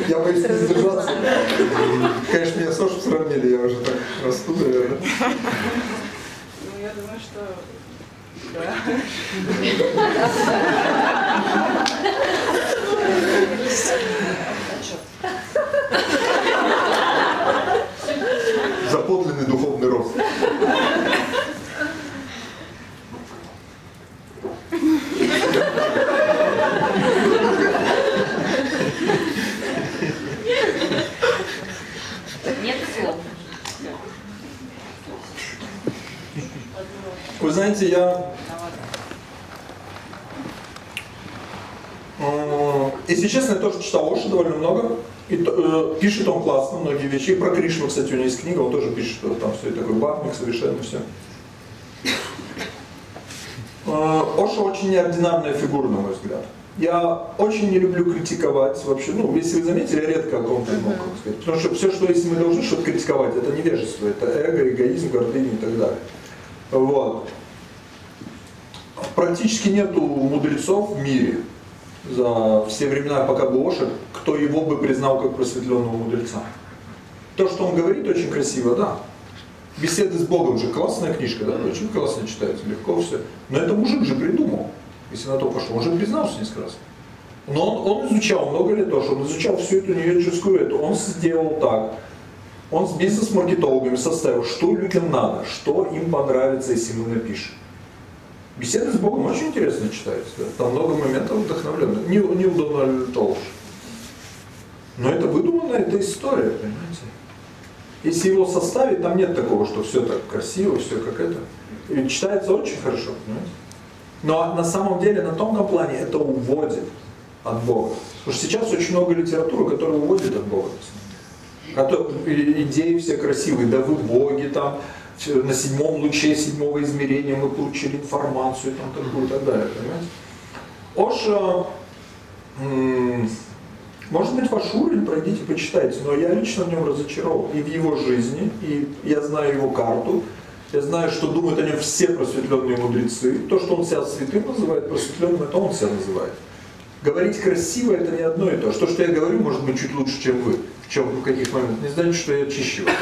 Я боюсь не сдержаться. Конечно, меня с Сошей сравнили, я уже так расту, наверное. Ну, я думаю, что да. За подлинный духовный рост. Вы знаете, я Э, Если честно, я тоже читал Оши довольно много. И э, пишет он классно многие вещи. И про Кришну, кстати, у него есть книга, он тоже пишет, что там все такой бахмик, совершенно все. Э, Оша очень неординарная фигура, на мой взгляд. Я очень не люблю критиковать вообще. Ну, если вы заметили, я редко о ком-то могу сказать. Потому что все, что если мы должны что-то критиковать, это невежество, это эго, эгоизм, гордыня и так далее. Вот. Практически нету мудрецов в мире, за все времена, пока был Оша, кто его бы признал как просветленного мудреца. То, что он говорит, очень красиво, да. Беседы с Богом же классная книжка, да, очень классно читается, легко все. Но это мужик же придумал, если на то пошло. Он же признался несколько раз. Но он, он изучал много лет тоже, он изучал всю эту неведческую эту, он сделал так. Он с бизнес-маркетологами составил, что людям надо, что им понравится, если мы напишем. Беседы с Богом очень интересно читается. Да? Там много моментов вдохновленных. Не, не удобно толш. Но это выдуманная это история, понимаете? Если его составить, там нет такого, что все так красиво, все как это. И читается очень хорошо, понимаете? Но на самом деле на тонком плане это уводит от Бога. Потому что сейчас очень много литературы, которая уводит от Бога. Идеи все красивые, да вы боги там, на седьмом луче седьмого измерения мы получили информацию там такую и так далее, понимаете? Оша, может быть, ваш уровень, пройдите, почитайте, но я лично в нем разочарован и в его жизни, и я знаю его карту, я знаю, что думают о нем все просветленные мудрецы. То, что он себя святым называет, просветленным, это он себя называет. Говорить красиво это не одно и то. Что, что я говорю, может быть, чуть лучше, чем вы. В чем, в каких моментах. Не значит, что я чище вас.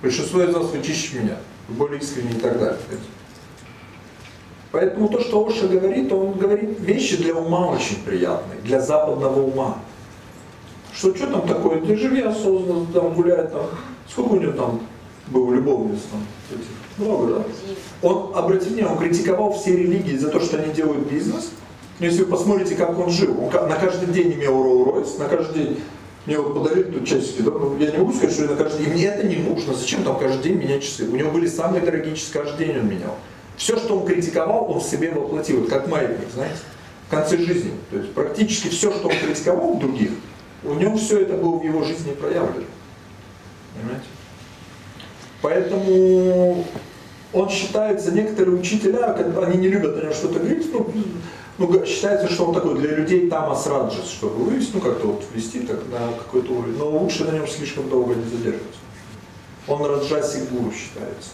Большинство из вас вы чище меня, более искренне и так далее. Поэтому то, что Оша говорит, он говорит вещи для ума очень приятные, для западного ума. Что, что там такое? Ты живи осознанно, там гуляй, там. Сколько у него там было любовниц там? Много, да? Он, обратите внимание, он критиковал все религии за то, что они делают бизнес. Но если вы посмотрите, как он жил, он на каждый день имел Rolls-Royce, на каждый день мне вот подарили тут часики, да? ну, я не могу сказать, что на каждый день, мне это не нужно, зачем там каждый день менять часы? У него были самые дорогие часы, каждый день он менял. Все, что он критиковал, он в себе воплотил, вот как маятник, знаете, в конце жизни. То есть практически все, что он критиковал у других, у него все это было в его жизни проявлено. Понимаете? Поэтому он считается, некоторые учителя, они не любят о нем что-то говорить, ну, ну, считается, что он такой для людей Тамас Раджас, чтобы вывести, ну, как-то вот ввести так на какой-то уровень. Но лучше на нем слишком долго не задерживаться. Он Раджаси Гуру считается.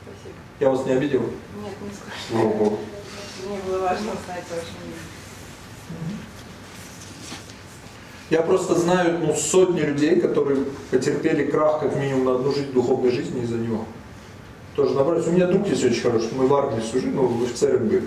Спасибо. Я вас не обидел? Нет, не скажу. Слава Богу. Мне было важно знать очень. Я просто знаю ну, сотни людей, которые потерпели крах как минимум на одну жизнь духовной жизни из-за него тоже набрать. У меня друг есть очень хороший, мы в армии служили, ну, в офицером были.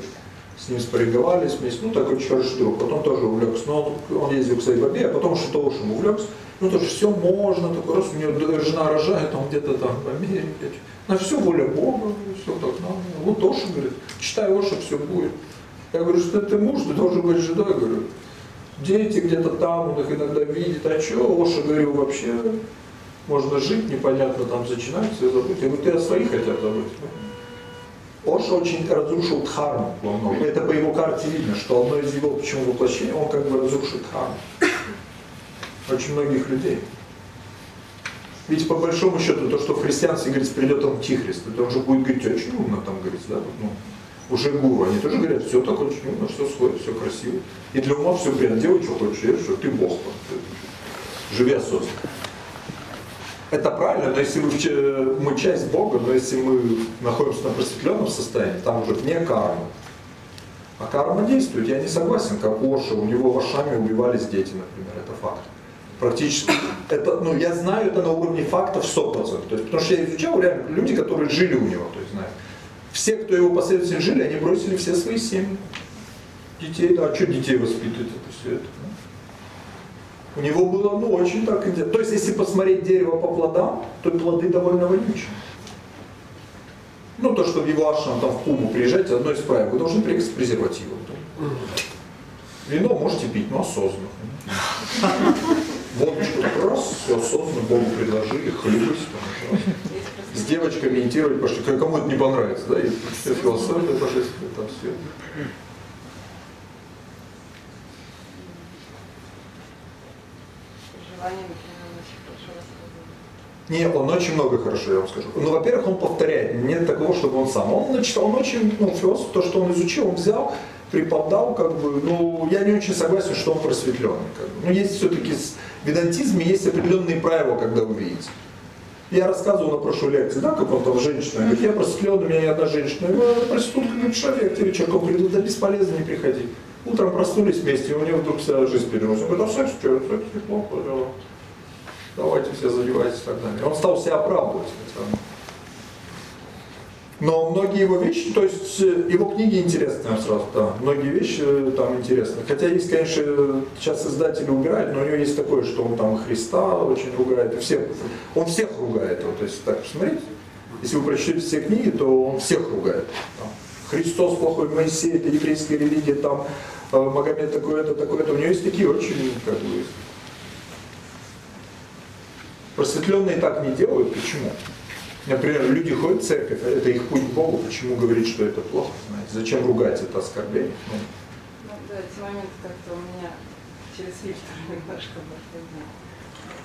С ним спарринговались вместе, ну, такой очень хороший друг. Потом тоже увлекся, но он, он ездил к своей бабе, а потом ему увлекся. Ну, тоже все можно, такой раз у него жена рожает, он где-то там в Америке. На все воля Бога, все так надо. Вот Оша говорит, читай Оша, все будет. Я говорю, что ты муж, ты должен быть женой, говорю. Дети где-то там, он их иногда видит, а что, Оша, говорю, вообще можно жить, непонятно там зачинаться и забыть. Я говорю, ты о своих хотят забыть. Оша очень разрушил дхарму во многом. Это по его карте видно, что одно из его почему воплощений, он как бы разрушит дхарму. Очень многих людей. Ведь по большому счету, то, что в христианстве говорится, придет антихрист, это уже будет говорить очень умно, там говорится, да, ну, уже гуру, они тоже говорят, все так очень умно, все сходит, все красиво. И для ума все приятно, делай, что хочешь, я что ты Бог. Живи осознанно. Это правильно, но если мы, мы часть Бога, но если мы находимся на просветленном состоянии, там уже вне кармы. А карма действует, я не согласен, как Оша, у него вошами убивались дети, например, это факт. Практически, это, ну, я знаю это на уровне фактов 100%. То есть, потому что я изучал реально люди, которые жили у него, то есть знаю. Все, кто его последовательно жили, они бросили все свои семьи. Детей, да, а что детей воспитывать, это все это. У него было, ну, очень так интересно. То есть, если посмотреть дерево по плодам, то плоды довольно вонючие. Ну, то, что в его ашрам, там, в Пуму приезжаете, одно из правил, вы должны приехать с презервативом. Вино можете пить, но осознанно. Водочку так раз, все осознанно Богу предложили, там. с девочкой медитировать пошли. Кому это не понравится, да? И все философия пошли, там все. Желание, например, очень хорошо рассказывать. Не, он очень много хорошо, я вам скажу. Ну, во-первых, он повторяет. Нет такого, чтобы он сам. Он, значит, он очень, ну, философ, то, что он изучил, он взял, преподал, как бы, ну, я не очень согласен, что он просветленный. Как бы. Ну, есть все-таки в ведантизме есть определенные правила, когда вы видите. Я рассказывал на прошлой лекции, да, как он там женщина, говорит, я просветленный, у меня ни одна женщина. Я говорю, «А проститутка, говорит, что я к тебе человеком приду, да бесполезно, не приходи. Утром проснулись вместе, и у него вдруг вся жизнь перевернулась. Он говорит, а секс что, секс неплохо, да. давайте все задевайтесь и так далее. Он стал себя оправдывать. это. Но многие его вещи, то есть э, его книги интересные сразу, да, многие вещи э, там интересны. Хотя есть, конечно, сейчас издатели убирают, но у него есть такое, что он там Христа очень ругает, и всех, он всех ругает, вот, то есть так посмотреть, если вы прочтете все книги, то он всех ругает. Там, Христос плохой, Моисей, это еврейская религия, там э, Магомед такой-то, такой-то. У него есть такие очень, как бы, просветленные так не делают. Почему? Например, люди ходят в церковь, а это их путь к Богу, почему говорить, что это плохо, знаете? Зачем ругать это оскорбление? Ну, Ну, да, эти моменты как-то у меня через фильтр немножко проходили.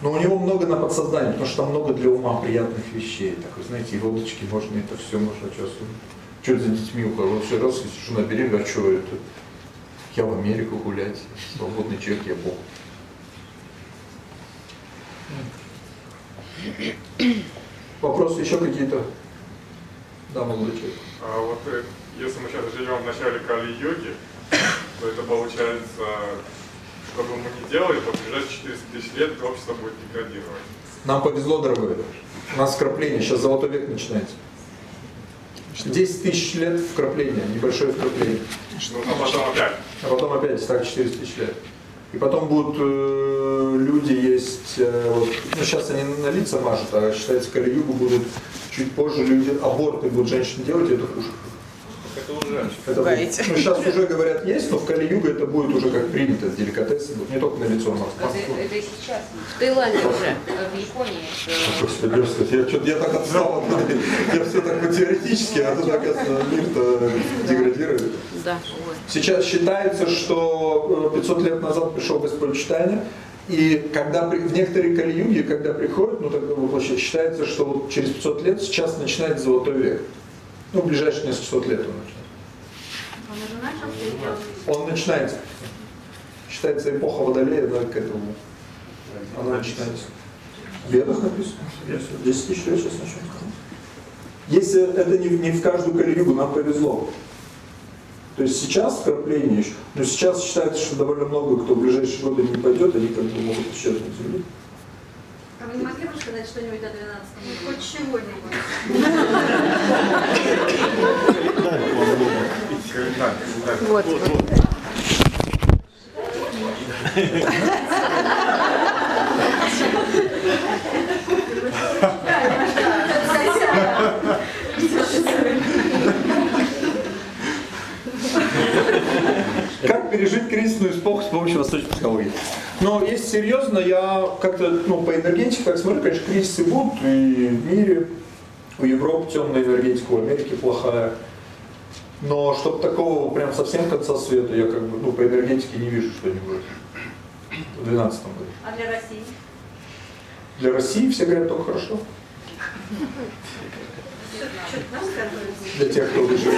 Но у него много на подсознании, потому что там много для ума приятных вещей. Так, вы знаете, и водочки можно, это все можно чувствовать. Что это за детьми ухожу? Все раз, если жена беременна, а что это? Я в Америку гулять, свободный человек, я Бог. Вопросы еще какие-то? Да, молодой человек. А вот э, если мы сейчас живем в начале Кали-йоги, то это получается, что бы мы ни делали, то в ближайшие 400 тысяч лет общество будет деградировать. Нам повезло, дорогой. У нас вкрапление, сейчас золотой век начинается. 10 тысяч лет вкрапления, небольшое вкрапление. А потом опять. А потом опять так 400 тысяч лет. И потом будут э, люди есть, э, вот, ну сейчас они на лица мажут, а считается, Кали-Югу будут чуть позже люди, аборты будут женщины делать, и это хуже. Это уже. Это будет, ну, сейчас уже говорят есть, но в Кали-Югу это будет уже как принято, деликатесы будут, не только на лицо, но Это, это и сейчас. В Таиланде уже. В Японии. Господи, Господи, я, что-то, я так отстал, я все так вот теоретически, а тут, оказывается, мир-то деградирует. Да. Сейчас считается, что э, 500 лет назад пришел Господь читания, и когда при- в некоторые кали-юги, когда приходят, ну так вот, вообще считается, что вот через 500 лет сейчас начинается золотой век. Ну, в ближайшие несколько лет он начинается. Он начинается. Считается эпоха Водолея, но к этому. Она начинается. В Ведах написано. 10 тысяч лет сейчас начнется. Если это не, в- не в каждую калиюгу, нам повезло. То есть сейчас вкрапление еще, но сейчас считается, что довольно много, кто в ближайшие годы не пойдет, они как бы могут исчезнуть с земли. А вы не могли бы сказать что-нибудь о 12 Ну, Хоть чего-нибудь. Вот. Как пережить кризисную эпоху с помощью восточной психологии? Но если серьезно, я как-то ну, по энергетике так смотрю, конечно, кризисы будут и в мире, у Европы темная энергетика, у Америки плохая. Но чтобы такого прям совсем конца света, я как бы ну, по энергетике не вижу, что не будет. В 2012 году. А для России? Для России все говорят только хорошо. Для тех, кто выжил.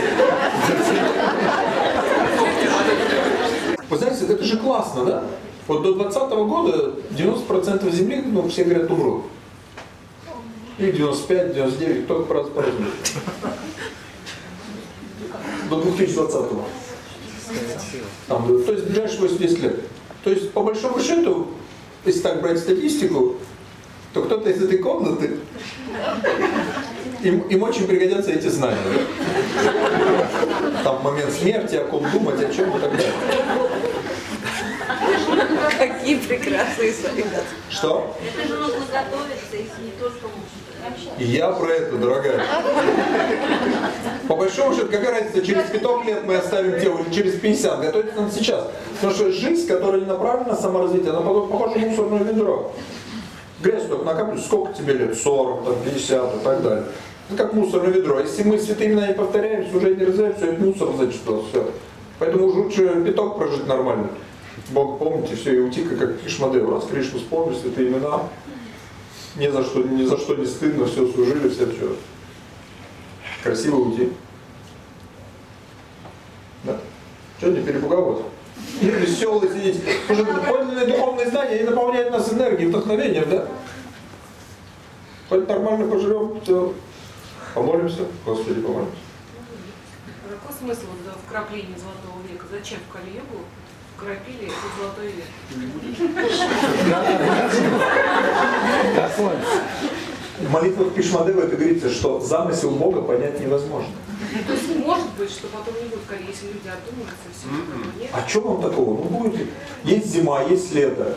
Вы знаете, это же классно, да? Вот до 2020 года 90% земли, ну, все говорят, умрут. И 95, 99, только по-разному. До 2020 -го. Там, то есть ближайшие 80 лет. То есть, по большому счету, если так брать статистику, то кто-то из этой комнаты, им, им очень пригодятся эти знания. Там момент смерти, о ком думать, о чем и так далее. Какие прекрасные солдаты. Что? Это же нужно готовиться, если не то, что И я про это, дорогая. По большому счету, какая разница, через пяток лет мы оставим тело или через 50, готовиться надо сейчас. Потому что жизнь, которая не направлена на саморазвитие, она похожа на мусорное ведро. Грязь только накапливается, сколько тебе лет? 40, там, 50 и так далее. Ну, как мусорное ведро. Если мы святые имена не повторяем, уже не развиваем, все, это мусор, значит, что все. Поэтому уже лучше пяток прожить нормально. Бог помните, все, и уйти, как Кришмадев. Раз Кришну вспомнили, святые имена, ни за что, ни за что не стыдно, все служили, все что. Красиво уйти. Да. Что, не перепугал вас? И веселый сидеть. Потому что подлинные духовные знания, они наполняют нас энергией, вдохновением, да? Хоть нормально пожрем, все. Помолимся, Господи, помолимся. Какой смысл вот в краплении золотого века? Зачем в Кали-Югу вкрапили этот золотой век? В молитвах Пишмадева это говорится, что замысел Бога понять невозможно. То есть может быть, что потом не будет Кали, если люди одумаются, все этого нет? А что вам такого? Ну будет. Есть зима, есть лето.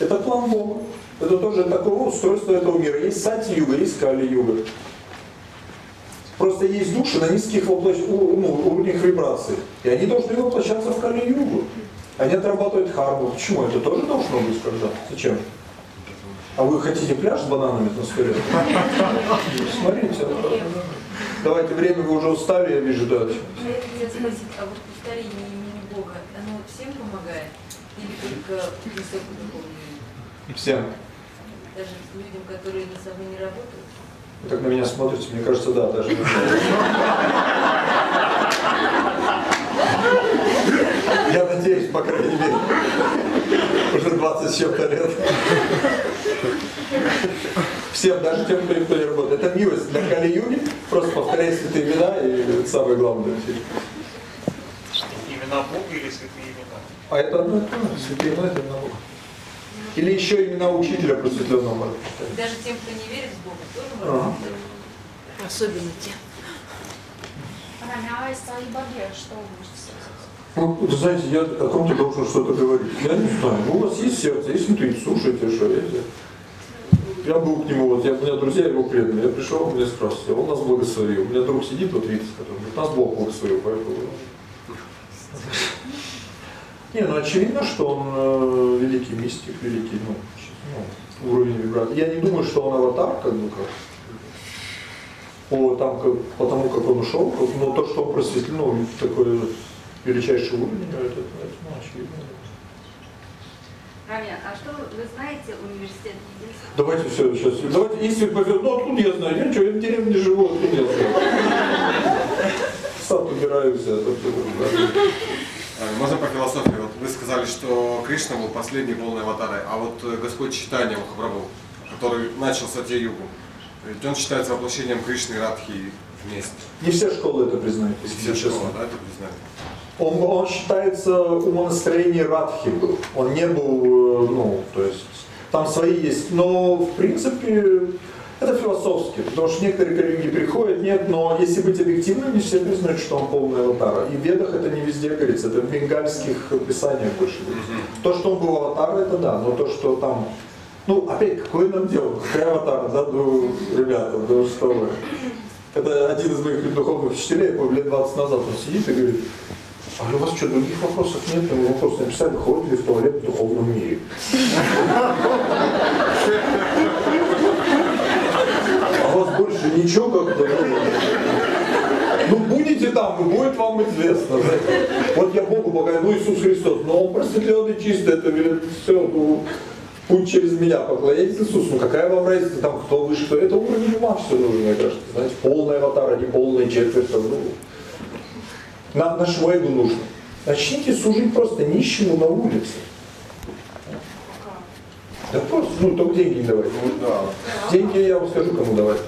Это план Бога. Это тоже такое устройство этого мира. Есть сати-юга, есть кали-юга. Просто есть души на низких воплощ... у- ну, уровнях вибраций. И они должны воплощаться в кали-югу. Они отрабатывают харму. Почему? Это тоже должно быть когда? Зачем? А вы хотите пляж с бананами на столе? Смотрите. Давайте, время вы уже устали, я вижу, да. Я хотела спросить, а вот повторение имени Бога, оно всем помогает? Или только высокодуховным? Всем. Даже людям, которые на собой не работают? Вы так на меня смотрите, мне кажется, да, даже. Я надеюсь, по крайней мере. Уже 20 с чем-то лет. Всем, даже тем, кто никто не работает. Это милость для Кали-Юги. Просто повторяй святые имена, и это самое главное. Имена Бога или святые имена? А это одно и то же. Святые имена это одно. Или еще имена учителя просветленного. Даже тем, кто не верит в Бога, тоже Ага. можно повторять? Особенно те. Рами, а из своей боге что вы можете сказать? Вы знаете, я о ком-то должен что-то говорить. Я не знаю. У вас есть сердце, есть интуиция, слушайте, что я. Я был к нему, вот я, у меня друзья его преданные, я пришел, он мне спросил, он нас благословил. У меня друг сидит, вот видите, который говорит, нас Бог благословил, поэтому... Не, ну очевидно, что он э, великий мистик, великий, ну, ну, уровень вибрации. Я не думаю, что он аватар, как бы как. По, там, как, по тому, как он ушел, но то, что он просветлен, ну, такой величайший уровень, это, это, это ну, очевидно. Рамя, а что вы знаете университет единства? Давайте все, сейчас. Давайте, если повезет, ну откуда я знаю? Я что, я в деревне живу, откуда я знаю? Сад убираю все. Э, Можно по философии? Вот вы сказали, что Кришна был последней полной аватарой, а вот э, Господь Читания Махапрабху, который начал Сатья-югу, ведь он считается воплощением Кришны и Радхи вместе. Не все школы это признают, если Все честно. школы, да, это признали? Он, он считается умонастроение Радхи был. Он не был, э, ну, то есть, там свои есть. Но, в принципе, это философски. Потому что некоторые коллеги приходят, нет, но если быть объективным, не все признают, что он полный аватар. И в ведах это не везде говорится, это в бенгальских писаниях больше говорится. То, что он был аватар, это да, но то, что там ну, опять, какое нам дело? Какая аватара, да, ну, ребята, ну что вы. Это один из моих духовных учителей, по лет 20 назад он сидит и говорит, а у вас что, других вопросов нет? Ему вопрос написали, ходит ли в туалет в духовном мире. А у вас больше ничего как-то? ну, Ну, будете там, и будет вам известно. Вот я Богу благодарю, ну, Иисус Христос, но Он просветленный чистый, это говорит, все, ну, путь через меня, поклоняйтесь Иисусу, ну какая вам разница, там, кто вы, что, это уровень ума все нужно, мне кажется, знаете, полный аватар, а не полная четверть, ну, нам нашему эго нужно. Начните служить просто нищему на улице. Да просто, ну, только деньги не давать. Ну, да. Деньги я вам скажу, кому давать.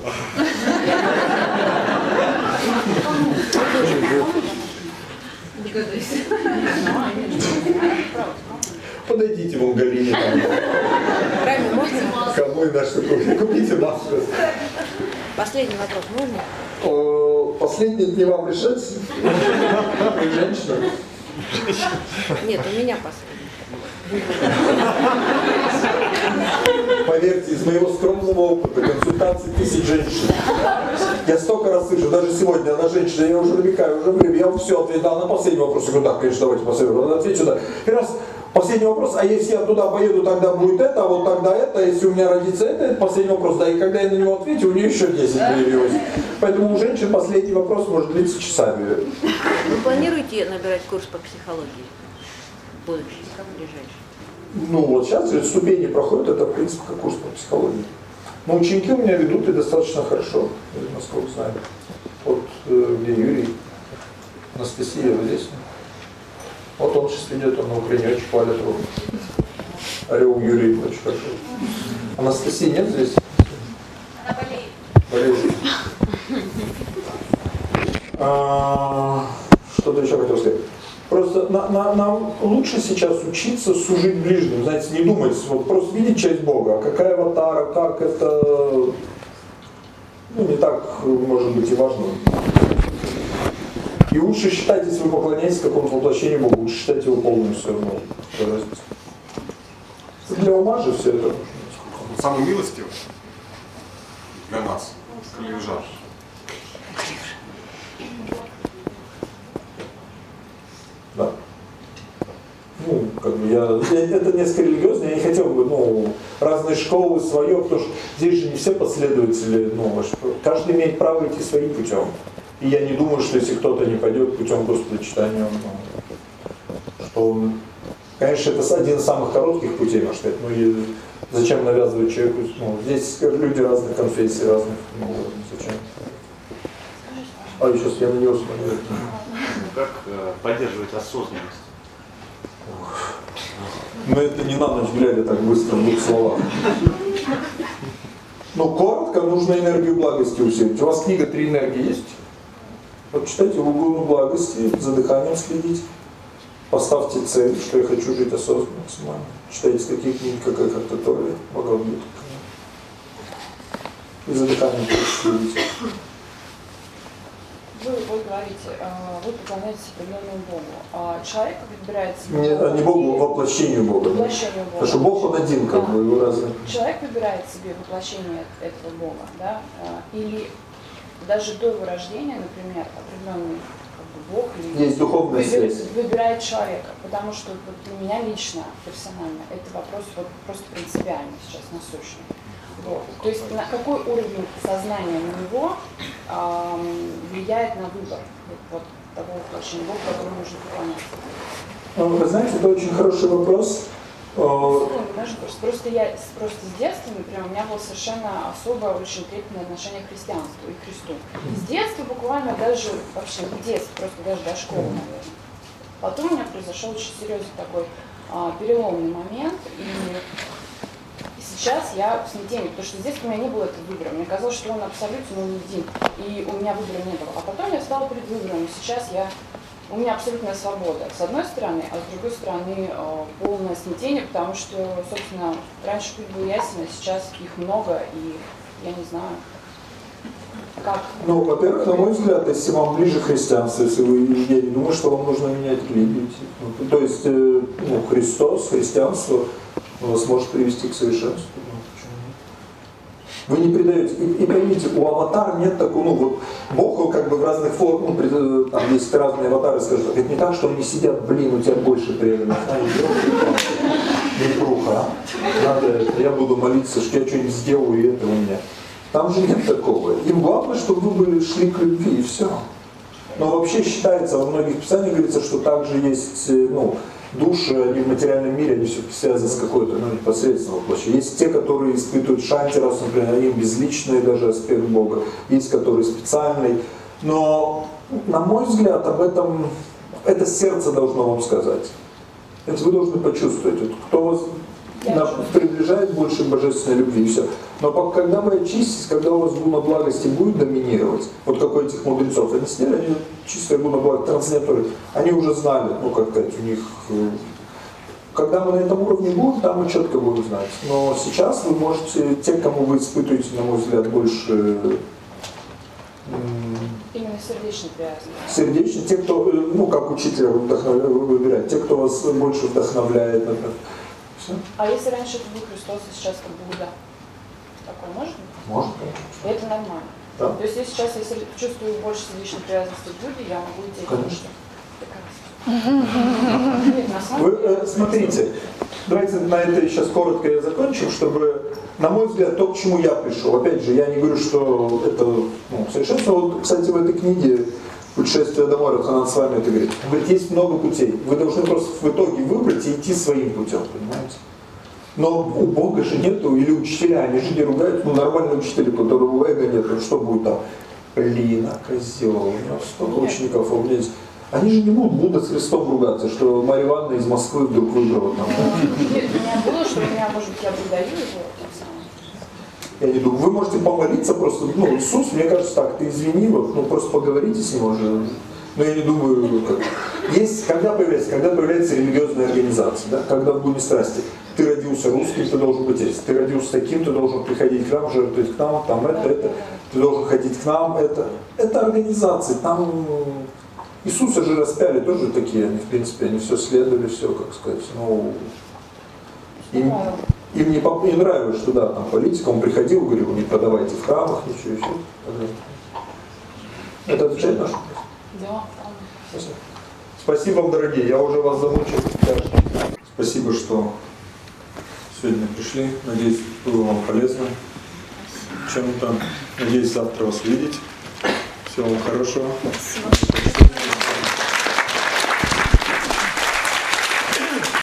Подойдите вон к Галине. Кому и наш супруг. Купите маску. Последний вопрос можно? О, Последний не вам решать. Женщина. Нет, у меня последний. Поверьте, из моего скромного опыта, консультации тысяч женщин, я столько раз слышу, даже сегодня на женщина, я уже намекаю, уже время, я все ответил на последний вопрос. Я говорю, так, конечно, давайте последний вопрос. Ответь сюда. И раз Последний вопрос, а если я туда поеду, тогда будет это, а вот тогда это, если у меня родится это, это последний вопрос. Да, и когда я на него ответил, у нее еще 10 появилось. Поэтому у женщин последний вопрос может длиться часами. Вы планируете набирать курс по психологии? Будущий, ближайший? Ну вот сейчас же ступени проходят, это в принципе как курс по психологии. Но ученики у меня ведут и достаточно хорошо, насколько знаю. Вот э, где Юрий, Анастасия вот здесь. Вот он сейчас ведет, он на Украине очень хвалит руку. Орел Юрий очень хорошо. Анастасии нет здесь? Она болеет. Болеет. А, Что-то еще хотел сказать. Просто на, на, нам лучше сейчас учиться служить ближним, знаете, не думать, вот просто видеть часть Бога, какая аватара, как это, ну не так, может быть, и важно. И лучше считать, если вы поклоняетесь какому-то воплощению Бога, лучше считать его полным все равно. Для ума же все это самый милостивый для нас, Калиужар. Да. Ну, как бы я, это несколько религиозно, я не хотел бы, ну, разные школы свое, потому что здесь же не все последователи, ну, аж- каждый имеет право идти своим путем. И я не думаю, что если кто-то не пойдет путем Господочитания, ну, что он, конечно, это один из самых коротких путей, можно сказать, ну и зачем навязывать человеку, ну, здесь люди разных конфессий, разных, ну, зачем? А, сейчас я на него смотрю. Как э, поддерживать осознанность? Но это не на ночь глядя так быстро в двух словах. Ну, коротко, нужно энергию благости усилить. У вас книга «Три энергии» есть? Вот читайте углу благости, за дыханием следите. Поставьте цель, что я хочу жить осознанно, максимально. Читайте такие книги, как «Как Татория», Бхагавадгита. И за дыханием следите. Вы, вы говорите, э, вы поклоняетесь определенному Богу, а человек выбирает себе Не, Бога не Богу, или- воплощению Бога. Воплощению Бога. Потому что Бог, Он один, как Да. бы, его разные. Человек выбирает себе воплощение этого Бога, да, э, или даже до его рождения, например, определенный Бог или Есть духовная выбир- связь. выбирает человека, потому что вот для меня лично, персонально, это вопрос вот просто принципиальный сейчас насущный. Вот. То есть на какой уровень сознания у него ам, влияет на выбор вот, того воплощения Бога, которому нужно поклоняться. Ну, Вы знаете, это очень хороший вопрос. Ну, знаешь, просто, я с- просто с детства, например, у меня было совершенно особое, очень трепетное отношение к христианству и к Христу. С детства буквально даже, вообще не детства, просто даже до школы, наверное. Потом у меня произошел очень серьезный такой а, переломный момент, и, и сейчас я в смятении, потому что с детства у меня не было этого выбора. Мне казалось, что он абсолютно един, и у меня выбора не было. А потом я стала перед выбором, и сейчас я у меня абсолютная свобода, с одной стороны, а с другой стороны э, полное смятение, потому что, собственно, раньше путь был ясен, а сейчас их много, и я не знаю, как. Ну, во-первых, на мой взгляд, если вам ближе христианство, если вы, не думаю, что вам нужно менять религию. Ну, то есть, э, ну, Христос, христианство вас может привести к совершенству. Ну? Вы не предаете. И, и поймите, у аватар нет такого, ну вот Бог как бы в разных формах, ну, э, там есть разные аватары, скажут, это не так, что они сидят, блин, у тебя больше преданных, а, не пруха, а? надо это, я буду молиться, что я что-нибудь сделаю, и это у меня. Там же нет такого. Им главное, чтобы вы были, шли к любви, и все. Но вообще считается, во многих писаниях говорится, что также есть, э, ну, души, они в материальном мире, они все связаны с какой-то, ну, непосредственно воплощением. Есть те, которые испытывают шантерос, например, они безличные даже аспект Бога. Есть, которые специальный. Но, на мой взгляд, об этом, это сердце должно вам сказать. Это вы должны почувствовать. Вот кто приближает больше божественной любви, и все. Но когда вы очиститесь, когда у вас гуна благости будет доминировать, вот как у этих мудрецов, они сидели, они чистая гуна благости, трансценденторы, они уже знали, ну как сказать, у них... э, Когда мы на этом уровне будем, там мы четко будем знать. Но сейчас вы можете, те, кому вы испытываете, на мой взгляд, больше Именно сердечно привязаны. сердечно, те, кто, э, ну, как учителя вдохновляет, выбирать, те, кто вас больше вдохновляет, например. Все. А если раньше это был Христос, а сейчас как Будда? Такое может быть? Может, И это нормально. Да. То есть если сейчас я сер- чувствую больше сердечной привязанности к Будде, я могу идти Конечно. Вы э, смотрите, давайте на это сейчас коротко я закончу, чтобы, на мой взгляд, то, к чему я пришел. Опять же, я не говорю, что это ну, совершенство. Вот, кстати, в этой книге «Путешествие домой» Радханан с вами это говорит. Он говорит, есть много путей. Вы должны просто в итоге выбрать и идти своим путем, понимаете? Но у Бога же нету, или учителя, они же не ругают, ну нормальные учителя, у которого эго нет, ну что будет там? Блин, а козел, у него столько учеников, а у меня есть. Они же не будут Будда с Христом ругаться, что Марья Ивановна из Москвы вдруг выбрала там. Нет, у меня было, что меня, может быть, я предаю его. Я не думаю, вы можете помолиться просто, ну, Иисус, мне кажется, так, ты извини, вот, ну, просто поговорите с ним уже. Но я не думаю, как. Есть, когда появляется, когда появляется религиозная организация, да, когда в Буне страсти, ты родился русским, ты должен быть здесь, ты родился таким, ты должен приходить к нам, жертвовать к нам, там это, это, ты должен ходить к нам, это. Это организации, там Иисуса же распяли тоже такие, они, в принципе, они все следовали, все, как сказать, ну, им, им не, не нравилось, что да, там политика, он приходил, говорил, не продавайте в храмах, ничего еще. Это отвечает на наш вопрос? Да, Спасибо. Спасибо вам, дорогие, я уже вас замучил. Спасибо, что сегодня пришли. Надеюсь, было вам полезно чем-то. Надеюсь, завтра вас увидеть. Всего вам хорошего. Спасибо.